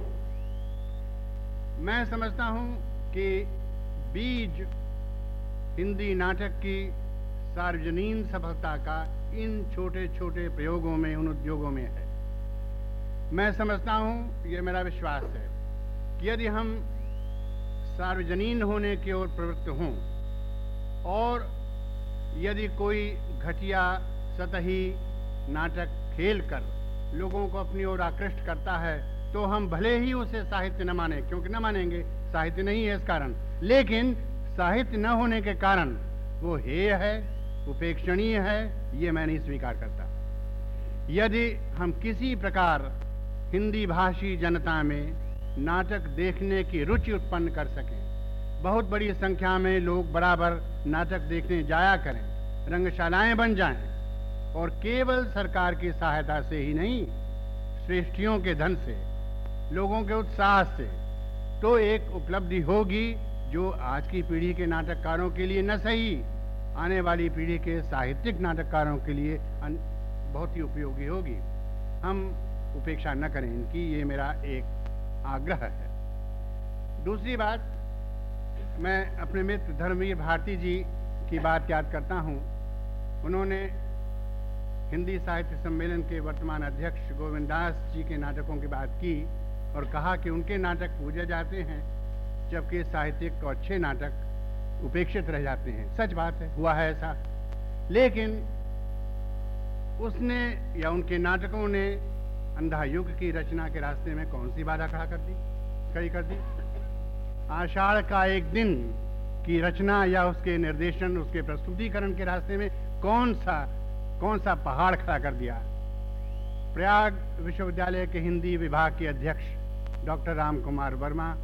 मैं समझता हूँ कि बीज हिंदी नाटक की सार्वजनीन सफलता का इन छोटे छोटे प्रयोगों में, उन उद्योगों में है। मैं समझता हूँ, ये मेरा विश्वास है, कि यदि हम सार्वजनीन होने की ओर प्रवृत्त हों, और यदि कोई घटिया, सतही नाटक खेल कर लोगों को अपनी ओर आकृष्ट करता है तो हम भले ही उसे साहित्य न माने, क्योंकि न मानेंगे, साहित्य नहीं है इस कारण। लेकिन साहित्य न होने के कारण वो हेय है उपेक्षणीय है, ये मैं नहीं स्वीकार करता। यदि हम किसी प्रकार हिंदी भाषी जनता में नाटक देखने की रुचि उत्पन्न कर सकें, बहुत बड़ी संख्या में लोग बराबर नाटक देखने जाया करें, रंगशालाएँ बन जाएँ, और केवल सरकार की सहायता से ही नहीं, श्रेष्ठियों के धन से, लोगों के उत्साह से तो एक उपलब्धि होगी जो आज की पीढ़ी के नाटककारों के लिए न सही। आने वाली पीढ़ी के साहित्यिक नाटककारों के लिए बहुत ही उपयोगी होगी। हम उपेक्षा न करें इनकी, ये मेरा एक आग्रह है। दूसरी बात, मैं अपने मित्र धर्मवीर भारती जी की बात याद करता हूँ। उन्होंने हिंदी साहित्य सम्मेलन के वर्तमान अध्यक्ष गोविंद दास जी के नाटकों की बात की और कहा कि उनके नाटक पूजे जाते हैं, जबकि साहित्यिक और अच्छे नाटक उपेक्षित रह जाते हैं। सच बात है, हुआ है ऐसा। लेकिन उसने या उनके नाटकों ने अंधा युग की रचना के रास्ते में कौन सी बाधा खड़ा कर दी, खड़ी कर दी? आषाढ़ का एक दिन की रचना या उसके निर्देशन, उसके प्रस्तुतिकरण के रास्ते में कौन सा कौन सा पहाड़ खड़ा कर दिया? प्रयाग विश्वविद्यालय के हिंदी विभाग के अध्यक्ष डॉक्टर राम कुमार वर्मा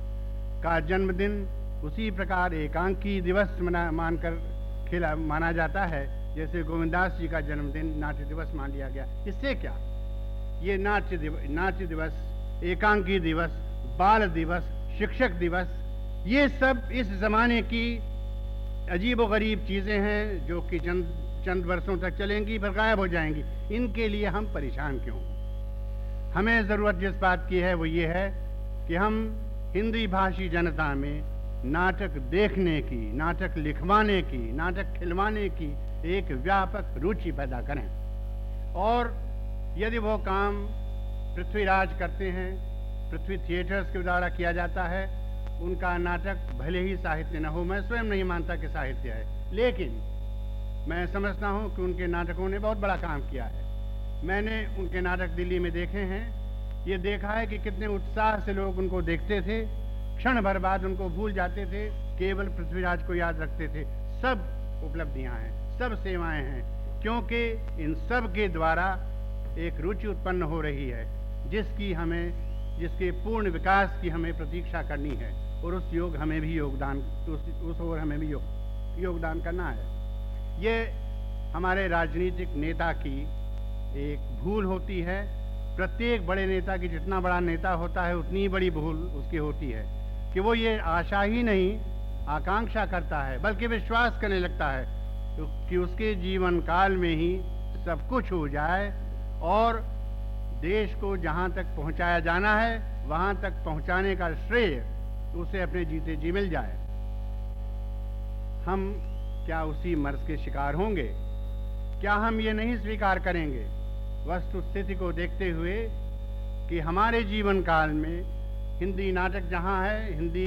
का जन्मदिन उसी प्रकार एकांकी दिवस मना, मानकर खेला, माना जाता है। जैसे गोविंदास जी का जन्मदिन नाट्य दिवस मान लिया गया। इससे क्या? ये नाट्य दिवस नाट्य दिवस, एकांकी दिवस, बाल दिवस, शिक्षक दिवस, ये सब इस ज़माने की अजीब व गरीब चीज़ें हैं जो कि चंद चंद वर्षों तक चलेंगी, फिर गायब हो जाएँगी। इनके लिए हम परेशान क्यों हमें ज़रूरत जिस बात की है, वो ये है कि हम हिंदी भाषी जनता में नाटक देखने की, नाटक लिखवाने की, नाटक खिलवाने की एक व्यापक रुचि पैदा करें। और यदि वो काम पृथ्वीराज करते हैं, पृथ्वी थिएटर्स के द्वारा किया जाता है, उनका नाटक भले ही साहित्य न हो, मैं स्वयं नहीं मानता कि साहित्य है। लेकिन मैं समझता हूँ कि उनके नाटकों ने बहुत बड़ा काम किया है। मैंने उनके नाटक दिल्ली में देखे हैं। ये देखा है कि कितने उत्साह से लोग उनको देखते थे। क्षण भर बाद उनको भूल जाते थे, केवल पृथ्वीराज को याद रखते थे। सब उपलब्धियाँ हैं, सब सेवाएँ हैं, क्योंकि इन सब के द्वारा एक रुचि उत्पन्न हो रही है, जिसकी हमें, जिसके पूर्ण विकास की हमें प्रतीक्षा करनी है, और उस योग हमें भी योगदान, उस ओर हमें भी योग, योगदान करना है। ये हमारे राजनीतिक नेता की एक भूल होती है। प्रत्येक बड़े नेता की जितना बड़ा नेता होता है, उतनी बड़ी भूल उसकी होती है। कि वो ये आशा ही नहीं, आकांक्षा करता है, बल्कि विश्वास करने लगता है कि उसके जीवन काल में ही सब कुछ हो जाए और देश को जहाँ तक पहुँचाया जाना है, वहाँ तक पहुँचाने का श्रेय उसे अपने जीते जी मिल जाए। हम क्या उसी मर्ज के शिकार होंगे? क्या हम ये नहीं स्वीकार करेंगे? वस्तु स्थिति को देखते हुए कि हमारे जीवन काल में हिंदी नाटक जहाँ है, हिंदी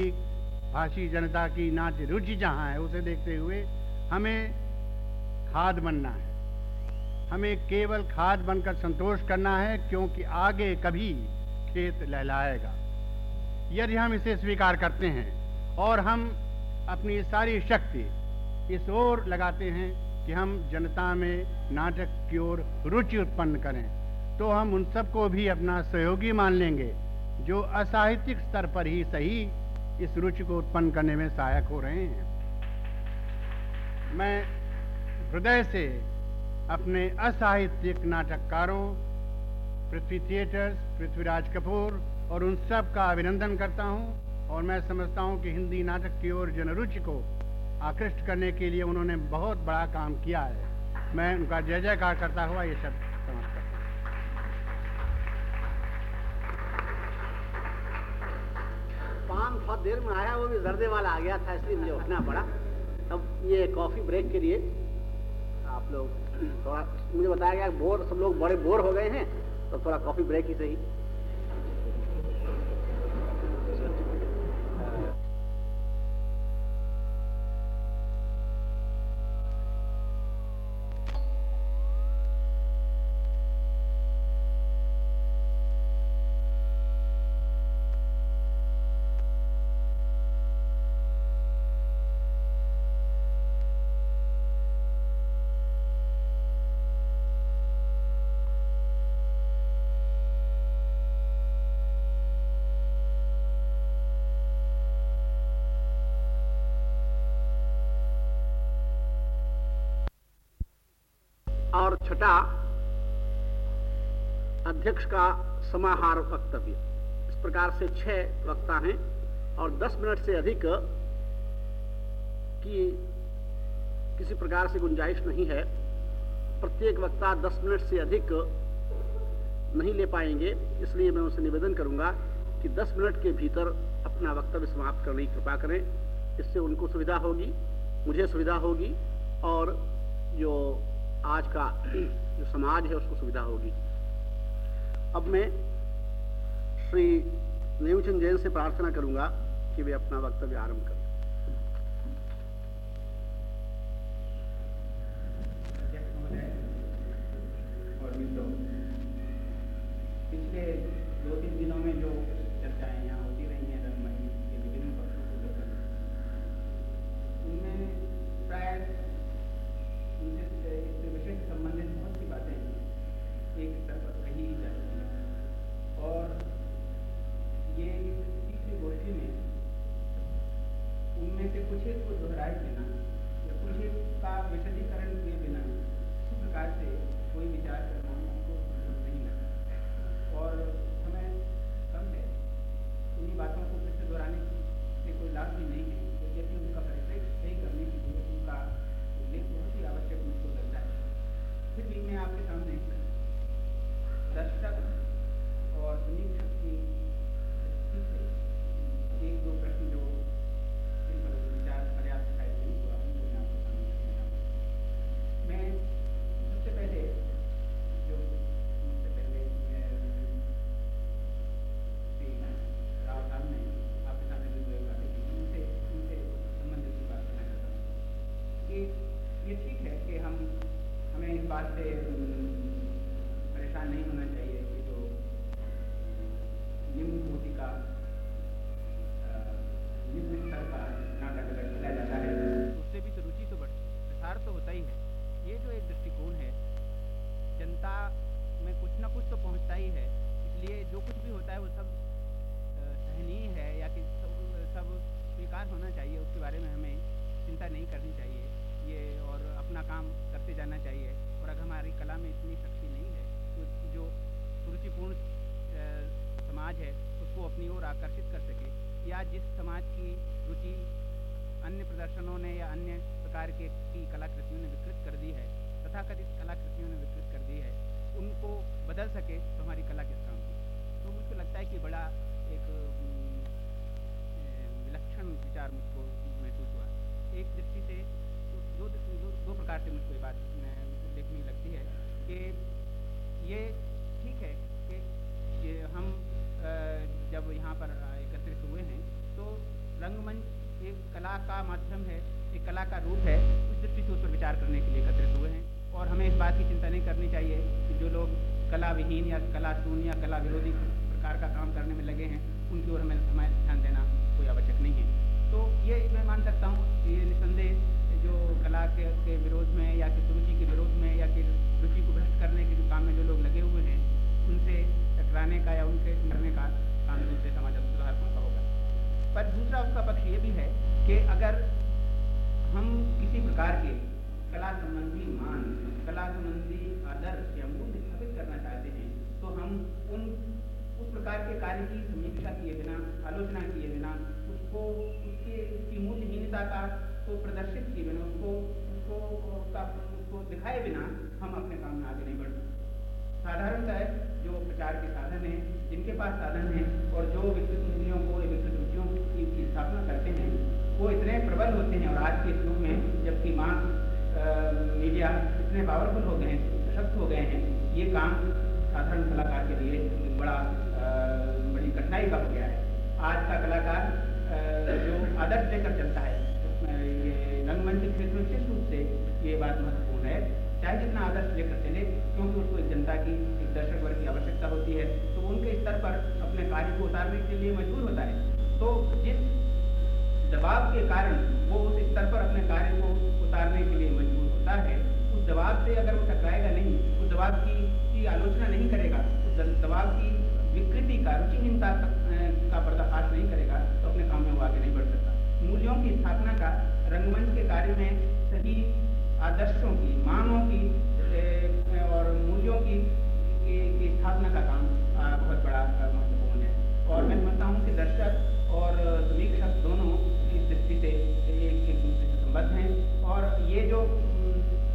भाषी जनता की नाट्य रुचि जहाँ है, उसे देखते हुए हमें खाद बनना है। हमें केवल खाद बनकर संतोष करना है, क्योंकि आगे कभी खेत लहलाएगा। यदि हम इसे स्वीकार करते हैं और हम अपनी सारी शक्ति इस ओर लगाते हैं कि हम जनता में नाटक की ओर रुचि उत्पन्न करें तो हम उन सबको भी अपना सहयोगी मान लेंगे। जो असाहित्यिक स्तर पर ही सही, इस रुचि को उत्पन्न करने में सहायक हो रहे हैं। मैं हृदय से अपने असाहित्यिक नाटककारों, पृथ्वी थिएटर्स, पृथ्वीराज कपूर और उन सब का अभिनंदन करता हूँ और मैं समझता हूँ कि हिंदी नाटक की ओर जनरुचि को आकृष्ट करने के लिए उन्होंने बहुत बड़ा काम किया है। मैं उनका जय जयकार करता हुआ ये शब्द बहुत देर में आया, वो भी जर्दे वाला आ गया था, इसलिए मुझे उठना पड़ा। अब ये कॉफ़ी ब्रेक के लिए आप लोग थोड़ा, मुझे बताया गया बोर, सब लोग बड़े बोर हो गए हैं तो थोड़ा कॉफ़ी ब्रेक ही सही। छठा अध्यक्ष का समाहार वक्तव्य। इस प्रकार से छह वक्ता हैं और दस मिनट से अधिक की किसी प्रकार से गुंजाइश नहीं है। प्रत्येक वक्ता दस मिनट से अधिक नहीं ले पाएँगे, इसलिए मैं उनसे निवेदन करूँगा कि दस मिनट के भीतर अपना वक्तव्य समाप्त करने की कृपा करें। इससे उनको सुविधा होगी, मुझे सुविधा होगी और जो आज का जो समाज है, उसको सुविधा होगी। अब मैं श्री नेमचंद जैन से प्रार्थना करूँगा कि वे अपना वक्तव्य आरंभ करें। पिछले दो तीन दिनों में जो right there. प्रदर्शनों ने या अन्य प्रकार के की कलाकृतियों ने विकृत कर दी है तथाकथित कलाकृतियों ने विकृत कर दी है उनको बदल सके तो हमारी कला किस काम की? तो मुझको लगता है कि बड़ा एक विलक्षण विचार मुझको महसूस हुआ। एक दृष्टि से दो दो, दो, दो प्रकार से मुझको ये बात देखने लगती है कि ये ठीक है कि हम कला का माध्यम है एक कला का रूप है उस दृष्टि से उस पर विचार करने के लिए एकत्रित हुए हैं। और हमें इस बात की चिंता नहीं करनी चाहिए कि जो लोग कला विहीन या कला शून्य या कला विरोधी प्रकार का काम करने में लगे हैं उनकी ओर हमें हमें ध्यान देना कोई आवश्यक नहीं है। तो ये मैं मान सकता हूँ कि ये निसंदेह जो कला के, के विरोध में या कि रुचि के विरोध में या कि रुचि को भ्रष्ट करने के जो काम में जो लोग लगे हुए हैं उनसे टकराने का या उनसे करने का काम दूसरे समाज सुधारकों का होगा। पर दूसरा उसका पक्ष ये भी है कि अगर हम किसी प्रकार के कला संबंधी मान, कला संबंधी आदर्श या मूल्य स्थापित करना चाहते हैं तो हम उन, उस प्रकार के कार्य की समीक्षा किए बिना, आलोचना किए बिना, उसको, उसके, उसकी मूल्यहीनता का, को प्रदर्शित किए बिना, उसको उसको, उसका, उसको दिखाए बिना हम अपने काम में आगे नहीं बढ़ सकते। साधारणतः जो प्रचार के साधन हैं, जिनके पास साधन हैं, और जो विकसित मूल्यों को विकसित रुचियों की स्थापना करते हैं वो इतने प्रबल होते हैं और आज के युग में जबकि मास मीडिया इतने पावरफुल हो गए हैं सशक्त हो गए हैं ये काम साधारण कलाकार के लिए बड़ा अ, बड़ी कठिनाई का हो गया है। आज का कलाकार जो आदर्श लेकर चलता है ये रंगमंच क्षेत्र विशेष रूप से ये बात महत्वपूर्ण है। चाहे जितना आदर्श लेकर चले क्योंकि उसको एक जनता की एक दर्शक वर्ग की आवश्यकता होती है तो उनके स्तर पर अपने कार्य को उतारने के लिए मजबूर होता है। तो जिस दबाव के कारण वो उस स्तर पर अपने कार्य को उतारने के लिए मजबूर होता है उस दबाव से अगर वो टकराएगा नहीं उस दबाव की, की आलोचना नहीं करेगा उस दबाव की विकृति का रुचिहीनता का, पर्दाफाश नहीं करेगा तो अपने काम में वो आगे नहीं बढ़ सकता। मूल्यों की स्थापना का रंगमंच के कार्य में सही आदर्शों की मानों की और मूल्यों की, की, स्थापना का काम बहुत बड़ा महत्वपूर्ण है। और मैं समझता हूँ कि दर्शक और समीक्षक दोनों इस दृष्टि से एक एक दूसरे से संबद्ध हैं। और ये जो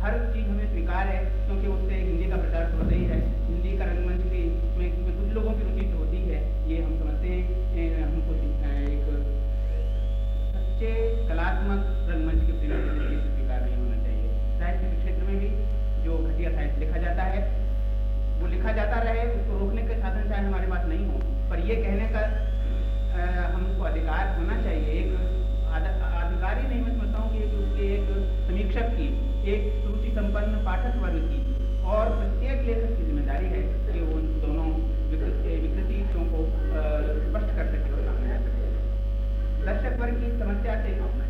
हर चीज़ हमें स्वीकार है क्योंकि उससे हिंदी का प्रचार तो होता ही है। हिंदी का रंगमंच की में, कुछ लोगों की रुचि तो होती है ये हम समझते हैं। हमको एक सच्चे कलात्मक रंगमंच के प्रेमी स्वीकार नहीं होना चाहिए। साहित्य के क्षेत्र में भी जो घटिया साहित्य लिखा जाता है वो लिखा जाता रहे उसको रोकने के साधन चाहे हमारे पास नहीं हो। पर ये कहने का हमको अधिकार होना चाहिए। एक अधिकार नहीं, मैं समझता हूँ कि एक उसके एक समीक्षक की, एक रुचि संपन्न पाठक वर्ग की और प्रत्येक लेखक की ज़िम्मेदारी है कि वो उन दोनों विकृतियों को स्पष्ट कर सके और सामने आ सके। दर्शक वर्ग की समस्या से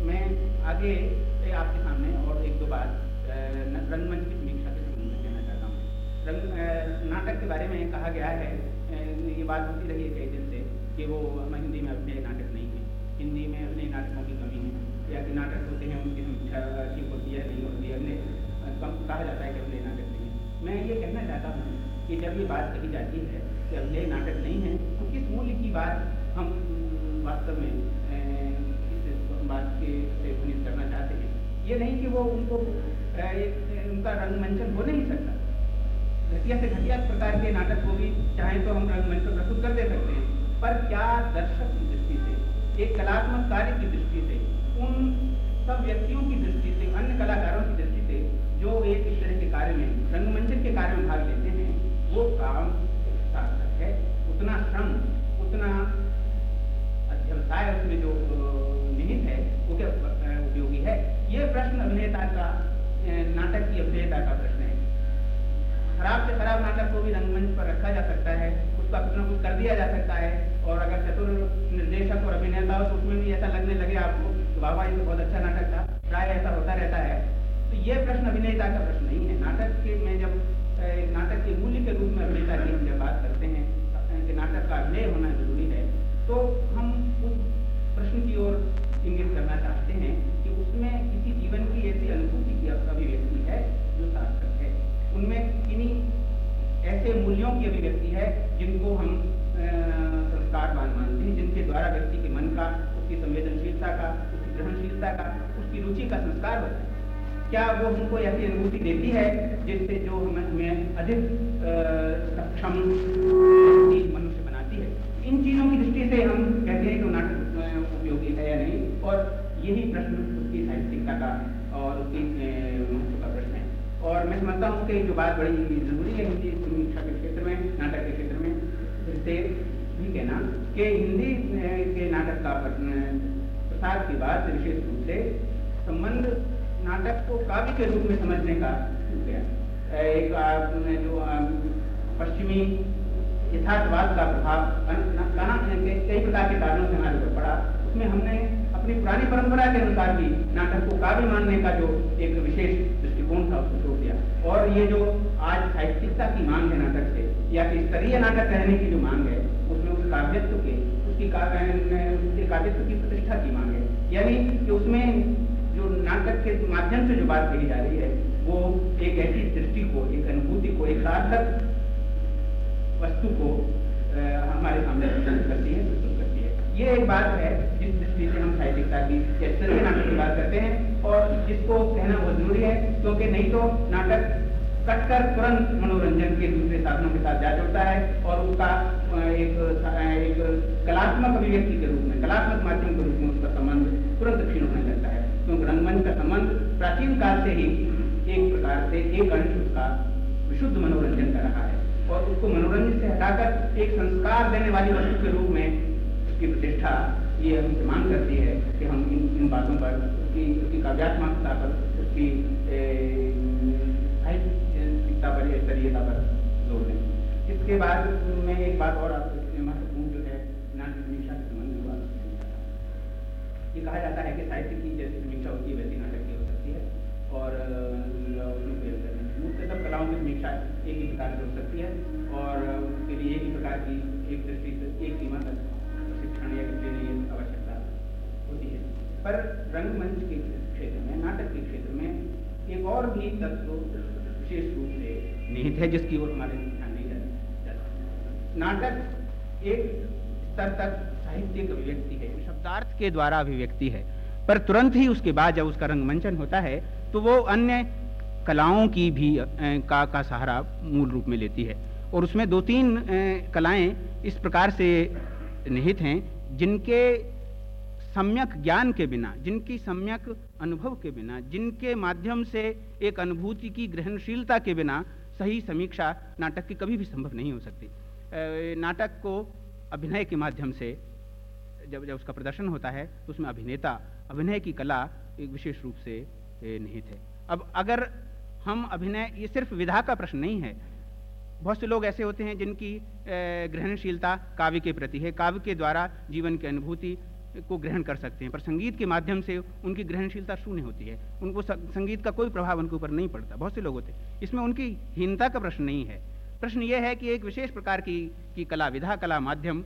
मैं आगे आपके सामने और एक दो न- रंगमंच की समीक्षा के संबंध में कहना चाहता हूँ। नाटक के बारे में कहा गया है ये बात होती रही है कई दिन कि वो हिंदी में अपने नाटक नहीं है। हिंदी में अपने नाटकों की कमी है। या कि नाटक होते हैं, उनकी समीक्षा ठीक होती है, नहीं होती है कम, कहा जाता है कि अपने नाटक नहीं है। मैं ये कहना चाहता हूँ कि जब ये बात कही जाती है कि अभिनय नाटक नहीं है तो किस मूल्य की बात हम वास्तव में इस बात के से करना चाहते हैं? ये नहीं कि वो उनको उनका रंगमंचन हो नहीं सकता। घटिया से घटिया प्रकार के नाटक को भी चाहे तो हम रंगमंच पर प्रस्तुत कर दे सकते हैं। पर क्या दर्शक की दृष्टि से, एक कलात्मक कार्य की दृष्टि से, उन सब व्यक्तियों की दृष्टि से, अन्य कलाकारों की दृष्टि से जो एक इस तरह के कार्य में, रंगमंचन के कार्य में भाग लेते हैं, वो काम सार्थक है। उतना श्रम, उतना अध्यवसाय उसमें जो निहित है, वो क्या उपयोगी है? ये प्रश्न अभिनेता का नाटक की अभिनेता का प्रश्न है। खराब से खराब नाटक को भी रंगमंच पर रखा जा सकता है उसका कुछ ना कुछ कर दिया जा सकता है। और अगर चतुर निर्देशक और अभिनेता हो तो उसमें भी ऐसा लगने लगे आपको वाह वाह, ये तो बहुत अच्छा नाटक था। प्राय ऐसा होता रहता है। तो ये प्रश्न अभिनेता का प्रश्न नहीं है। नाटक के में जब नाटक के मूल्य के रूप में अभिनेता की हम जब बात करते हैं, कि नाटक का अभिनय होना ज़रूरी है तो हम उस प्रश्न की ओर इंगित करना चाहते हैं कि उसमें किसी जीवन की ऐसी अनुभूति की अभिव्यक्ति है जो सार्थक है। उनमें किन्हीं ऐसे मूल्यों की अभिव्यक्ति है जिनको हम अ, संस्कारवान मानते हैं जिनके द्वारा व्यक्ति के मन का उसकी संवेदनशीलता का उसकी ग्रहणशीलता का उसकी रुचि का संस्कार होता है। क्या वो हमको ऐसी अनुभूति देती है जिससे जो हमें हमें अधिक सक्षम मनुष्य बनाती है? इन चीज़ों की दृष्टि से हम कहते हैं कि नाटक उपयोगी है या नहीं? और यही प्रश्न उसकी साहित्यिकता का और उसकी और मैं समझता हूँ कि जो बात बड़ी ज़रूरी है हिंदी समीक्षा के क्षेत्र में, नाटक के क्षेत्र में, इससे भी कहना कि हिंदी के नाटक का प्रसार के से विशेष रूप से संबंध नाटक को काव्य के रूप में समझने का एक जो पश्चिमी यथार्थवाद का प्रभाव न- कई प्रकार के कारणों से हमारे ऊपर पड़ा, उसमें हमने अपनी पुरानी परंपरा के अनुसार भी नाटक को काव्य मानने का जो एक विशेष दृष्टिकोण था उसको छोड़ दिया। और ये जो आज साहित्यिकता की मांग है नाटक से या कि स्तरीय नाटक कहने की जो मांग है उसमें उस काव्यत्व के उसकी उसके काव्यत्व की प्रतिष्ठा की मांग है। यानी कि उसमें जो नाटक के माध्यम से जो बात कही जा रही है वो एक ऐसी दृष्टि को एक अनुभूति को एक सार्थक वस्तु को अ, हमारे सामने प्रस्तुत करती है प्रस्तुत करती है। ये एक बात है जिस दृष्टि से हम साहित्यिकता की या स्तरीय नाटक की बात करते हैं और जिसको कहना बहुत ज़रूरी है, क्योंकि नहीं तो नाटक कटकर तुरंत मनोरंजन के दूसरे साधनों के साथ जा जुड़ता है और उसका एक एक कलात्मक अभिव्यक्ति के रूप में, कलात्मक माध्यम के रूप में उसका संबंध तुरंत क्षीण होने लगता है। क्योंकि रंगमंच का संबंध प्राचीन काल से ही एक प्रकार से, एक अंश उसका विशुद्ध मनोरंजन का रहा है और उसको मनोरंजन से हटाकर एक संस्कार देने वाली वस्तु के रूप में उसकी प्रतिष्ठा ये हमसे मांग करती है कि हम इन इन बातों पर उसकी उसकी काव्यात्मकता पर उसकी ए, साहित्यिकता पर या स्तरीयता पर ज़ोर दें इसके बाद मैं एक बात और आपको महत्वपूर्ण जो है नाट्य समीक्षा के संबंध में बात। ये कहा जाता है कि साहित्य की जैसी समीक्षा होती है वैसी नाटक की हो सकती है और उसमें कोई अंतर नहीं मुख्य सब कलाओं की समीक्षा एक ही प्रकार से हो सकती है और उसके लिए एक ही प्रकार की एक दृष्टि पर रंगमंच के क्षेत्र में, नाटक के क्षेत्र में एक और भी तत्व विशेष रूप से निहित है, जिसकी ओर हमारे ध्यान नहीं जाता। नाटक एक स्तर तक साहित्यिक अभिव्यक्ति है शब्दार्थ के द्वारा अभिव्यक्ति है पर तुरंत ही उसके बाद जब उसका रंगमंचन होता है तो वो अन्य कलाओं की भी का का सहारा मूल रूप में लेती है और उसमें दो तीन कलाएँ इस प्रकार से निहित हैं, जिनके सम्यक ज्ञान के बिना, जिनकी सम्यक अनुभव के बिना, जिनके माध्यम से एक अनुभूति की ग्रहणशीलता के बिना सही समीक्षा नाटक की कभी भी संभव नहीं हो सकती। नाटक को अभिनय के माध्यम से जब जब उसका प्रदर्शन होता है तो उसमें अभिनेता, अभिनय की कला एक विशेष रूप से निहित है। अब अगर हम अभिनय, ये सिर्फ़ विधा का प्रश्न नहीं है। बहुत से लोग ऐसे होते हैं जिनकी ग्रहणशीलता काव्य के प्रति है। काव्य के द्वारा जीवन की अनुभूति को ग्रहण कर सकते हैं, पर संगीत के माध्यम से उनकी ग्रहणशीलता शून्य होती है। उनको संगीत का कोई प्रभाव उनके ऊपर नहीं पड़ता। बहुत से लोग होते इसमें उनकी हीनता का प्रश्न नहीं है। प्रश्न ये है कि एक विशेष प्रकार की की कला, विधा कला माध्यम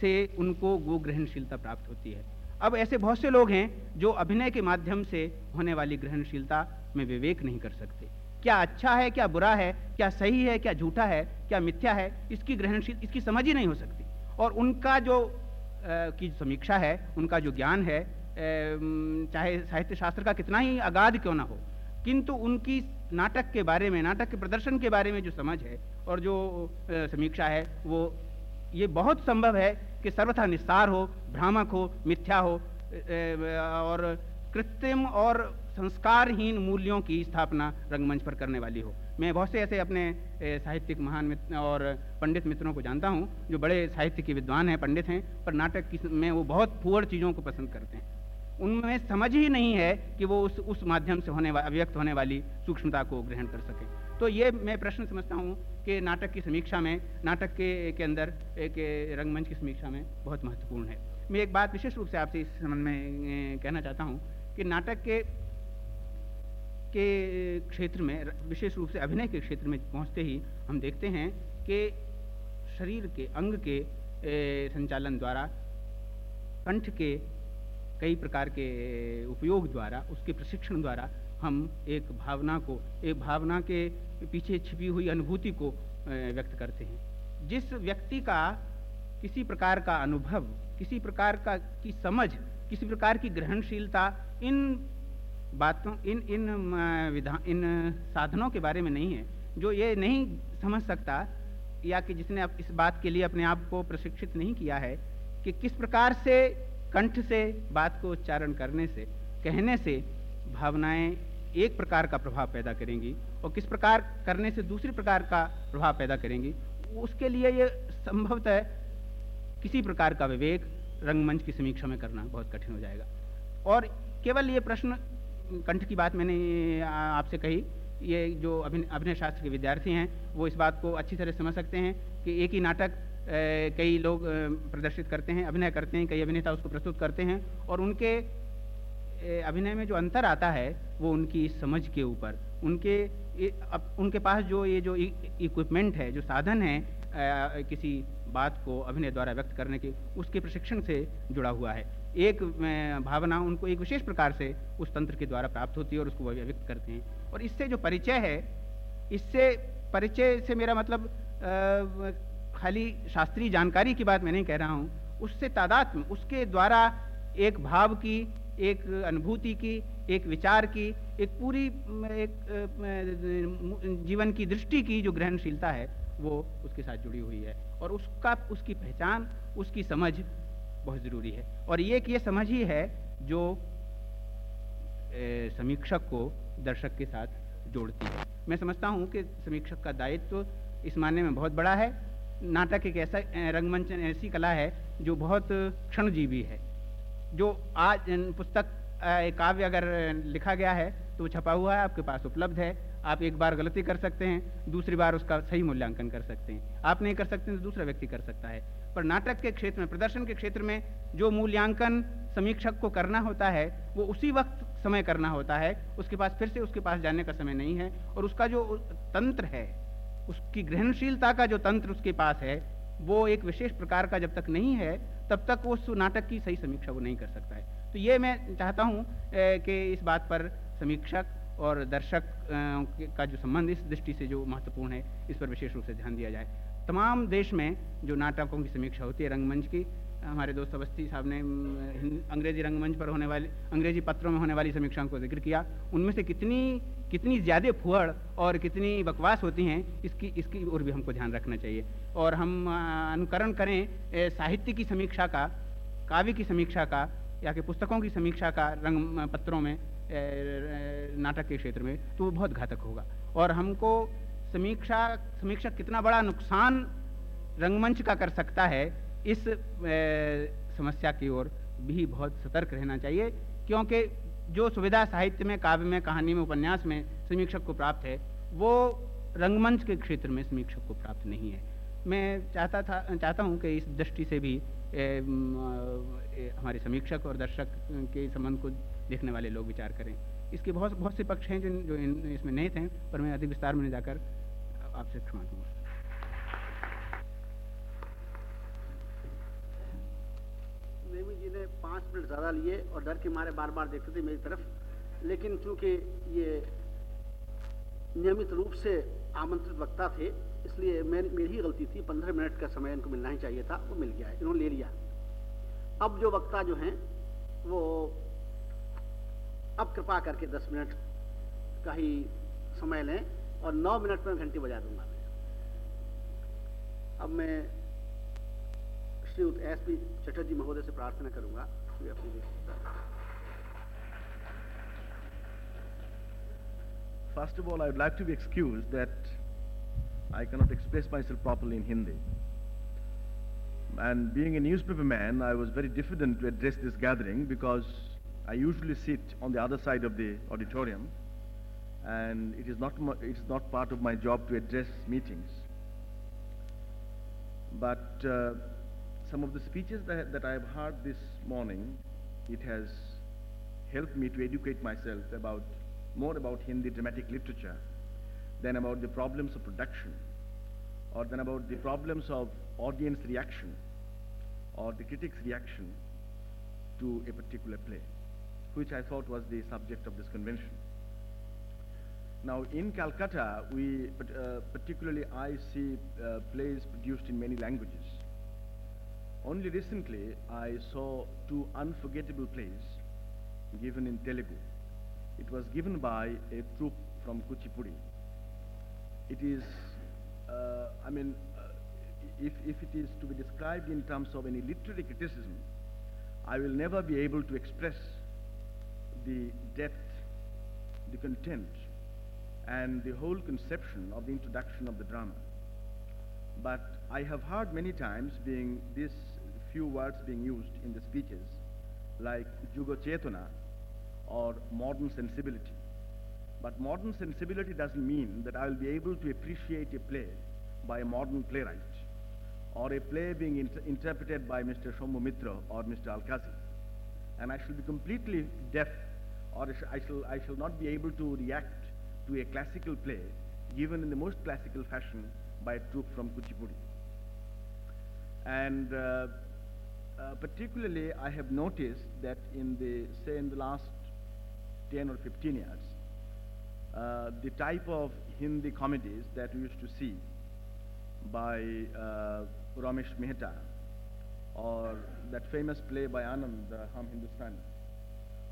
से उनको वो ग्रहणशीलता प्राप्त होती है। अब ऐसे बहुत से लोग हैं जो अभिनय के माध्यम से होने वाली ग्रहणशीलता में विवेक नहीं कर सकते। क्या अच्छा है, क्या बुरा है, क्या सही है, क्या झूठा है, क्या मिथ्या है, इसकी ग्रहणशील, इसकी समझ ही नहीं हो सकती। और उनका जो की समीक्षा है, उनका जो ज्ञान है चाहे साहित्य शास्त्र का कितना ही अगाध क्यों ना हो, किंतु उनकी नाटक के बारे में, नाटक के प्रदर्शन के बारे में जो समझ है और जो समीक्षा है, वो, ये बहुत संभव है कि सर्वथा निस्तार हो, भ्रामक हो, मिथ्या हो और कृत्रिम और संस्कारहीन मूल्यों की स्थापना रंगमंच पर करने वाली हो। मैं बहुत से ऐसे अपने साहित्यिक महान मित्र और पंडित मित्रों को जानता हूँ जो बड़े साहित्य के विद्वान हैं पंडित हैं पर नाटक की में वो बहुत फूअड़ चीज़ों को पसंद करते हैं। उनमें समझ ही नहीं है कि वो उस उस माध्यम से होने वा, अभिव्यक्त होने वाली सूक्ष्मता को ग्रहण कर सकें। तो ये मैं प्रश्न समझता हूँ कि नाटक की समीक्षा में नाटक के के अंदर एक रंगमंच की समीक्षा में बहुत महत्वपूर्ण है। मैं एक बात विशेष रूप से आपसे इस संबंध में कहना चाहता हूँ कि नाटक के के क्षेत्र में विशेष रूप से अभिनय के क्षेत्र में पहुँचते ही हम देखते हैं कि शरीर के, अंग के संचालन द्वारा, कंठ के कई प्रकार के उपयोग द्वारा, उसके प्रशिक्षण द्वारा हम एक भावना को, एक भावना के पीछे छिपी हुई अनुभूति को व्यक्त करते हैं। जिस व्यक्ति का किसी प्रकार का अनुभव, किसी प्रकार का, की समझ, किसी प्रकार की ग्रहणशीलता इन बातों, इन इन विधा, इन साधनों के बारे में नहीं है। जो ये नहीं समझ सकता, या कि जिसने इस बात के लिए अपने आप को प्रशिक्षित नहीं किया है, कि किस प्रकार से कंठ से बात को उच्चारण करने से, कहने से भावनाएँ एक प्रकार का प्रभाव पैदा करेंगी, और किस प्रकार करने से दूसरी प्रकार का प्रभाव पैदा करेंगी, उसके लिए ये संभवतः किसी प्रकार का विवेक रंगमंच की समीक्षा में करना बहुत कठिन हो जाएगा। और केवल ये प्रश्न कंठ की बात मैंने आपसे कही। ये जो अभिनय शास्त्र के विद्यार्थी हैं, वो इस बात को अच्छी तरह समझ सकते हैं कि एक ही नाटक कई लोग प्रदर्शित करते हैं, अभिनय करते हैं, कई अभिनेता उसको प्रस्तुत करते हैं और उनके अभिनय में जो अंतर आता है, वो उनकी समझ के ऊपर। उनके अब उनके पास जो ये जो इक्विपमेंट है, जो साधन है किसी बात को अभिनय द्वारा व्यक्त करने के, उसके प्रशिक्षण से जुड़ा हुआ है। एक भावना उनको एक विशेष प्रकार से उस तंत्र के द्वारा प्राप्त होती है और उसको वह व्यक्त करते हैं। और इससे जो परिचय है, इससे परिचय से मेरा मतलब खाली शास्त्रीय जानकारी की बात मैं नहीं कह रहा हूँ, उससे तादात्म, उसके द्वारा एक भाव की, एक अनुभूति की, एक विचार की, एक पूरी एक जीवन की दृष्टि की जो ग्रहणशीलता है, वो उसके साथ जुड़ी हुई है। और उसका, उसकी पहचान, उसकी समझ बहुत ज़रूरी है। और ये एक ये समझ ही है जो समीक्षक को दर्शक के साथ जोड़ती है। मैं समझता हूँ कि समीक्षक का दायित्व तो इस मानने में बहुत बड़ा है। नाटक एक ऐसा रंगमंच ऐसी कला है जो बहुत क्षणजीवी है। जो आज पुस्तक काव्य अगर लिखा गया है तो वो छपा हुआ है, आपके पास उपलब्ध है। आप एक बार गलती कर सकते हैं, दूसरी बार उसका सही मूल्यांकन कर सकते हैं। आप नहीं कर सकते तो दूसरा व्यक्ति कर सकता है। पर नाटक के क्षेत्र में, प्रदर्शन के क्षेत्र में जो मूल्यांकन समीक्षक को करना होता है, वो उसी वक्त समय करना होता है। उसके पास फिर से उसके पास जाने का समय नहीं है और उसका जो तंत्र है, उसकी ग्रहणशीलता का जो तंत्र उसके पास है, वो एक विशेष प्रकार का जब तक नहीं है, तब तक वो उस नाटक की सही समीक्षा वो नहीं कर सकता है। तो ये मैं चाहता हूँ कि इस बात पर समीक्षक और दर्शक का जो संबंध इस दृष्टि से जो महत्वपूर्ण है, इस पर विशेष रूप से ध्यान दिया जाए। तमाम देश में जो नाटकों की समीक्षा होती है रंगमंच की, हमारे दोस्त अवस्थी साहब ने अंग्रेज़ी रंगमंच पर होने वाली, अंग्रेज़ी पत्रों में होने वाली समीक्षाओं को ज़िक्र किया। उनमें से कितनी कितनी ज़्यादा फुहड़ और कितनी बकवास होती हैं, इसकी इसकी ओर भी हमको ध्यान रखना चाहिए। और हम अनुकरण करें साहित्य की समीक्षा का, काव्य की समीक्षा का, या कि पुस्तकों की समीक्षा का रंग, पत्रों में नाटक के क्षेत्र में तो वो बहुत घातक होगा। और हमको समीक्षा समीक्षा कितना बड़ा नुकसान रंगमंच का कर सकता है इस ए, समस्या की ओर भी बहुत सतर्क रहना चाहिए क्योंकि जो सुविधा साहित्य में काव्य में कहानी में उपन्यास में समीक्षक को प्राप्त है वो रंगमंच के क्षेत्र में समीक्षक को प्राप्त नहीं है। मैं चाहता था चाहता हूँ कि इस दृष्टि से भी ए, ए, हमारे समीक्षक और दर्शक के संबंध को देखने वाले लोग विचार करें। इसके बहुत बहुत से पक्ष हैं जो जो इसमें नहीं थे पर मैं अधिक विस्तार में जाकर आपसे क्षमा दूँगा नेमी जी ने पाँच मिनट ज़्यादा लिए और डर के मारे बार बार देखते थे मेरी तरफ़, लेकिन चूँकि ये नियमित रूप से आमंत्रित वक्ता थे, इसलिए मैं, मेरी ही गलती थी, पंद्रह मिनट का समय इनको मिलना ही चाहिए था, वो मिल गया है, इन्होंने ले लिया। अब जो वक्ता जो हैं, वो अब कृपा करके दस मिनट का ही समय लें और नौ मिनट में घंटी बजा दूँगा मैं अब मैं श्री एस पी चटर्जी महोदय से प्रार्थना करूँगा वे अपनी First of all, I would like to be excused that I cannot express myself properly in Hindi. And being a newspaper man, I was very diffident to address this gathering because I usually sit on the other side of the auditorium and it is not, it is not part of my job to address meetings. But uh, some of the speeches that, that I have heard this morning, it has helped me to educate myself about more about Hindi dramatic literature than about the problems of production or than about the problems of audience reaction or the critic's reaction to a particular play which I thought was the subject of this convention. Now, in Calcutta, we, uh, particularly I see uh, plays produced in many languages. Only recently, I saw two unforgettable plays given in Telugu. It was given by a troupe from Kuchipudi. It is, uh, I mean, uh, if, if it is to be described in terms of any literary criticism, I will never be able to express the depth, the content, and the whole conception of the introduction of the drama. But I have heard many times being these few words being used in the speeches, like Juga Chetana or modern sensibility. But modern sensibility doesn't mean that I will be able to appreciate a play by a modern playwright or a play being inter- interpreted by Mr. Shomu Mitra or Mr. Alkazi. And I shall be completely deaf or I shall, I shall not be able to react to a classical play given in the most classical fashion by a troupe from Kuchipudi. And uh, uh, particularly, I have noticed that in the, say, in the last 10 or 15 years, uh, the type of Hindi comedies that we used to see by uh, Ramesh Mehta or that famous play by Anand, uh, Hum Hindustani,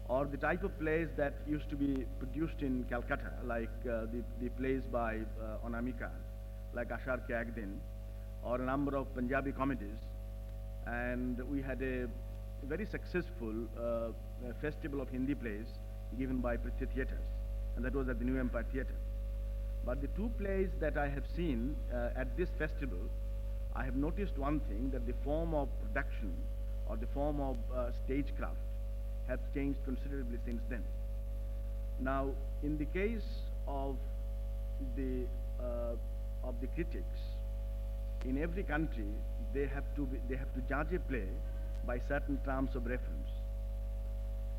or the type of plays that used to be produced in Calcutta, like uh, the, the plays by uh, Onamika, like Ashar Ke or a number of Punjabi comedies. And we had a very successful uh, festival of Hindi plays given by Prithvi Theatres, and that was at the New Empire Theatre. But the two plays that I have seen uh, at this festival, I have noticed one thing that the form of production or the form of uh, stagecraft has changed considerably since then. Now, in the case of the uh, of the critics, in every country they have to be, they have to judge a play by certain terms of reference.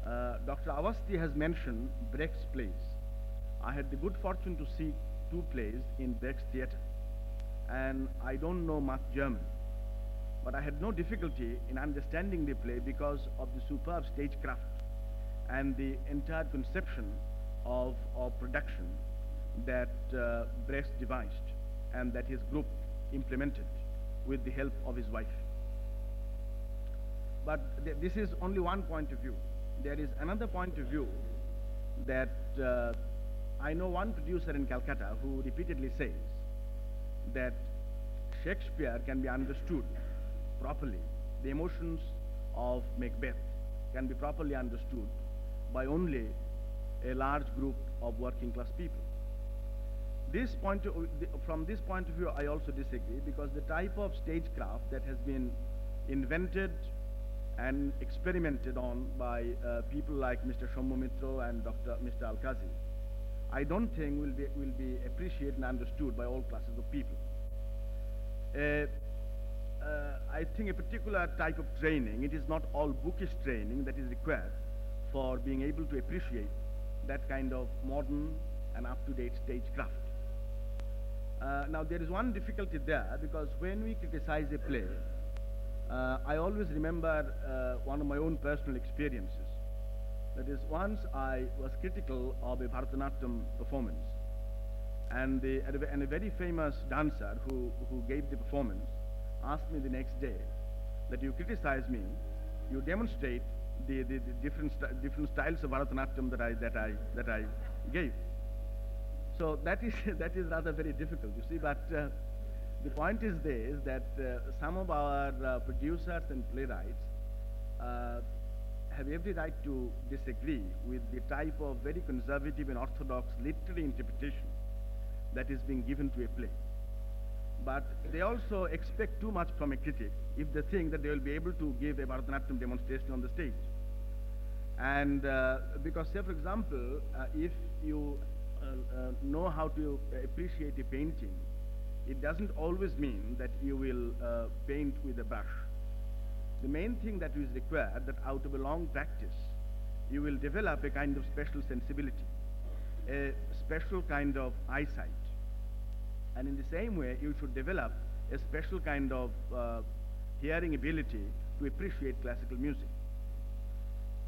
Uh, Dr. Avasti has mentioned Brecht's plays. I had the good fortune to see two plays in Brecht's theatre, and I don't know much German, but I had no difficulty in understanding the play because of the superb stagecraft and the entire conception of, of production that uh, Brecht devised and that his group implemented with the help of his wife. But th- this is only one point of view. There is another point of view that uh, I know one producer in Calcutta who repeatedly says that Shakespeare can be understood properly. The emotions of Macbeth can be properly understood by only a large group of working class people. This point from this point of view, I also disagree because the type of stagecraft that has been invented and experimented on by uh, people like Mr. Shomu Mitro and Dr. Mr. Alkazi, I don't think will be, will be appreciated and understood by all classes of people. Uh, I think a particular type of training, it is not all bookish training that is required for being able to appreciate that kind of modern and up-to-date stagecraft. Uh, now there is one difficulty there because when we criticize a play, uh, I always remember uh, one of my own personal experiences. That is, once I was critical of a Bharatanatyam performance, and, the, and a very famous dancer who, who gave the performance asked me the next day that you criticize me, you demonstrate the, the, the different, st- different styles of Bharatanatyam that I, that I, that I gave. So that is, that is rather very difficult, you see, but uh, the point is this, that uh, some of our uh, producers and playwrights uh, have every right to disagree with the type of very conservative and orthodox literary interpretation that is being given to a play. But they also expect too much from a critic if they think that they will be able to give a Bharatanatyam demonstration on the stage. And uh, because, say, for example, uh, if you uh, uh, know how to appreciate a painting, it doesn't always mean that you will uh, paint with a brush. The main thing that is required that out of a long practice, you will develop a kind of special sensibility, a special kind of eyesight. And in the same way, you should develop a special kind of uh, hearing ability to appreciate classical music.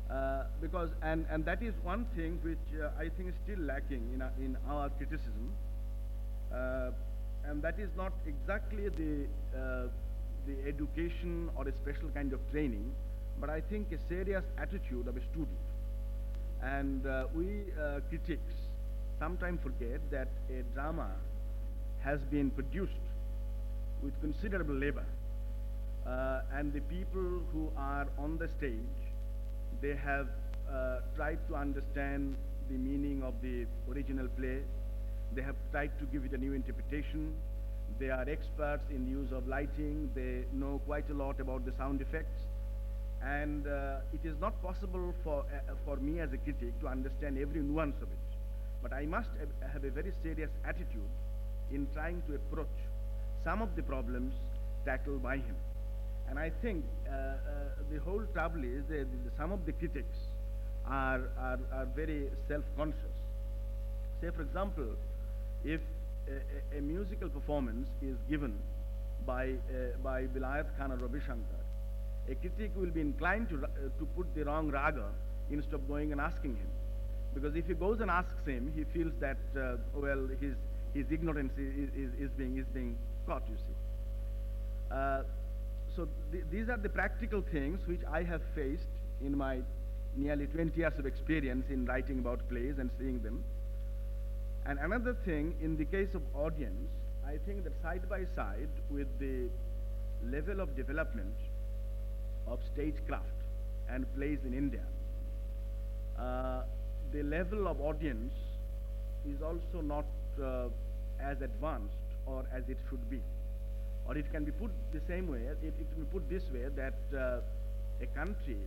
Uh, because, and, and that is one thing which uh, I think is still lacking in our, in our criticism. Uh, and that is not exactly the, uh, the education or a special kind of training, but I think a serious attitude of a student. And uh, we uh, critics sometimes forget that a drama has been produced with considerable labor. Uh, and the people who are on the stage, they have uh, tried to understand the meaning of the original play. They have tried to give it a new interpretation. They are experts in the use of lighting. They know quite a lot about the sound effects. And uh, it is not possible for, uh, for me as a critic to understand every nuance of it. But I must have- have a very serious attitude in trying to approach some of the problems tackled by him. And I think uh, uh, the whole trouble is that some of the critics are, are, are very self-conscious. Say, for example, if a, a, musical performance is given by, uh, by Vilayat Khan or Ravi Shankar, a critic will be inclined to, uh, to put the wrong raga instead of going and asking him. Because if he goes and asks him, he feels that, uh, well, his, his ignorance is, is, is, being, is being caught, you see. Uh, so th- these are the practical things which I have faced in my nearly 20 years of experience in writing about plays and seeing them. And another thing, in the case of audience, I think that side by side with the level of development of stagecraft and plays in India, uh, the level of audience is also not uh, as advanced or as it should be. Or it can be put the same way, it, it can be put this way that uh, a country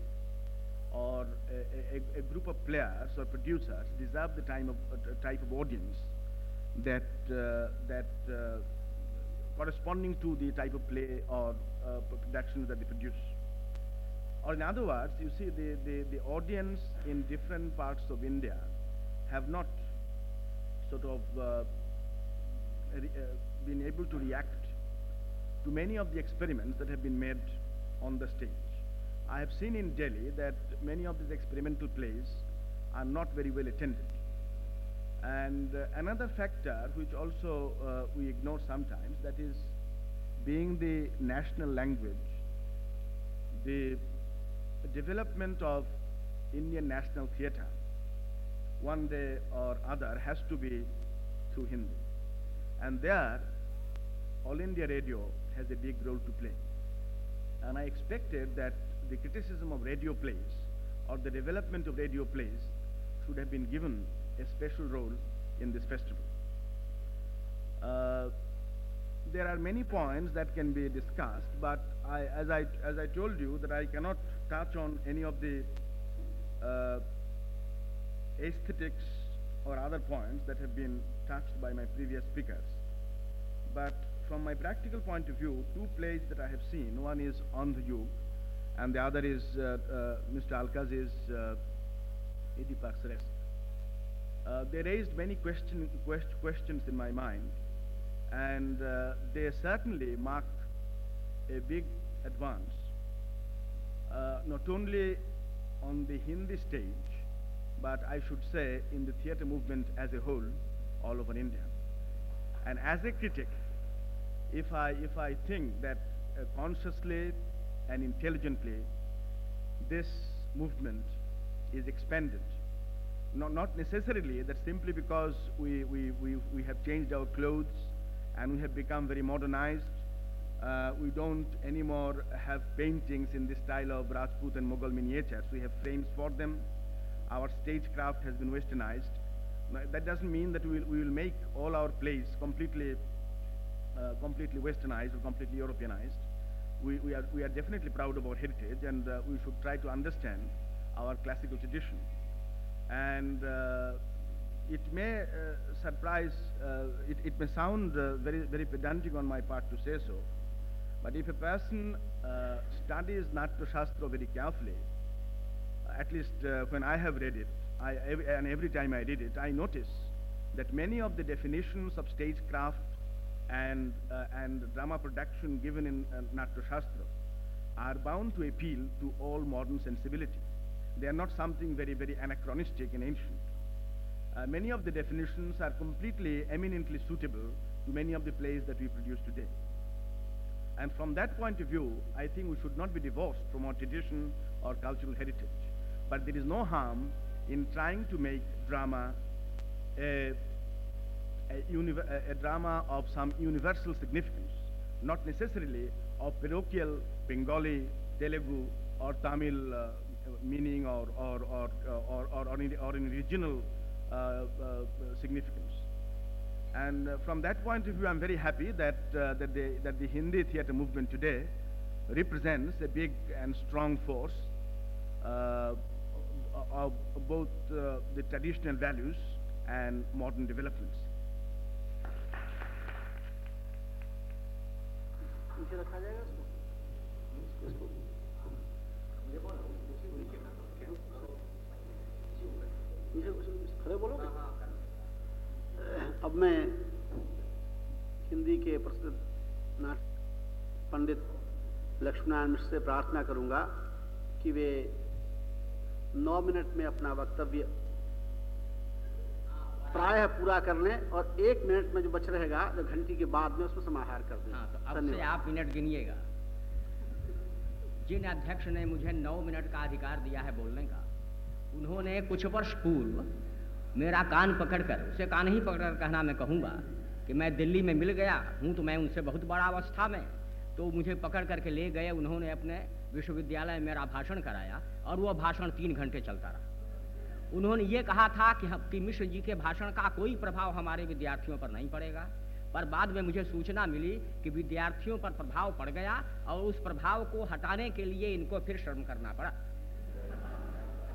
or a, a, a group of players or producers deserve the time of, uh, type of audience that, uh, that uh, corresponding to the type of play or uh, productions that they produce. Or in other words, you see the, the, the audience in different parts of India have not sort of uh, been able to react to many of the experiments that have been made on the stage. I have seen in Delhi that many of these experimental plays are not very well attended. And uh, another factor which also uh, we ignore sometimes, that is being the national language, the development of Indian national theatre one day or other has to be through Hindi. And there, All India Radio has a big role to play. And I expected that the criticism of radio plays or the development of radio plays should have been given a special role in this festival. Uh, there are many points that can be discussed, but I, as, I, as I told you that I cannot touch on any of the uh, aesthetics or other points that have been touched by my previous speakers. But from my practical point of view, two plays that I have seen, one is On the Yug, and the other is uh, uh, Mr. Alkaz's uh, Oedipus Rest. Uh, they raised many question, quest, questions in my mind, and uh, they certainly mark a big advance, uh, not only on the Hindi stage, but I should say in the theatre movement as a whole, all over India. And as a critic, if I, if I think that uh, consciously and intelligently this movement is expanded, not, not necessarily that simply because we, we, we, we have changed our clothes and we have become very modernized, uh, we don't anymore have paintings in the style of Rajput and Mughal miniatures. We have frames for them. Our stagecraft has been westernized. That doesn't mean that we will, we will make all our plays completely, uh, completely westernized or completely Europeanized. We, we, are, we are definitely proud of our heritage and uh, we should try to understand our classical tradition. And uh, it may uh, surprise, uh, it, it may sound uh, very, very pedantic on my part to say so, but if a person studies Natya Shastra very carefully, at least uh, when I have read it, I, every, and every time I read it, I notice that many of the definitions of stagecraft and, uh, and drama production given in uh, Natya Shastra are bound to appeal to all modern sensibility. They are not something very, very anachronistic and ancient. Uh, many of the definitions are completely eminently suitable to many of the plays that we produce today. And from that point of view, I think we should not be divorced from our tradition or cultural heritage. But there is no harm in trying to make drama a, a, a- drama of some universal significance, not necessarily of parochial Bengali, Telugu, or Tamil uh, meaning or, or, or, or, or, or, in, or in regional uh, uh, significance. And uh, from that point of view, I'm very happy that, uh, that, the, that the Hindi theatre movement today represents a big and strong force uh, of both uh, the traditional values and modern developments. अब मैं हिंदी के प्रसिद्ध नाट पंडित लक्ष्मीनारायण मिश्र से प्रार्थना करूँगा कि वे नौ minute में अपना वक्तव्य प्रायः पूरा कर लें और एक मिनट में जो बच रहेगा जो घंटी के बाद में उसमें समाहार कर दें। हाँ तो अब से आप मिनट गिनिएगा। जिन अध्यक्ष ने मुझे नौ मिनट का अधिकार दिया है बोलने का उन्होंने कुछ वर्ष पूर्व मेरा कान पकड़कर उसे कान ही पकड़कर कहना मैं कहूँगा कि मैं दिल्ली में मिल गया हूँ तो मैं उनसे बहुत बड़ा अवस्था में तो मुझे पकड़ करके ले गए उन्होंने अपने विश्वविद्यालय में मेरा भाषण कराया और वह भाषण तीन घंटे चलता रहा। उन्होंने ये कहा था कि हम कि मिश्र जी के भाषण का कोई प्रभाव हमारे विद्यार्थियों पर नहीं पड़ेगा। पर बाद में मुझे सूचना मिली कि विद्यार्थियों पर प्रभाव पड़ गया और उस प्रभाव को हटाने के लिए इनको फिर श्रम करना पड़ा।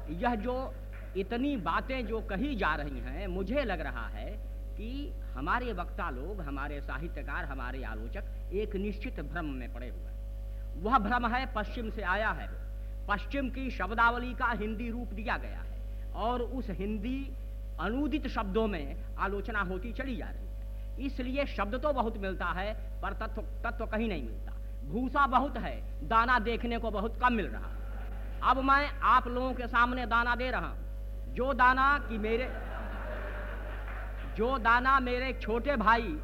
यह जो इतनी बातें जो कही जा रही हैं, मुझे लग रहा है कि हमारे वक्ता लोग, हमारे साहित्यकार, हमारे आलोचक एक निश्चित भ्रम में पड़े हुए वह भ्रम है, पश्चिम से आया है। पश्चिम की शब्दावली का हिंदी रूप दिया गया है और उस हिंदी अनुदित शब्दों में आलोचना होती चली जा रही है। इसलिए शब्द तो बहुत मिलता है, पर तत्व तत्व कहीं नहीं मिलता। भूसा बहुत है, दाना देखने को बहुत कम मिल रहा अब मैं आप लोगों के सामने दाना दे रहा हूँ। जो दाना कि मेरे, जो दाना मेरे छोटे भाई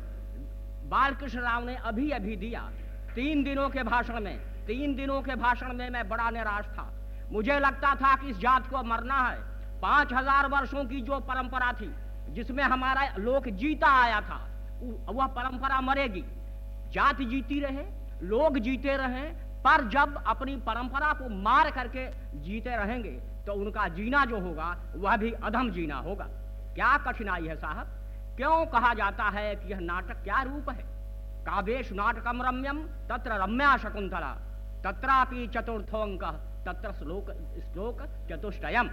बालकृष्ण राव ने अभी अभी दिया तीन दिनों के भाषण में, तीन दिनों के भाषण में मैं बड़ा निराश था। मुझे लगता था कि इस जात को मरना है। पाँच हज़ार वर्षों की जो परंपरा थी, जिसमें हमारा लोक जीता आया था वह परंपरा मरेगी। जाति जीती रहे, लोग जीते रहे, पर जब अपनी परंपरा को मार करके जीते रहेंगे तो उनका जीना जो होगा, वह भी अधम जीना होगा। क्या कठिनाई है साहब? क्यों कहा जाता है कि यह नाटक क्या रूप है? काव्येश नाटकम रम्यम तत्र रम्या शकुंतला तत्रापि चतुर्थोंक तत्र श्लोक श्लोक चतुष्टयम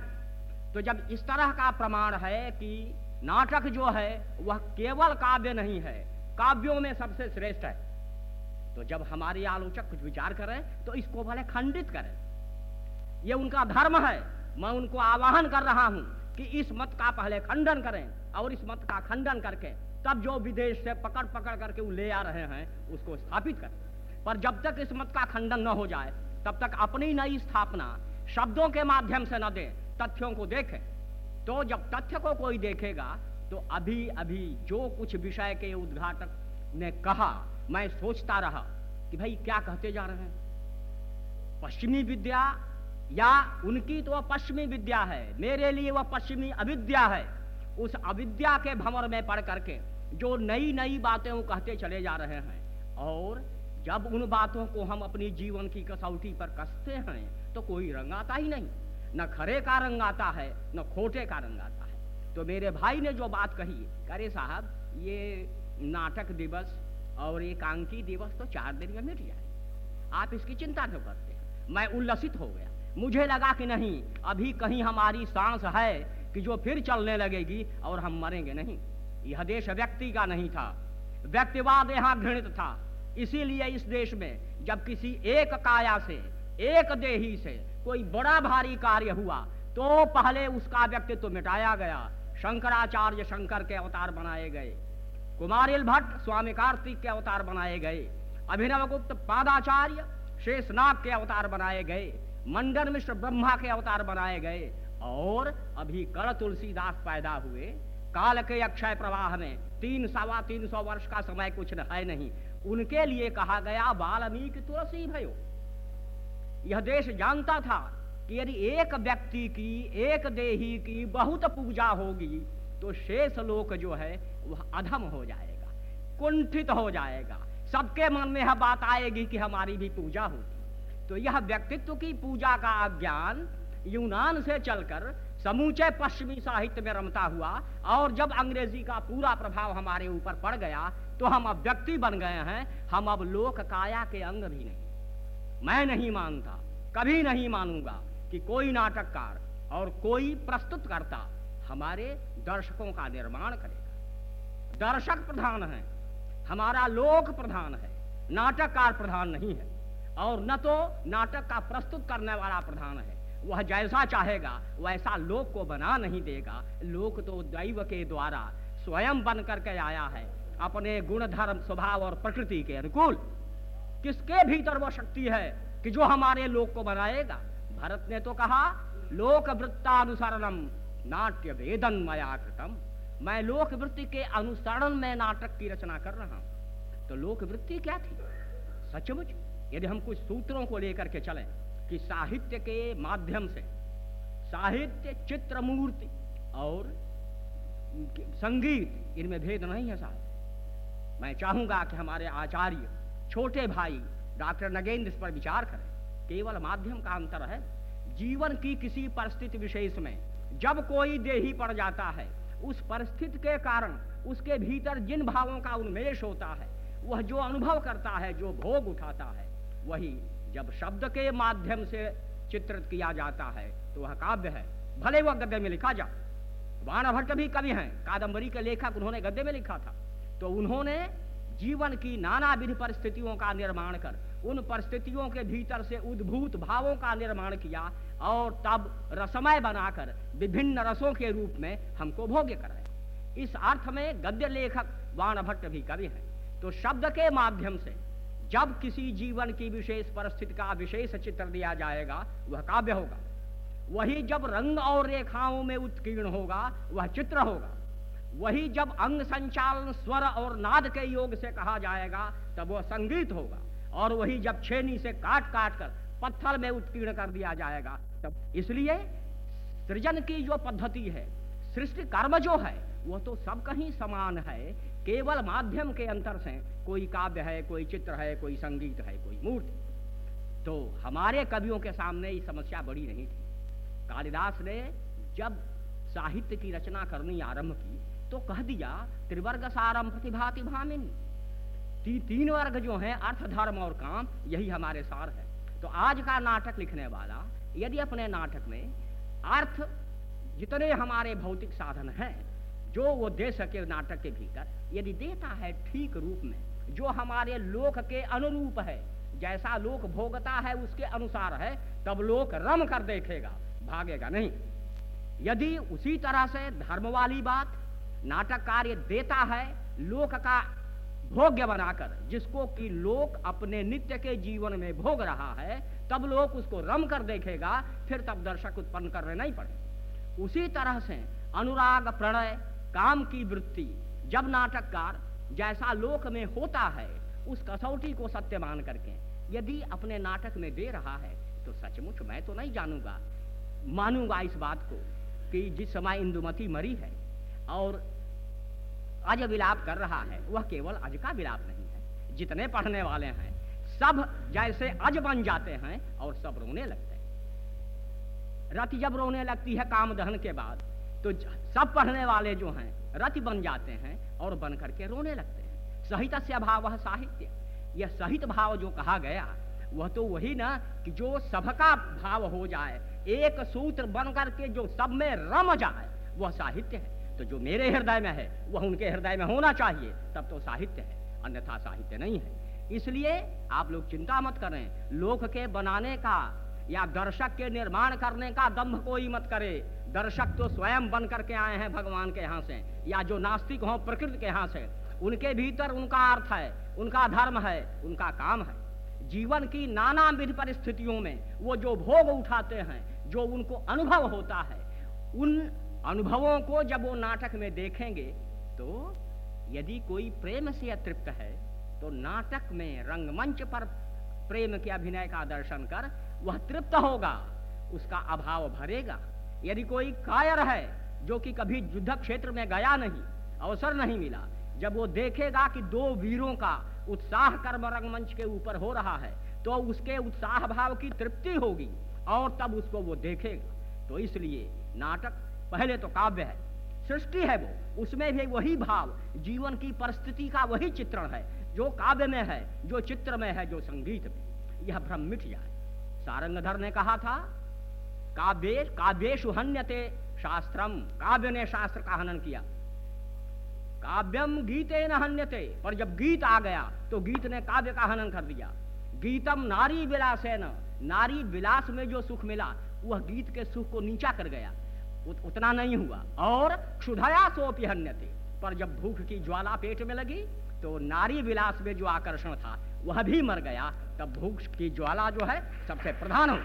तो जब इस तरह का प्रमाण है कि नाटक जो है, वह केवल काव्य नहीं है, काव्यों में सबसे श्रेष्ठ है। तो जब हमारे आलोचक कुछ विचार करें तो इसको भले खंडित करें। ये उनका धर्म है। मैं उनको आवाहन कर रहा हूँ कि इस मत का पहले खंडन करें और इस मत का खंडन करके तब जो विदेश से पकड़ पकड़ करके वो ले आ रहे हैं, उसको स्थापित करें। पर जब तक इस मत का खंडन न हो जाए, तब तक अपनी नई स्थापना शब्दों के माध्यम से न दें, तथ्यों को देखें। तो जब तथ्य को कोई देखेगा तो अभी अभी जो कुछ विषय के उद्घाटक ने कहा, मैं सोचता रहा कि भाई क्या कहते जा रहे हैं? पश्चिमी विद्या या उनकी तो वह पश्चिमी विद्या है, मेरे लिए वह पश्चिमी अविद्या है। उस अविद्या के भंवर में पढ़ करके जो नई नई बातें वो कहते चले जा रहे हैं। और जब उन बातों को हम अपनी जीवन की कसौटी पर कसते हैं तो कोई रंग आता ही नहीं। न खरे का रंग आता है, न खोटे का रंग आता है। तो मेरे भाई ने जो बात कही, अरे साहब, ये नाटक दिवस और एकांकी दिवस तो चार दिन में मिट जाए। आप इसकी चिंता क्यों करते हैं? मैं उल्लसित हो गया। मुझे लगा कि नहीं, अभी कहीं हमारी सांस है कि जो फिर चलने लगेगी और हम मरेंगे नहीं। यह देश व्यक्ति का नहीं था। व्यक्तिवाद यहाँ घृणित था। इसीलिए इस देश में जब किसी एक काया से, एक देही से कोई बड़ा भारी कार्य हुआ तो पहले उसका व्यक्तित्व तो मिटाया गया। शंकराचार्य शंकर के अवतार बनाए गए। कुमारिल भट्ट स्वामी कार्तिक के अवतार बनाए गए। अभिनव गुप्त पादाचार्य शेषनाग के अवतार बनाए गए। मंडन मिश्र ब्रह्मा के अवतार बनाए गए। और अभी कड़ तुलसीदास पैदा हुए। काल के अक्षय प्रवाह में तीन सवा तीन सौ वर्ष का समय कुछ है नहीं। उनके लिए कहा गया वाल्मीकि तुलसी भयो। यह देश जानता था कि यदि एक व्यक्ति की, एक देही की बहुत पूजा होगी तो शेष लोक जो है, वह अधम हो जाएगा, कुंठित हो जाएगा। सबके मन में यह बात आएगी कि हमारी भी पूजा होगी। तो यह व्यक्तित्व की पूजा का ज्ञान यूनान से चलकर समूचे पश्चिमी साहित्य में रमता हुआ और जब अंग्रेज़ी का पूरा प्रभाव हमारे ऊपर पड़ गया तो हम अब व्यक्ति बन गए हैं। हम अब लोक काया के अंग भी नहीं। मैं नहीं मानता, कभी नहीं मानूँगा कि कोई नाटककार और कोई प्रस्तुतकर्ता हमारे दर्शकों का निर्माण करेगा। दर्शक प्रधान है, हमारा लोक प्रधान है, नाटककार प्रधान नहीं है, और न तो नाटक का प्रस्तुत करने वाला प्रधान है। वह जैसा चाहेगा, वैसा लोक को बना नहीं देगा। लोक तो दैव के द्वारा स्वयं बन करके आया है। अपने गुण धर्म स्वभाव और प्रकृति के अनुकूल। किसके भीतर वह शक्ति है कि जो हमारे लोक को बनाएगा? भरत ने तो कहा लोक वृत्तानुसरणम नाट्य वेदन मया कृतम मैं लोक वृत्ति के अनुसरण में नाटक की रचना कर रहा हूँ। तो लोक वृत्ति क्या थी? सचमुच, यदि हम कुछ सूत्रों को लेकर के चलें कि साहित्य के माध्यम से साहित्य चित्र मूर्ति और संगीत, इनमें भेद नहीं है साहब। मैं चाहूँगा कि हमारे आचार्य, छोटे भाई, डॉक्टर नगेंद्र इस पर विचार करें। केवल माध्यम का अंतर है। जीवन की किसी परिस्थिति विशेष में जब कोई देही पड़ जाता है, उस परिस्थिति के कारण उसके भीतर जिन भावों का उन्मेष होता है, वह जो अनुभव करता है, जो भोग उठाता है, वही जब शब्द के माध्यम से चित्रित किया जाता है तो वह काव्य है। भले वह गद्य में लिखा जा वाण भट्ट भी कवि हैं। कादम्बरी के लेखक उन्होंने गद्य में लिखा था। तो उन्होंने जीवन की नाना विधि परिस्थितियों का निर्माण कर, उन परिस्थितियों के भीतर से उद्भूत भावों का निर्माण किया और तब रसमय बनाकर विभिन्न रसों के रूप में हमको भोग्य कराया। इस अर्थ में गद्य लेखक वाण भट्ट भी कवि हैं। तो शब्द के माध्यम से जब किसी जीवन की विशेष परिस्थिति का विशेष चित्र दिया जाएगा, वह काव्य होगा। वही जब रंग और रेखाओं में उत्कीर्ण होगा, वह चित्र होगा। वही जब अंग संचालन, स्वर और नाद के योग से कहा जाएगा, तब वह संगीत होगा। और वही जब छेनी से काट काट कर पत्थर में उत्कीर्ण कर दिया जाएगा, तब इसलिए सृजन की जो पद्धति है, सृष्टि कर्म जो है, वह तो सब कहीं समान है केवल माध्यम के अंतर से कोई काव्य है कोई चित्र है कोई संगीत है कोई मूर्ति। तो हमारे कवियों के सामने ये समस्या बड़ी नहीं थी। कालिदास ने जब साहित्य की रचना करनी आरंभ की तो कह दिया त्रिवर्ग सारम प्रतिभाति भामिन। ती, तीन वर्ग जो हैं अर्थ धर्म और काम यही हमारे सार है। तो आज का नाटक लिखने वाला यदि अपने नाटक में अर्थ जितने हमारे भौतिक साधन हैं जो वो दे सके नाटक के भीतर यदि देता है ठीक रूप में, जो हमारे लोक के अनुरूप है, जैसा लोक भोगता है उसके अनुसार है, तब लोक रम कर देखेगा, भागेगा नहीं। यदि उसी तरह से धर्म वाली बात, नाटक कार्य देता है, लोक का भोग्य बनाकर, जिसको कि लोक अपने नित्य के जीवन में भोग रहा है, तब लोक उसको रम कर देखेगा, फिर तब दर्शक उत्पन्न करने नहीं पड़े। उसी तरह से अनुराग प्रणय, काम की वृत्ति जब नाटककार जैसा लोक में होता है, उस कसौटी को सत्य मान करके यदि अपने नाटक में दे रहा है तो सचमुच मैं तो नहीं जानूँगा। मानूँगा इस बात को कि जिस समय इंदुमती मरी है और अज विलाप कर रहा है, वह केवल अज का विलाप नहीं है। जितने पढ़ने वाले हैं, सब जैसे अज बन जाते हैं और सब रोने लगते हैं। रति जब रोने लगती है, काम दहन के बाद तो सब पढ़ने वाले जो हैं रति बन जाते हैं और बन करके रोने लगते हैं। सहित से भाव साहित्य। यह सहित भाव जो कहा गया, वह तो वही ना कि जो सबका भाव हो जाए, एक सूत्र बन करके जो सब में रम जाए, वह साहित्य है। तो जो मेरे हृदय में है, वह उनके हृदय में होना चाहिए, तब तो साहित्य है, अन्यथा साहित्य नहीं है। इसलिए आप लोग चिंता मत करें, लोक के बनाने का या दर्शक के निर्माण करने का दम्भ कोई मत करे। दर्शक तो स्वयं बन करके आए हैं भगवान के यहाँ से, या जो नास्तिक हों प्रकृति के यहाँ से। उनके भीतर उनका अर्थ है, उनका धर्म है, उनका काम है। जीवन की नाना विध परिस्थितियों में वो जो भोग उठाते हैं, जो उनको अनुभव होता है, उन अनुभवों को जब वो नाटक में देखेंगे तो यदि कोई प्रेम से अतृप्त है तो नाटक में रंगमंच पर प्रेम के अभिनय का दर्शन कर वह तृप्त होगा, उसका अभाव भरेगा। यदि कोई कायर है जो कि कभी युद्ध क्षेत्र में गया नहीं, अवसर नहीं मिला, जब वो देखेगा कि दो वीरों का उत्साह कर्म रंगमंच के ऊपर हो रहा है तो उसके उत्साह भाव की तृप्ति होगी और तब उसको वो देखेगा। तो इसलिए नाटक पहले तो काव्य है, सृष्टि है वो, उसमें भी वही भाव, जीवन की परिस्थिति का वही चित्रण है, जो काव्य में है, जो चित्र में है, जो संगीत में। यह भ्रम मिट जाए सारंगधर ने कहा था काव्य काव्येशु हन्यते शास्त्रम काव्य ने शास्त्र का हनन किया। काव्यम गीते न हन्यते पर जब गीत आ गया तो गीत ने काव्य का हनन कर दिया। गीतम नारी विलास है न नारी विलास में जो सुख मिला वह गीत के सुख को नीचा कर गया। उत, उतना नहीं हुआ। और क्षुधया सोपी हन्यते। पर जब भूख की ज्वाला पेट में लगी तो नारी विलास में जो आकर्षण था वह भी मर गया। तब भूख की ज्वाला जो है सबसे प्रधान हो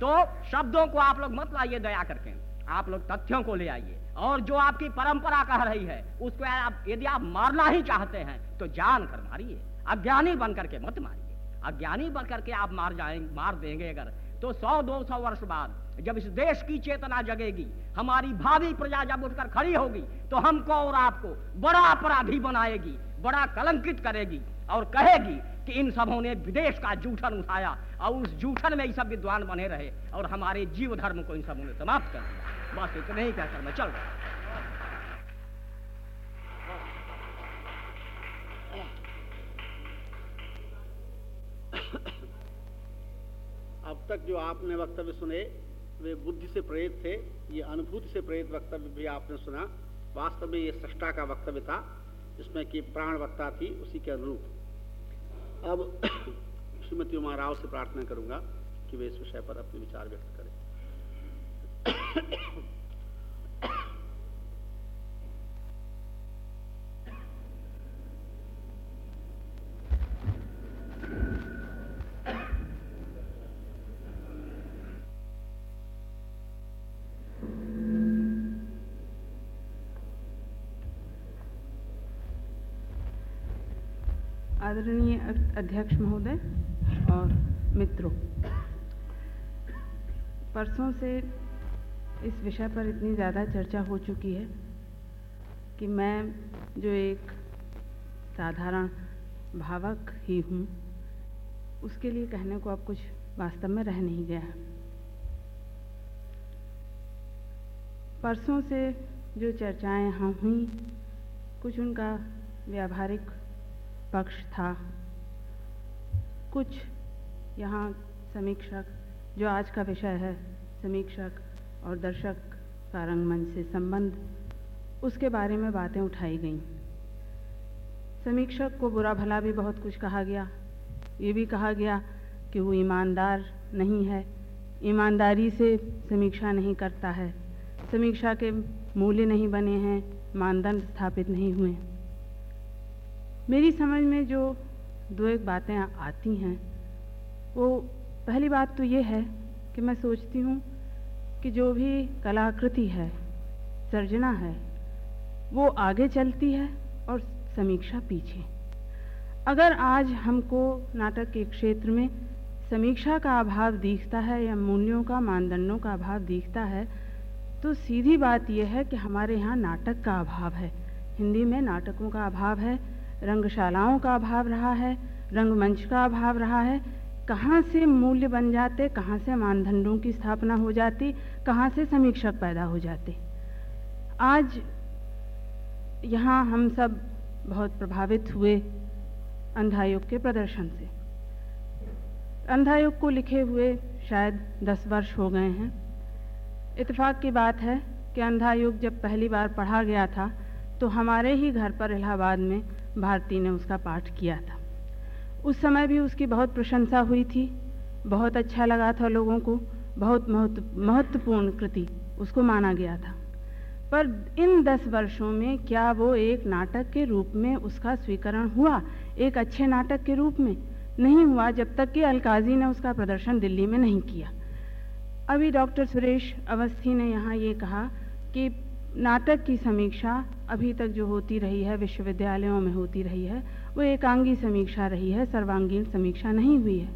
तो शब्दों को आप लोग मत लाइए दया करके। आप लोग तथ्यों को ले आइए। और जो आपकी परंपरा कह रही है, उसको आप, यदि आप मारना ही चाहते हैं तो जान कर मारिए। अज्ञानी बन करके मत मारिए। अज्ञानी बन करके आप मार जाएँगे मार देंगे अगर तो सौ, दो सौ वर्ष बाद, जब इस देश की चेतना जगेगी, हमारी भावी प्रजा जब उठकर खड़ी होगी तो हमको और आपको बड़ा अपराधी बनाएगी, बड़ा कलंकित करेगी, और कहेगी कि इन सबों ने विदेश का जूठन उठाया और उस जूठन में ये सब विद्वान बने रहे और हमारे जीव धर्म को इन सबों ने समाप्त कर दिया। बस इतने ही कहकर मैं चल रहा अब तक जो आपने वक्तव्य सुने, वे बुद्धि से प्रेरित थे, ये अनुभूति से प्रेरित वक्तव्य भी आपने सुना। वास्तव में ये सृष्टा का वक्तव्य था, जिसमें कि प्राण वक्ता थी, उसी के अनुरूप। अब श्रीमती उमा राव से प्रार्थना करूँगा कि वे इस विषय पर अपने विचार व्यक्त करें आदरणीय अध्यक्ष महोदय और मित्रों, परसों से इस विषय पर इतनी ज़्यादा चर्चा हो चुकी है कि मैं जो एक साधारण भावक ही हूँ, उसके लिए कहने को अब कुछ वास्तव में रह नहीं गया परसों से जो चर्चाएँ यहाँ हुई, कुछ उनका व्यावहारिक पक्ष था। कुछ यहाँ समीक्षक, जो आज का विषय है, समीक्षक और दर्शक का रंगमंच से संबंध, उसके बारे में बातें उठाई गईं। समीक्षक को बुरा भला भी बहुत कुछ कहा गया। ये भी कहा गया कि वो ईमानदार नहीं है। ईमानदारी से समीक्षा नहीं करता है। समीक्षा के मूल्य नहीं बने हैं, मानदंड स्थापित नहीं हुए। मेरी समझ में जो दो एक बातें आती हैं, वो पहली बात तो ये है कि मैं सोचती हूँ कि जो भी कलाकृति है, सर्जना है, वो आगे चलती है और समीक्षा पीछे। अगर आज हमको नाटक के क्षेत्र में समीक्षा का अभाव दिखता है या मूल्यों का, मानदंडों का अभाव दिखता है तो सीधी बात यह है कि हमारे यहाँ नाटक का अभाव है। हिंदी में नाटकों का अभाव है रंगशालाओं का अभाव रहा है, रंगमंच का अभाव रहा है। कहाँ से मूल्य बन जाते, कहाँ से मानदंडों की स्थापना हो जाती, कहाँ से समीक्षक पैदा हो जाते। आज यहाँ हम सब बहुत प्रभावित हुए अंधायोग के प्रदर्शन से। अंधायोग को लिखे हुए शायद दस वर्ष हो गए हैं। इतफाक की बात है कि अंधायोग जब पहली बार पढ़ा गया था तो हमारे ही घर पर इलाहाबाद में भारती ने उसका पाठ किया था। उस समय भी उसकी बहुत प्रशंसा हुई थी, बहुत अच्छा लगा था लोगों को, बहुत महत्वपूर्ण कृति उसको माना गया था। पर इन दस वर्षों में क्या वो एक नाटक के रूप में उसका स्वीकरण हुआ? एक अच्छे नाटक के रूप में नहीं हुआ, जब तक कि अलकाजी ने उसका प्रदर्शन दिल्ली में नहीं किया। अभी डॉक्टर सुरेश अवस्थी ने यहाँ ये कहा कि नाटक की समीक्षा अभी तक जो होती रही है, विश्वविद्यालयों में होती रही है, वो एकांगी समीक्षा रही है, सर्वांगीण समीक्षा नहीं हुई है।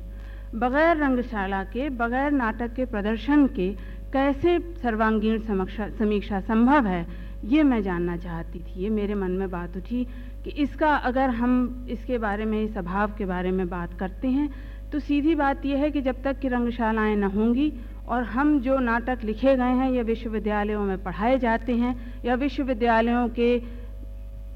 बगैर रंगशाला के, बगैर नाटक के प्रदर्शन के कैसे सर्वांगीण समीक्षा समीक्षा संभव है, ये मैं जानना चाहती थी। ये मेरे मन में बात उठी कि इसका अगर हम इसके बारे में, इस अभाव के बारे में बात करते हैं तो सीधी बात यह है कि जब तक कि रंगशालाएँ न होंगी और हम जो नाटक लिखे गए हैं, या विश्वविद्यालयों में पढ़ाए जाते हैं। या विश्वविद्यालयों के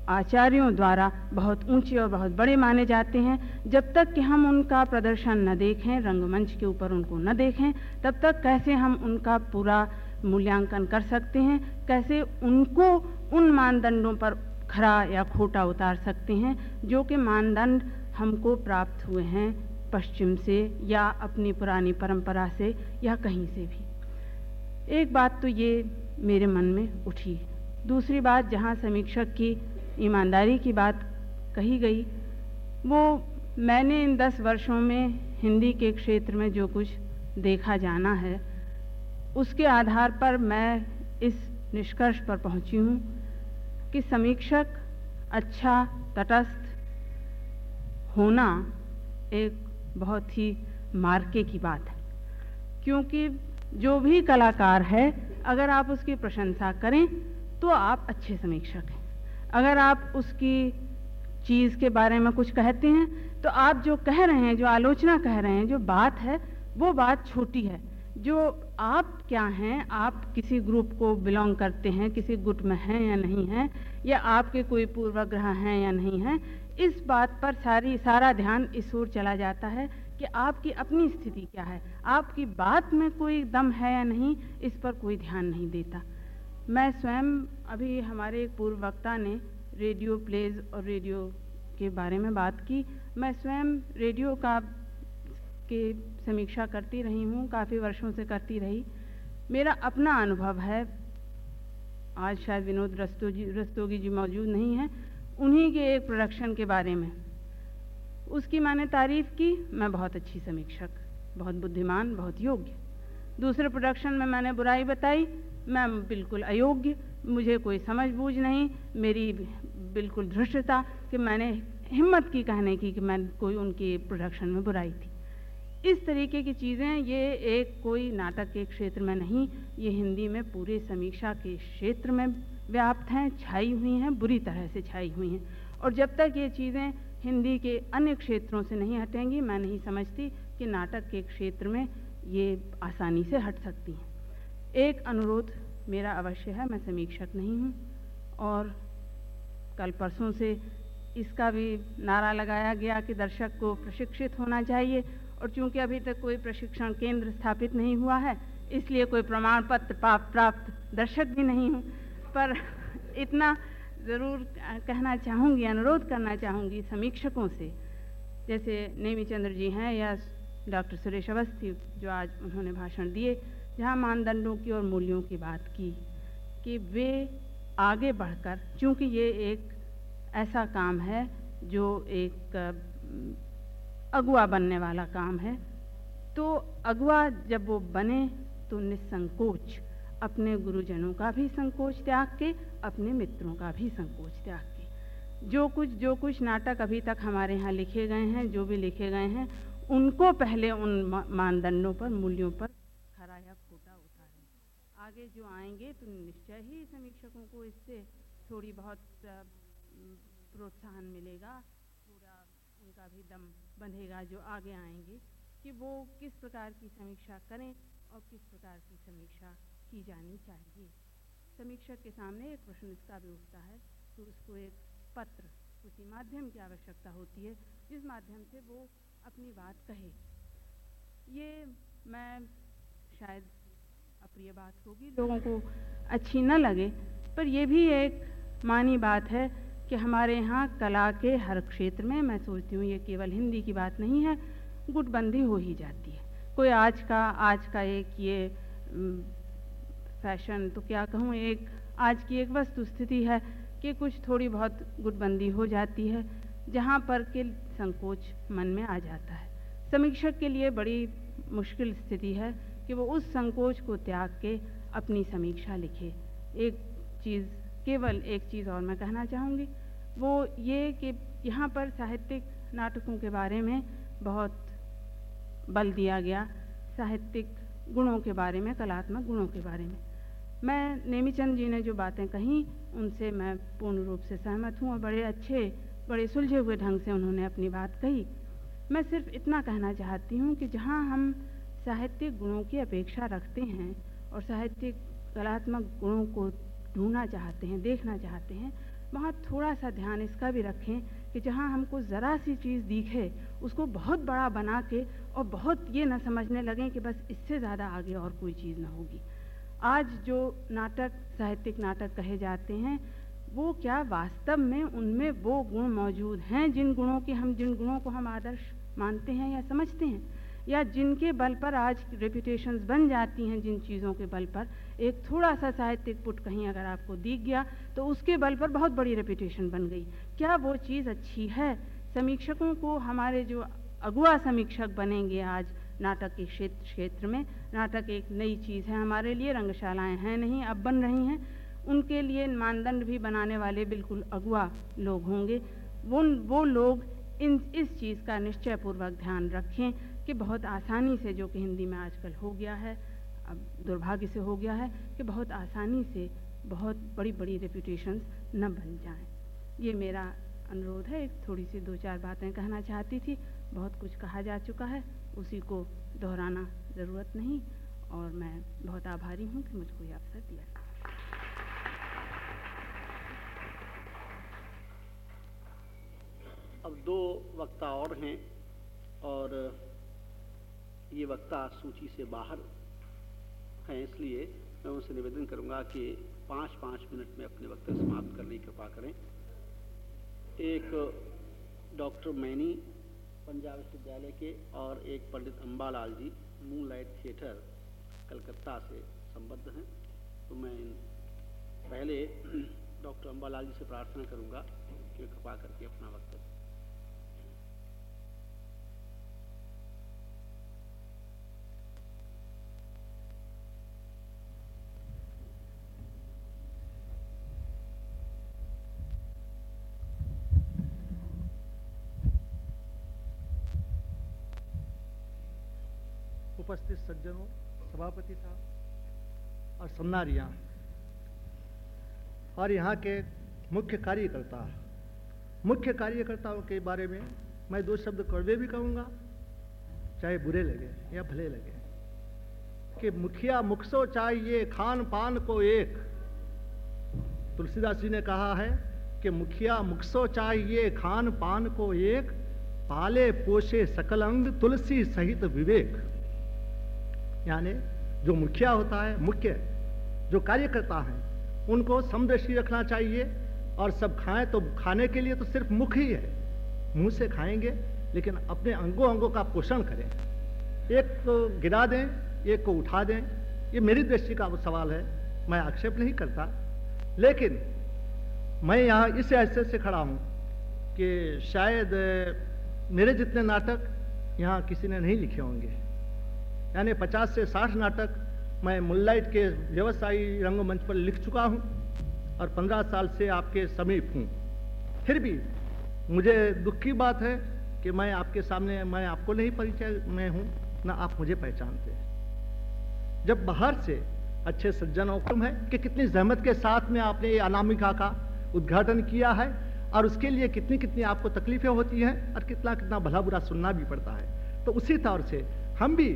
आचार्यों द्वारा बहुत ऊँचे और बहुत बड़े माने जाते हैं। जब तक कि हम उनका प्रदर्शन न देखें, रंगमंच के ऊपर उनको न देखें, तब तक कैसे हम उनका पूरा मूल्यांकन कर सकते हैं? कैसे उनको उन मानदंडों पर खरा या खोटा उतार सकते हैं, जो कि मानदंड हमको प्राप्त हुए हैं? पश्चिम से या अपनी पुरानी परंपरा से या कहीं से भी। एक बात तो ये मेरे मन में उठी दूसरी बात, जहाँ समीक्षक की ईमानदारी की बात कही गई, वो मैंने इन दस वर्षों में हिंदी के क्षेत्र में जो कुछ देखा जाना है, उसके आधार पर मैं इस निष्कर्ष पर पहुँची हूँ कि समीक्षक अच्छा तटस्थ होना एक बहुत ही मार्के की बात है। क्योंकि जो भी कलाकार है, अगर आप उसकी प्रशंसा करें तो आप अच्छे समीक्षक हैं। अगर आप उसकी चीज़ के बारे में कुछ कहते हैं तो आप जो कह रहे हैं, जो आलोचना कह रहे हैं, जो बात है, वो बात छोटी है। जो आप क्या हैं, आप किसी ग्रुप को बिलोंग करते हैं, किसी गुट में हैं या नहीं हैं, या आपके कोई पूर्वाग्रह हैं या नहीं हैं इस बात पर सारी, सारा ध्यान इस ओर चला जाता है कि आपकी अपनी स्थिति क्या है। आपकी बात में कोई दम है या नहीं, इस पर कोई ध्यान नहीं देता। मैं स्वयं अभी हमारे एक पूर्व वक्ता ने रेडियो प्लेज और रेडियो के बारे में बात की। मैं स्वयं रेडियो का के समीक्षा करती रही हूँ, काफ़ी वर्षों से करती रही। मेरा अपना अनुभव है, आज शायद विनोद रस्तोगी रस्तोगी जी मौजूद नहीं हैं उन्हीं के एक प्रोडक्शन के बारे में। उसकी मैंने तारीफ़ की, मैं बहुत अच्छी समीक्षक, बहुत बुद्धिमान, बहुत योग्य। दूसरे प्रोडक्शन में मैंने बुराई बताई मैं बिल्कुल अयोग्य, मुझे कोई समझ बूझ नहीं, मेरी बिल्कुल धृष्टता कि मैंने हिम्मत की कहने की कि मैं कोई उनकी प्रोडक्शन में बुराई थी। इस तरीके की चीज़ें, ये एक कोई नाटक के क्षेत्र में नहीं, ये हिंदी में पूरे समीक्षा के क्षेत्र में व्याप्त हैं, छाई हुई हैं, बुरी तरह से छाई हुई हैं। और जब तक ये चीज़ें हिंदी के अन्य क्षेत्रों से नहीं हटेंगी, मैं नहीं समझती कि नाटक के क्षेत्र में ये आसानी से हट सकती हैं। एक अनुरोध मेरा अवश्य है, मैं समीक्षक नहीं हूँ, और कल परसों से इसका भी नारा लगाया गया कि दर्शक को प्रशिक्षित होना चाहिए, और चूँकि अभी तक कोई प्रशिक्षण केंद्र स्थापित नहीं हुआ है, इसलिए कोई प्रमाण पत्र प्राप्त दर्शक भी नहीं हूँ पर इतना ज़रूर कहना चाहूँगी, अनुरोध करना चाहूँगी समीक्षकों से। जैसे नेमी चंद्र जी हैं या डॉक्टर सुरेश अवस्थी, जो आज उन्होंने भाषण दिए, जहाँ मानदंडों की और मूल्यों की बात की, कि वे आगे बढ़कर, चूँकि ये एक ऐसा काम है जो एक अगुआ बनने वाला काम है तो अगुआ जब वो बने तो निसंकोच अपने गुरुजनों का भी संकोच त्याग के, अपने मित्रों का भी संकोच त्याग के। जो कुछ जो कुछ नाटक अभी तक हमारे यहाँ लिखे गए हैं, जो भी लिखे गए हैं, उनको पहले उन मानदंडों पर, मूल्यों पर खरा या खोटा उतारें। आगे जो आएँगे तो निश्चय ही समीक्षकों को इससे थोड़ी बहुत प्रोत्साहन मिलेगा, पूरा उनका भी दम बंधेगा जो आगे आएँगे कि वो किस प्रकार की समीक्षा करें और किस प्रकार की समीक्षा की जानी चाहिए। समीक्षक के सामने एक प्रश्न इसका भी उठता है तो उसको एक पत्र किसी माध्यम की आवश्यकता होती है, जिस माध्यम से वो अपनी बात कहे। ये मैं शायद अप्रिय बात होगी, लोगों को अच्छी न लगे, पर यह भी एक मानी बात है कि हमारे यहाँ कला के हर क्षेत्र में, मैं सोचती हूँ ये केवल हिंदी की बात नहीं है, गुटबंदी हो ही जाती है। कोई आज का आज का एक ये फ़ैशन तो क्या कहूँ, एक, आज की एक वस्तु स्थिति है कि कुछ थोड़ी बहुत गुटबंदी हो जाती है, जहाँ पर के संकोच मन में आ जाता है। समीक्षक के लिए बड़ी मुश्किल स्थिति है कि वो उस संकोच को त्याग के अपनी समीक्षा लिखे। एक चीज़, केवल एक चीज़ और मैं कहना चाहूँगी, वो ये कि यहाँ पर साहित्यिक नाटकों के बारे में बहुत बल दिया गया, साहित्यिक गुणों के बारे में, कलात्मक गुणों के बारे में। मैं नेमीचंद जी ने जो बातें कही, उनसे मैं पूर्ण रूप से सहमत हूँ और बड़े अच्छे, बड़े सुलझे हुए ढंग से उन्होंने अपनी बात कही। मैं सिर्फ़ इतना कहना चाहती हूँ कि जहाँ हम साहित्यिक गुणों की अपेक्षा रखते हैं और साहित्यिक कलात्मक गुणों को ढूंढना चाहते हैं, देखना चाहते हैं वहाँ थोड़ा सा ध्यान इसका भी रखें कि जहाँ हमको ज़रा सी चीज़ दिखे, उसको बहुत बड़ा बना के और बहुत ये ना समझने लगें कि बस इससे ज़्यादा आगे और कोई चीज़ ना होगी। आज जो नाटक, साहित्यिक नाटक कहे जाते हैं, वो क्या वास्तव में उनमें वो गुण मौजूद हैं जिन गुणों के हम, जिन गुणों को हम आदर्श मानते हैं या समझते हैं? या जिनके बल पर आज रेपुटेशंस बन जाती हैं, जिन चीज़ों के बल पर? एक थोड़ा सा साहित्यिक पुट कहीं अगर आपको दिख गया तो उसके बल पर बहुत बड़ी रेपुटेशन बन गई। क्या वो चीज़ अच्छी है? समीक्षकों को हमारे जो अगुआ समीक्षक बनेंगे आज नाटक के क्षेत्र क्षेत्र में। नाटक एक नई चीज़ है हमारे लिए, रंगशालाएँ हैं नहीं, अब बन रही हैं। उनके लिए मानदंड भी बनाने वाले बिल्कुल अगुआ लोग होंगे। वो वो लोग इन, इस चीज़ का निश्चयपूर्वक ध्यान रखें कि बहुत आसानी से, जो कि हिंदी में आजकल हो गया है, अब दुर्भाग्य से हो गया है, कि बहुत आसानी से बहुत बड़ी बड़ी रेपुटेशंस न बन जाएँ। ये मेरा अनुरोध है। एक थोड़ी सी दो चार बातें कहना चाहती थी। बहुत कुछ कहा जा चुका है। उसी को दोहराना ज़रूरत नहीं और मैं बहुत आभारी हूँ कि मुझको ये अवसर दिया। अब दो वक्ता और हैं और ये वक्ता सूची से बाहर हैं, इसलिए मैं उनसे निवेदन करूँगा कि पाँच पाँच मिनट में अपने वक्त समाप्त करने की कृपा करें। एक डॉक्टर मैनी पंजाब विश्वविद्यालय के और एक Pandit Ambalal ji moonlight theatre Calcutta से संबद्ध हैं। तो मैं पहले डॉक्टर अम्बालाल जी से प्रार्थना करूँगा कि कृपा करके अपना वक्त उपस्थित सज्जनों, सभापति साहब और सन्नारियाँ और यहाँ के मुख्य कार्यकर्ता, मुख्य कार्यकर्ताओं के बारे में मैं दो शब्द कड़वे भी कहूँगा, चाहे बुरे लगे या भले लगे। कि मुखिया मुखसो चाहिए खान पान को एक। तुलसीदास जी ने कहा है कि मुखिया मुखसो चाहिए खान पान को एक, पाले पोषे सकल अंग तुलसी सहित विवेक। यानी जो मुखिया होता है, मुख्य, जो कार्यकर्ता हैं, उनको समदृष्टि रखना चाहिए। और सब खाएँ तो खाने के लिए तो सिर्फ़ मुख ही है। मुँह से खाएँगे, लेकिन अपने अंगों अंगों का पोषण करें। एक को गिरा दें, एक को उठा दें, ये मेरी दृष्टि का सवाल है। मैं आक्षेप नहीं करता। लेकिन मैं यहाँ इस हैसियत से खड़ा हूँ कि शायद मेरे जितने नाटक यहाँ किसी ने नहीं लिखे होंगे। यानी 50 से 60 नाटक मैं मुल्लाइट के व्यवसायी रंगमंच पर लिख चुका हूँ और 15 साल से आपके समीप हूँ। फिर भी मुझे दुख की बात है कि मैं आपके सामने, मैं आपको नहीं परिचय में हूँ, ना आप मुझे पहचानते हैं। जब बाहर से अच्छे सज्जनों को है कि कितनी जहमत के साथ में आपने ये अनामिका का उद्घाटन किया है और उसके लिए कितनी कितनी आपको तकलीफें होती हैं और कितना कितना भला बुरा सुनना भी पड़ता है तो उसी तौर से हम भी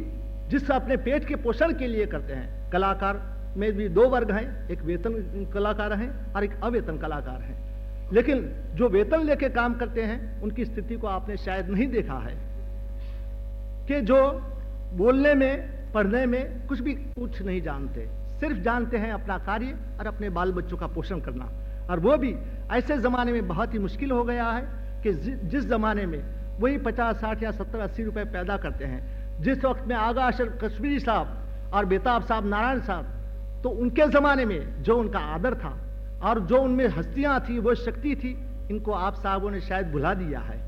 जिस अपने पेट के पोषण के लिए करते हैं। कलाकार में भी दो वर्ग हैं, एक वेतन कलाकार हैं और एक अवेतन कलाकार हैं। लेकिन जो वेतन लेके काम करते हैं, उनकी स्थिति को आपने शायद नहीं देखा है। कि जो बोलने में, पढ़ने में कुछ भी कुछ नहीं जानते, सिर्फ़ जानते हैं अपना कार्य और अपने बाल बच्चों का पोषण करना। और वो भी ऐसे ज़माने में बहुत ही मुश्किल हो गया है कि जिस ज़माने में वही पचास, साठ या सत्तर, अस्सी रुपए पैदा करते हैं जिस वक्त में आगा अशर कश्मीरी साहब और बेताब साहब नारायण साहब तो उनके ज़माने में जो उनका आदर था और जो उनमें हस्तियाँ थी वो शक्ति थी इनको आप साहबों ने शायद भुला दिया है।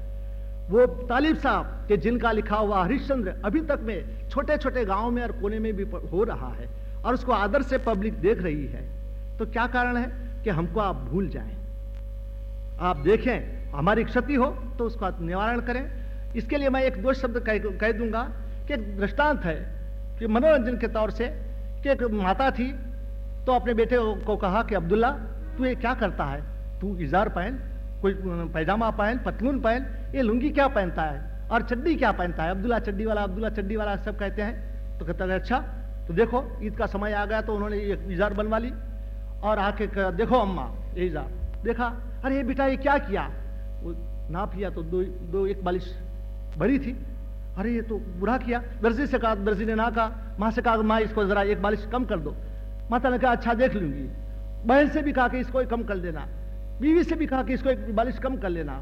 वो तालिब साहब के जिनका लिखा हुआ हरिश्चंद्र अभी तक में छोटे छोटे गाँव में और कोने में भी हो रहा है और उसको आदर से पब्लिक देख रही है तो क्या कारण है कि हमको आप भूल जाएँ? आप देखें हमारी क्षति हो तो उसका निवारण करें। इसके लिए मैं एक दो शब्द कह, कह दूँगा। कि एक दृष्टांत है कि मनोरंजन के तौर से कि एक माता थी तो अपने बेटे को कहा कि, अब्दुल्ला, तू ये क्या करता है? तू इजार पहन, कोई पैजामा पहन, पतलून पहन, ये लुंगी क्या पहनता है? और चड्डी क्या पहनता है? अब्दुल्ला चड्डी वाला, अब्दुल्ला चड्डी वाला सब कहते हैं। तो कहता है अच्छा तो देखो, ईद का समय आ गया तो उन्होंने ये इजार बनवा ली। और आके देखो अम्मा, ये इजार देखा, अरे बेटा ये क्या किया? वो, नाप लिया तो दो दो एक बालिश बड़ी थी। अरे ये तो बुरा किया। दर्जी से कहा दर्जी ने ना कहा। माँ से कहा माँ इसको जरा एक बालिश कम कर दो। माता ने कहा अच्छा देख लूँगी। बहन से भी कहा कि इसको कम कर देना। बीवी से भी कहा कि इसको एक बालिश कम कर लेना।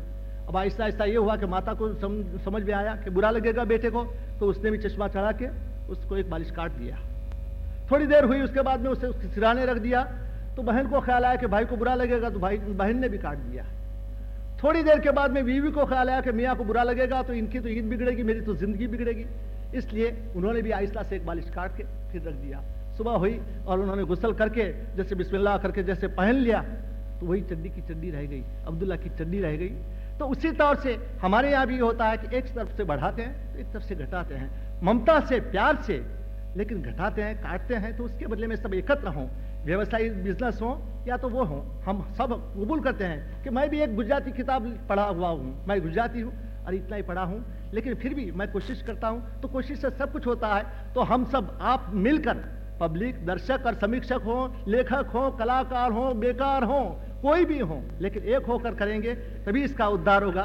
अब आहिस्ता आहिस्ता ये हुआ कि माता को सम, समझ में आया कि बुरा लगेगा बेटे को तो उसने भी चश्मा चढ़ा के उसको एक बालिश काट दिया। थोड़ी देर हुई उसके बाद में उसे उसके सिराने रख दिया। तो बहन को ख्याल आया कि भाई को बुरा लगेगा तो भाई बहन ने भी काट दिया। थोड़ी देर के बाद में बीवी को ख्याल आया कि मियाँ को बुरा लगेगा तो इनकी तो ईद बिगड़ेगी, मेरी तो ज़िंदगी बिगड़ेगी। इसलिए उन्होंने भी आहिस्ता से एक बालिश काट के फिर रख दिया। सुबह हुई और उन्होंने गुसल करके, जैसे बिस्मिल्लाह करके जैसे पहन लिया तो वही चड्डी की चड्डी रह गई, अब्दुल्ला की चड्डी रह गई। तो उसी तौर से हमारे यहाँ भी होता है कि एक तरफ़ से बढ़ाते हैं तो एक तरफ़ से घटाते हैं। ममता से, प्यार से, लेकिन घटाते हैं, काटते हैं तो उसके बदले में सब एकत्र हों। व्यवसायी बिज़नेस हो या तो वो हो, हम सब कबूल करते हैं कि मैं भी एक गुजराती किताब पढ़ा हुआ हूँ। मैं गुजराती हूँ और इतना ही पढ़ा हूँ, लेकिन फिर भी मैं कोशिश करता हूँ तो कोशिश से सब कुछ होता है तो हम सब आप मिलकर पब्लिक दर्शक और समीक्षक हो, लेखक हो, कलाकार हो, बेकार हो, कोई भी हो, लेकिन एक होकर करेंगे, तभी इसका उद्धार होगा।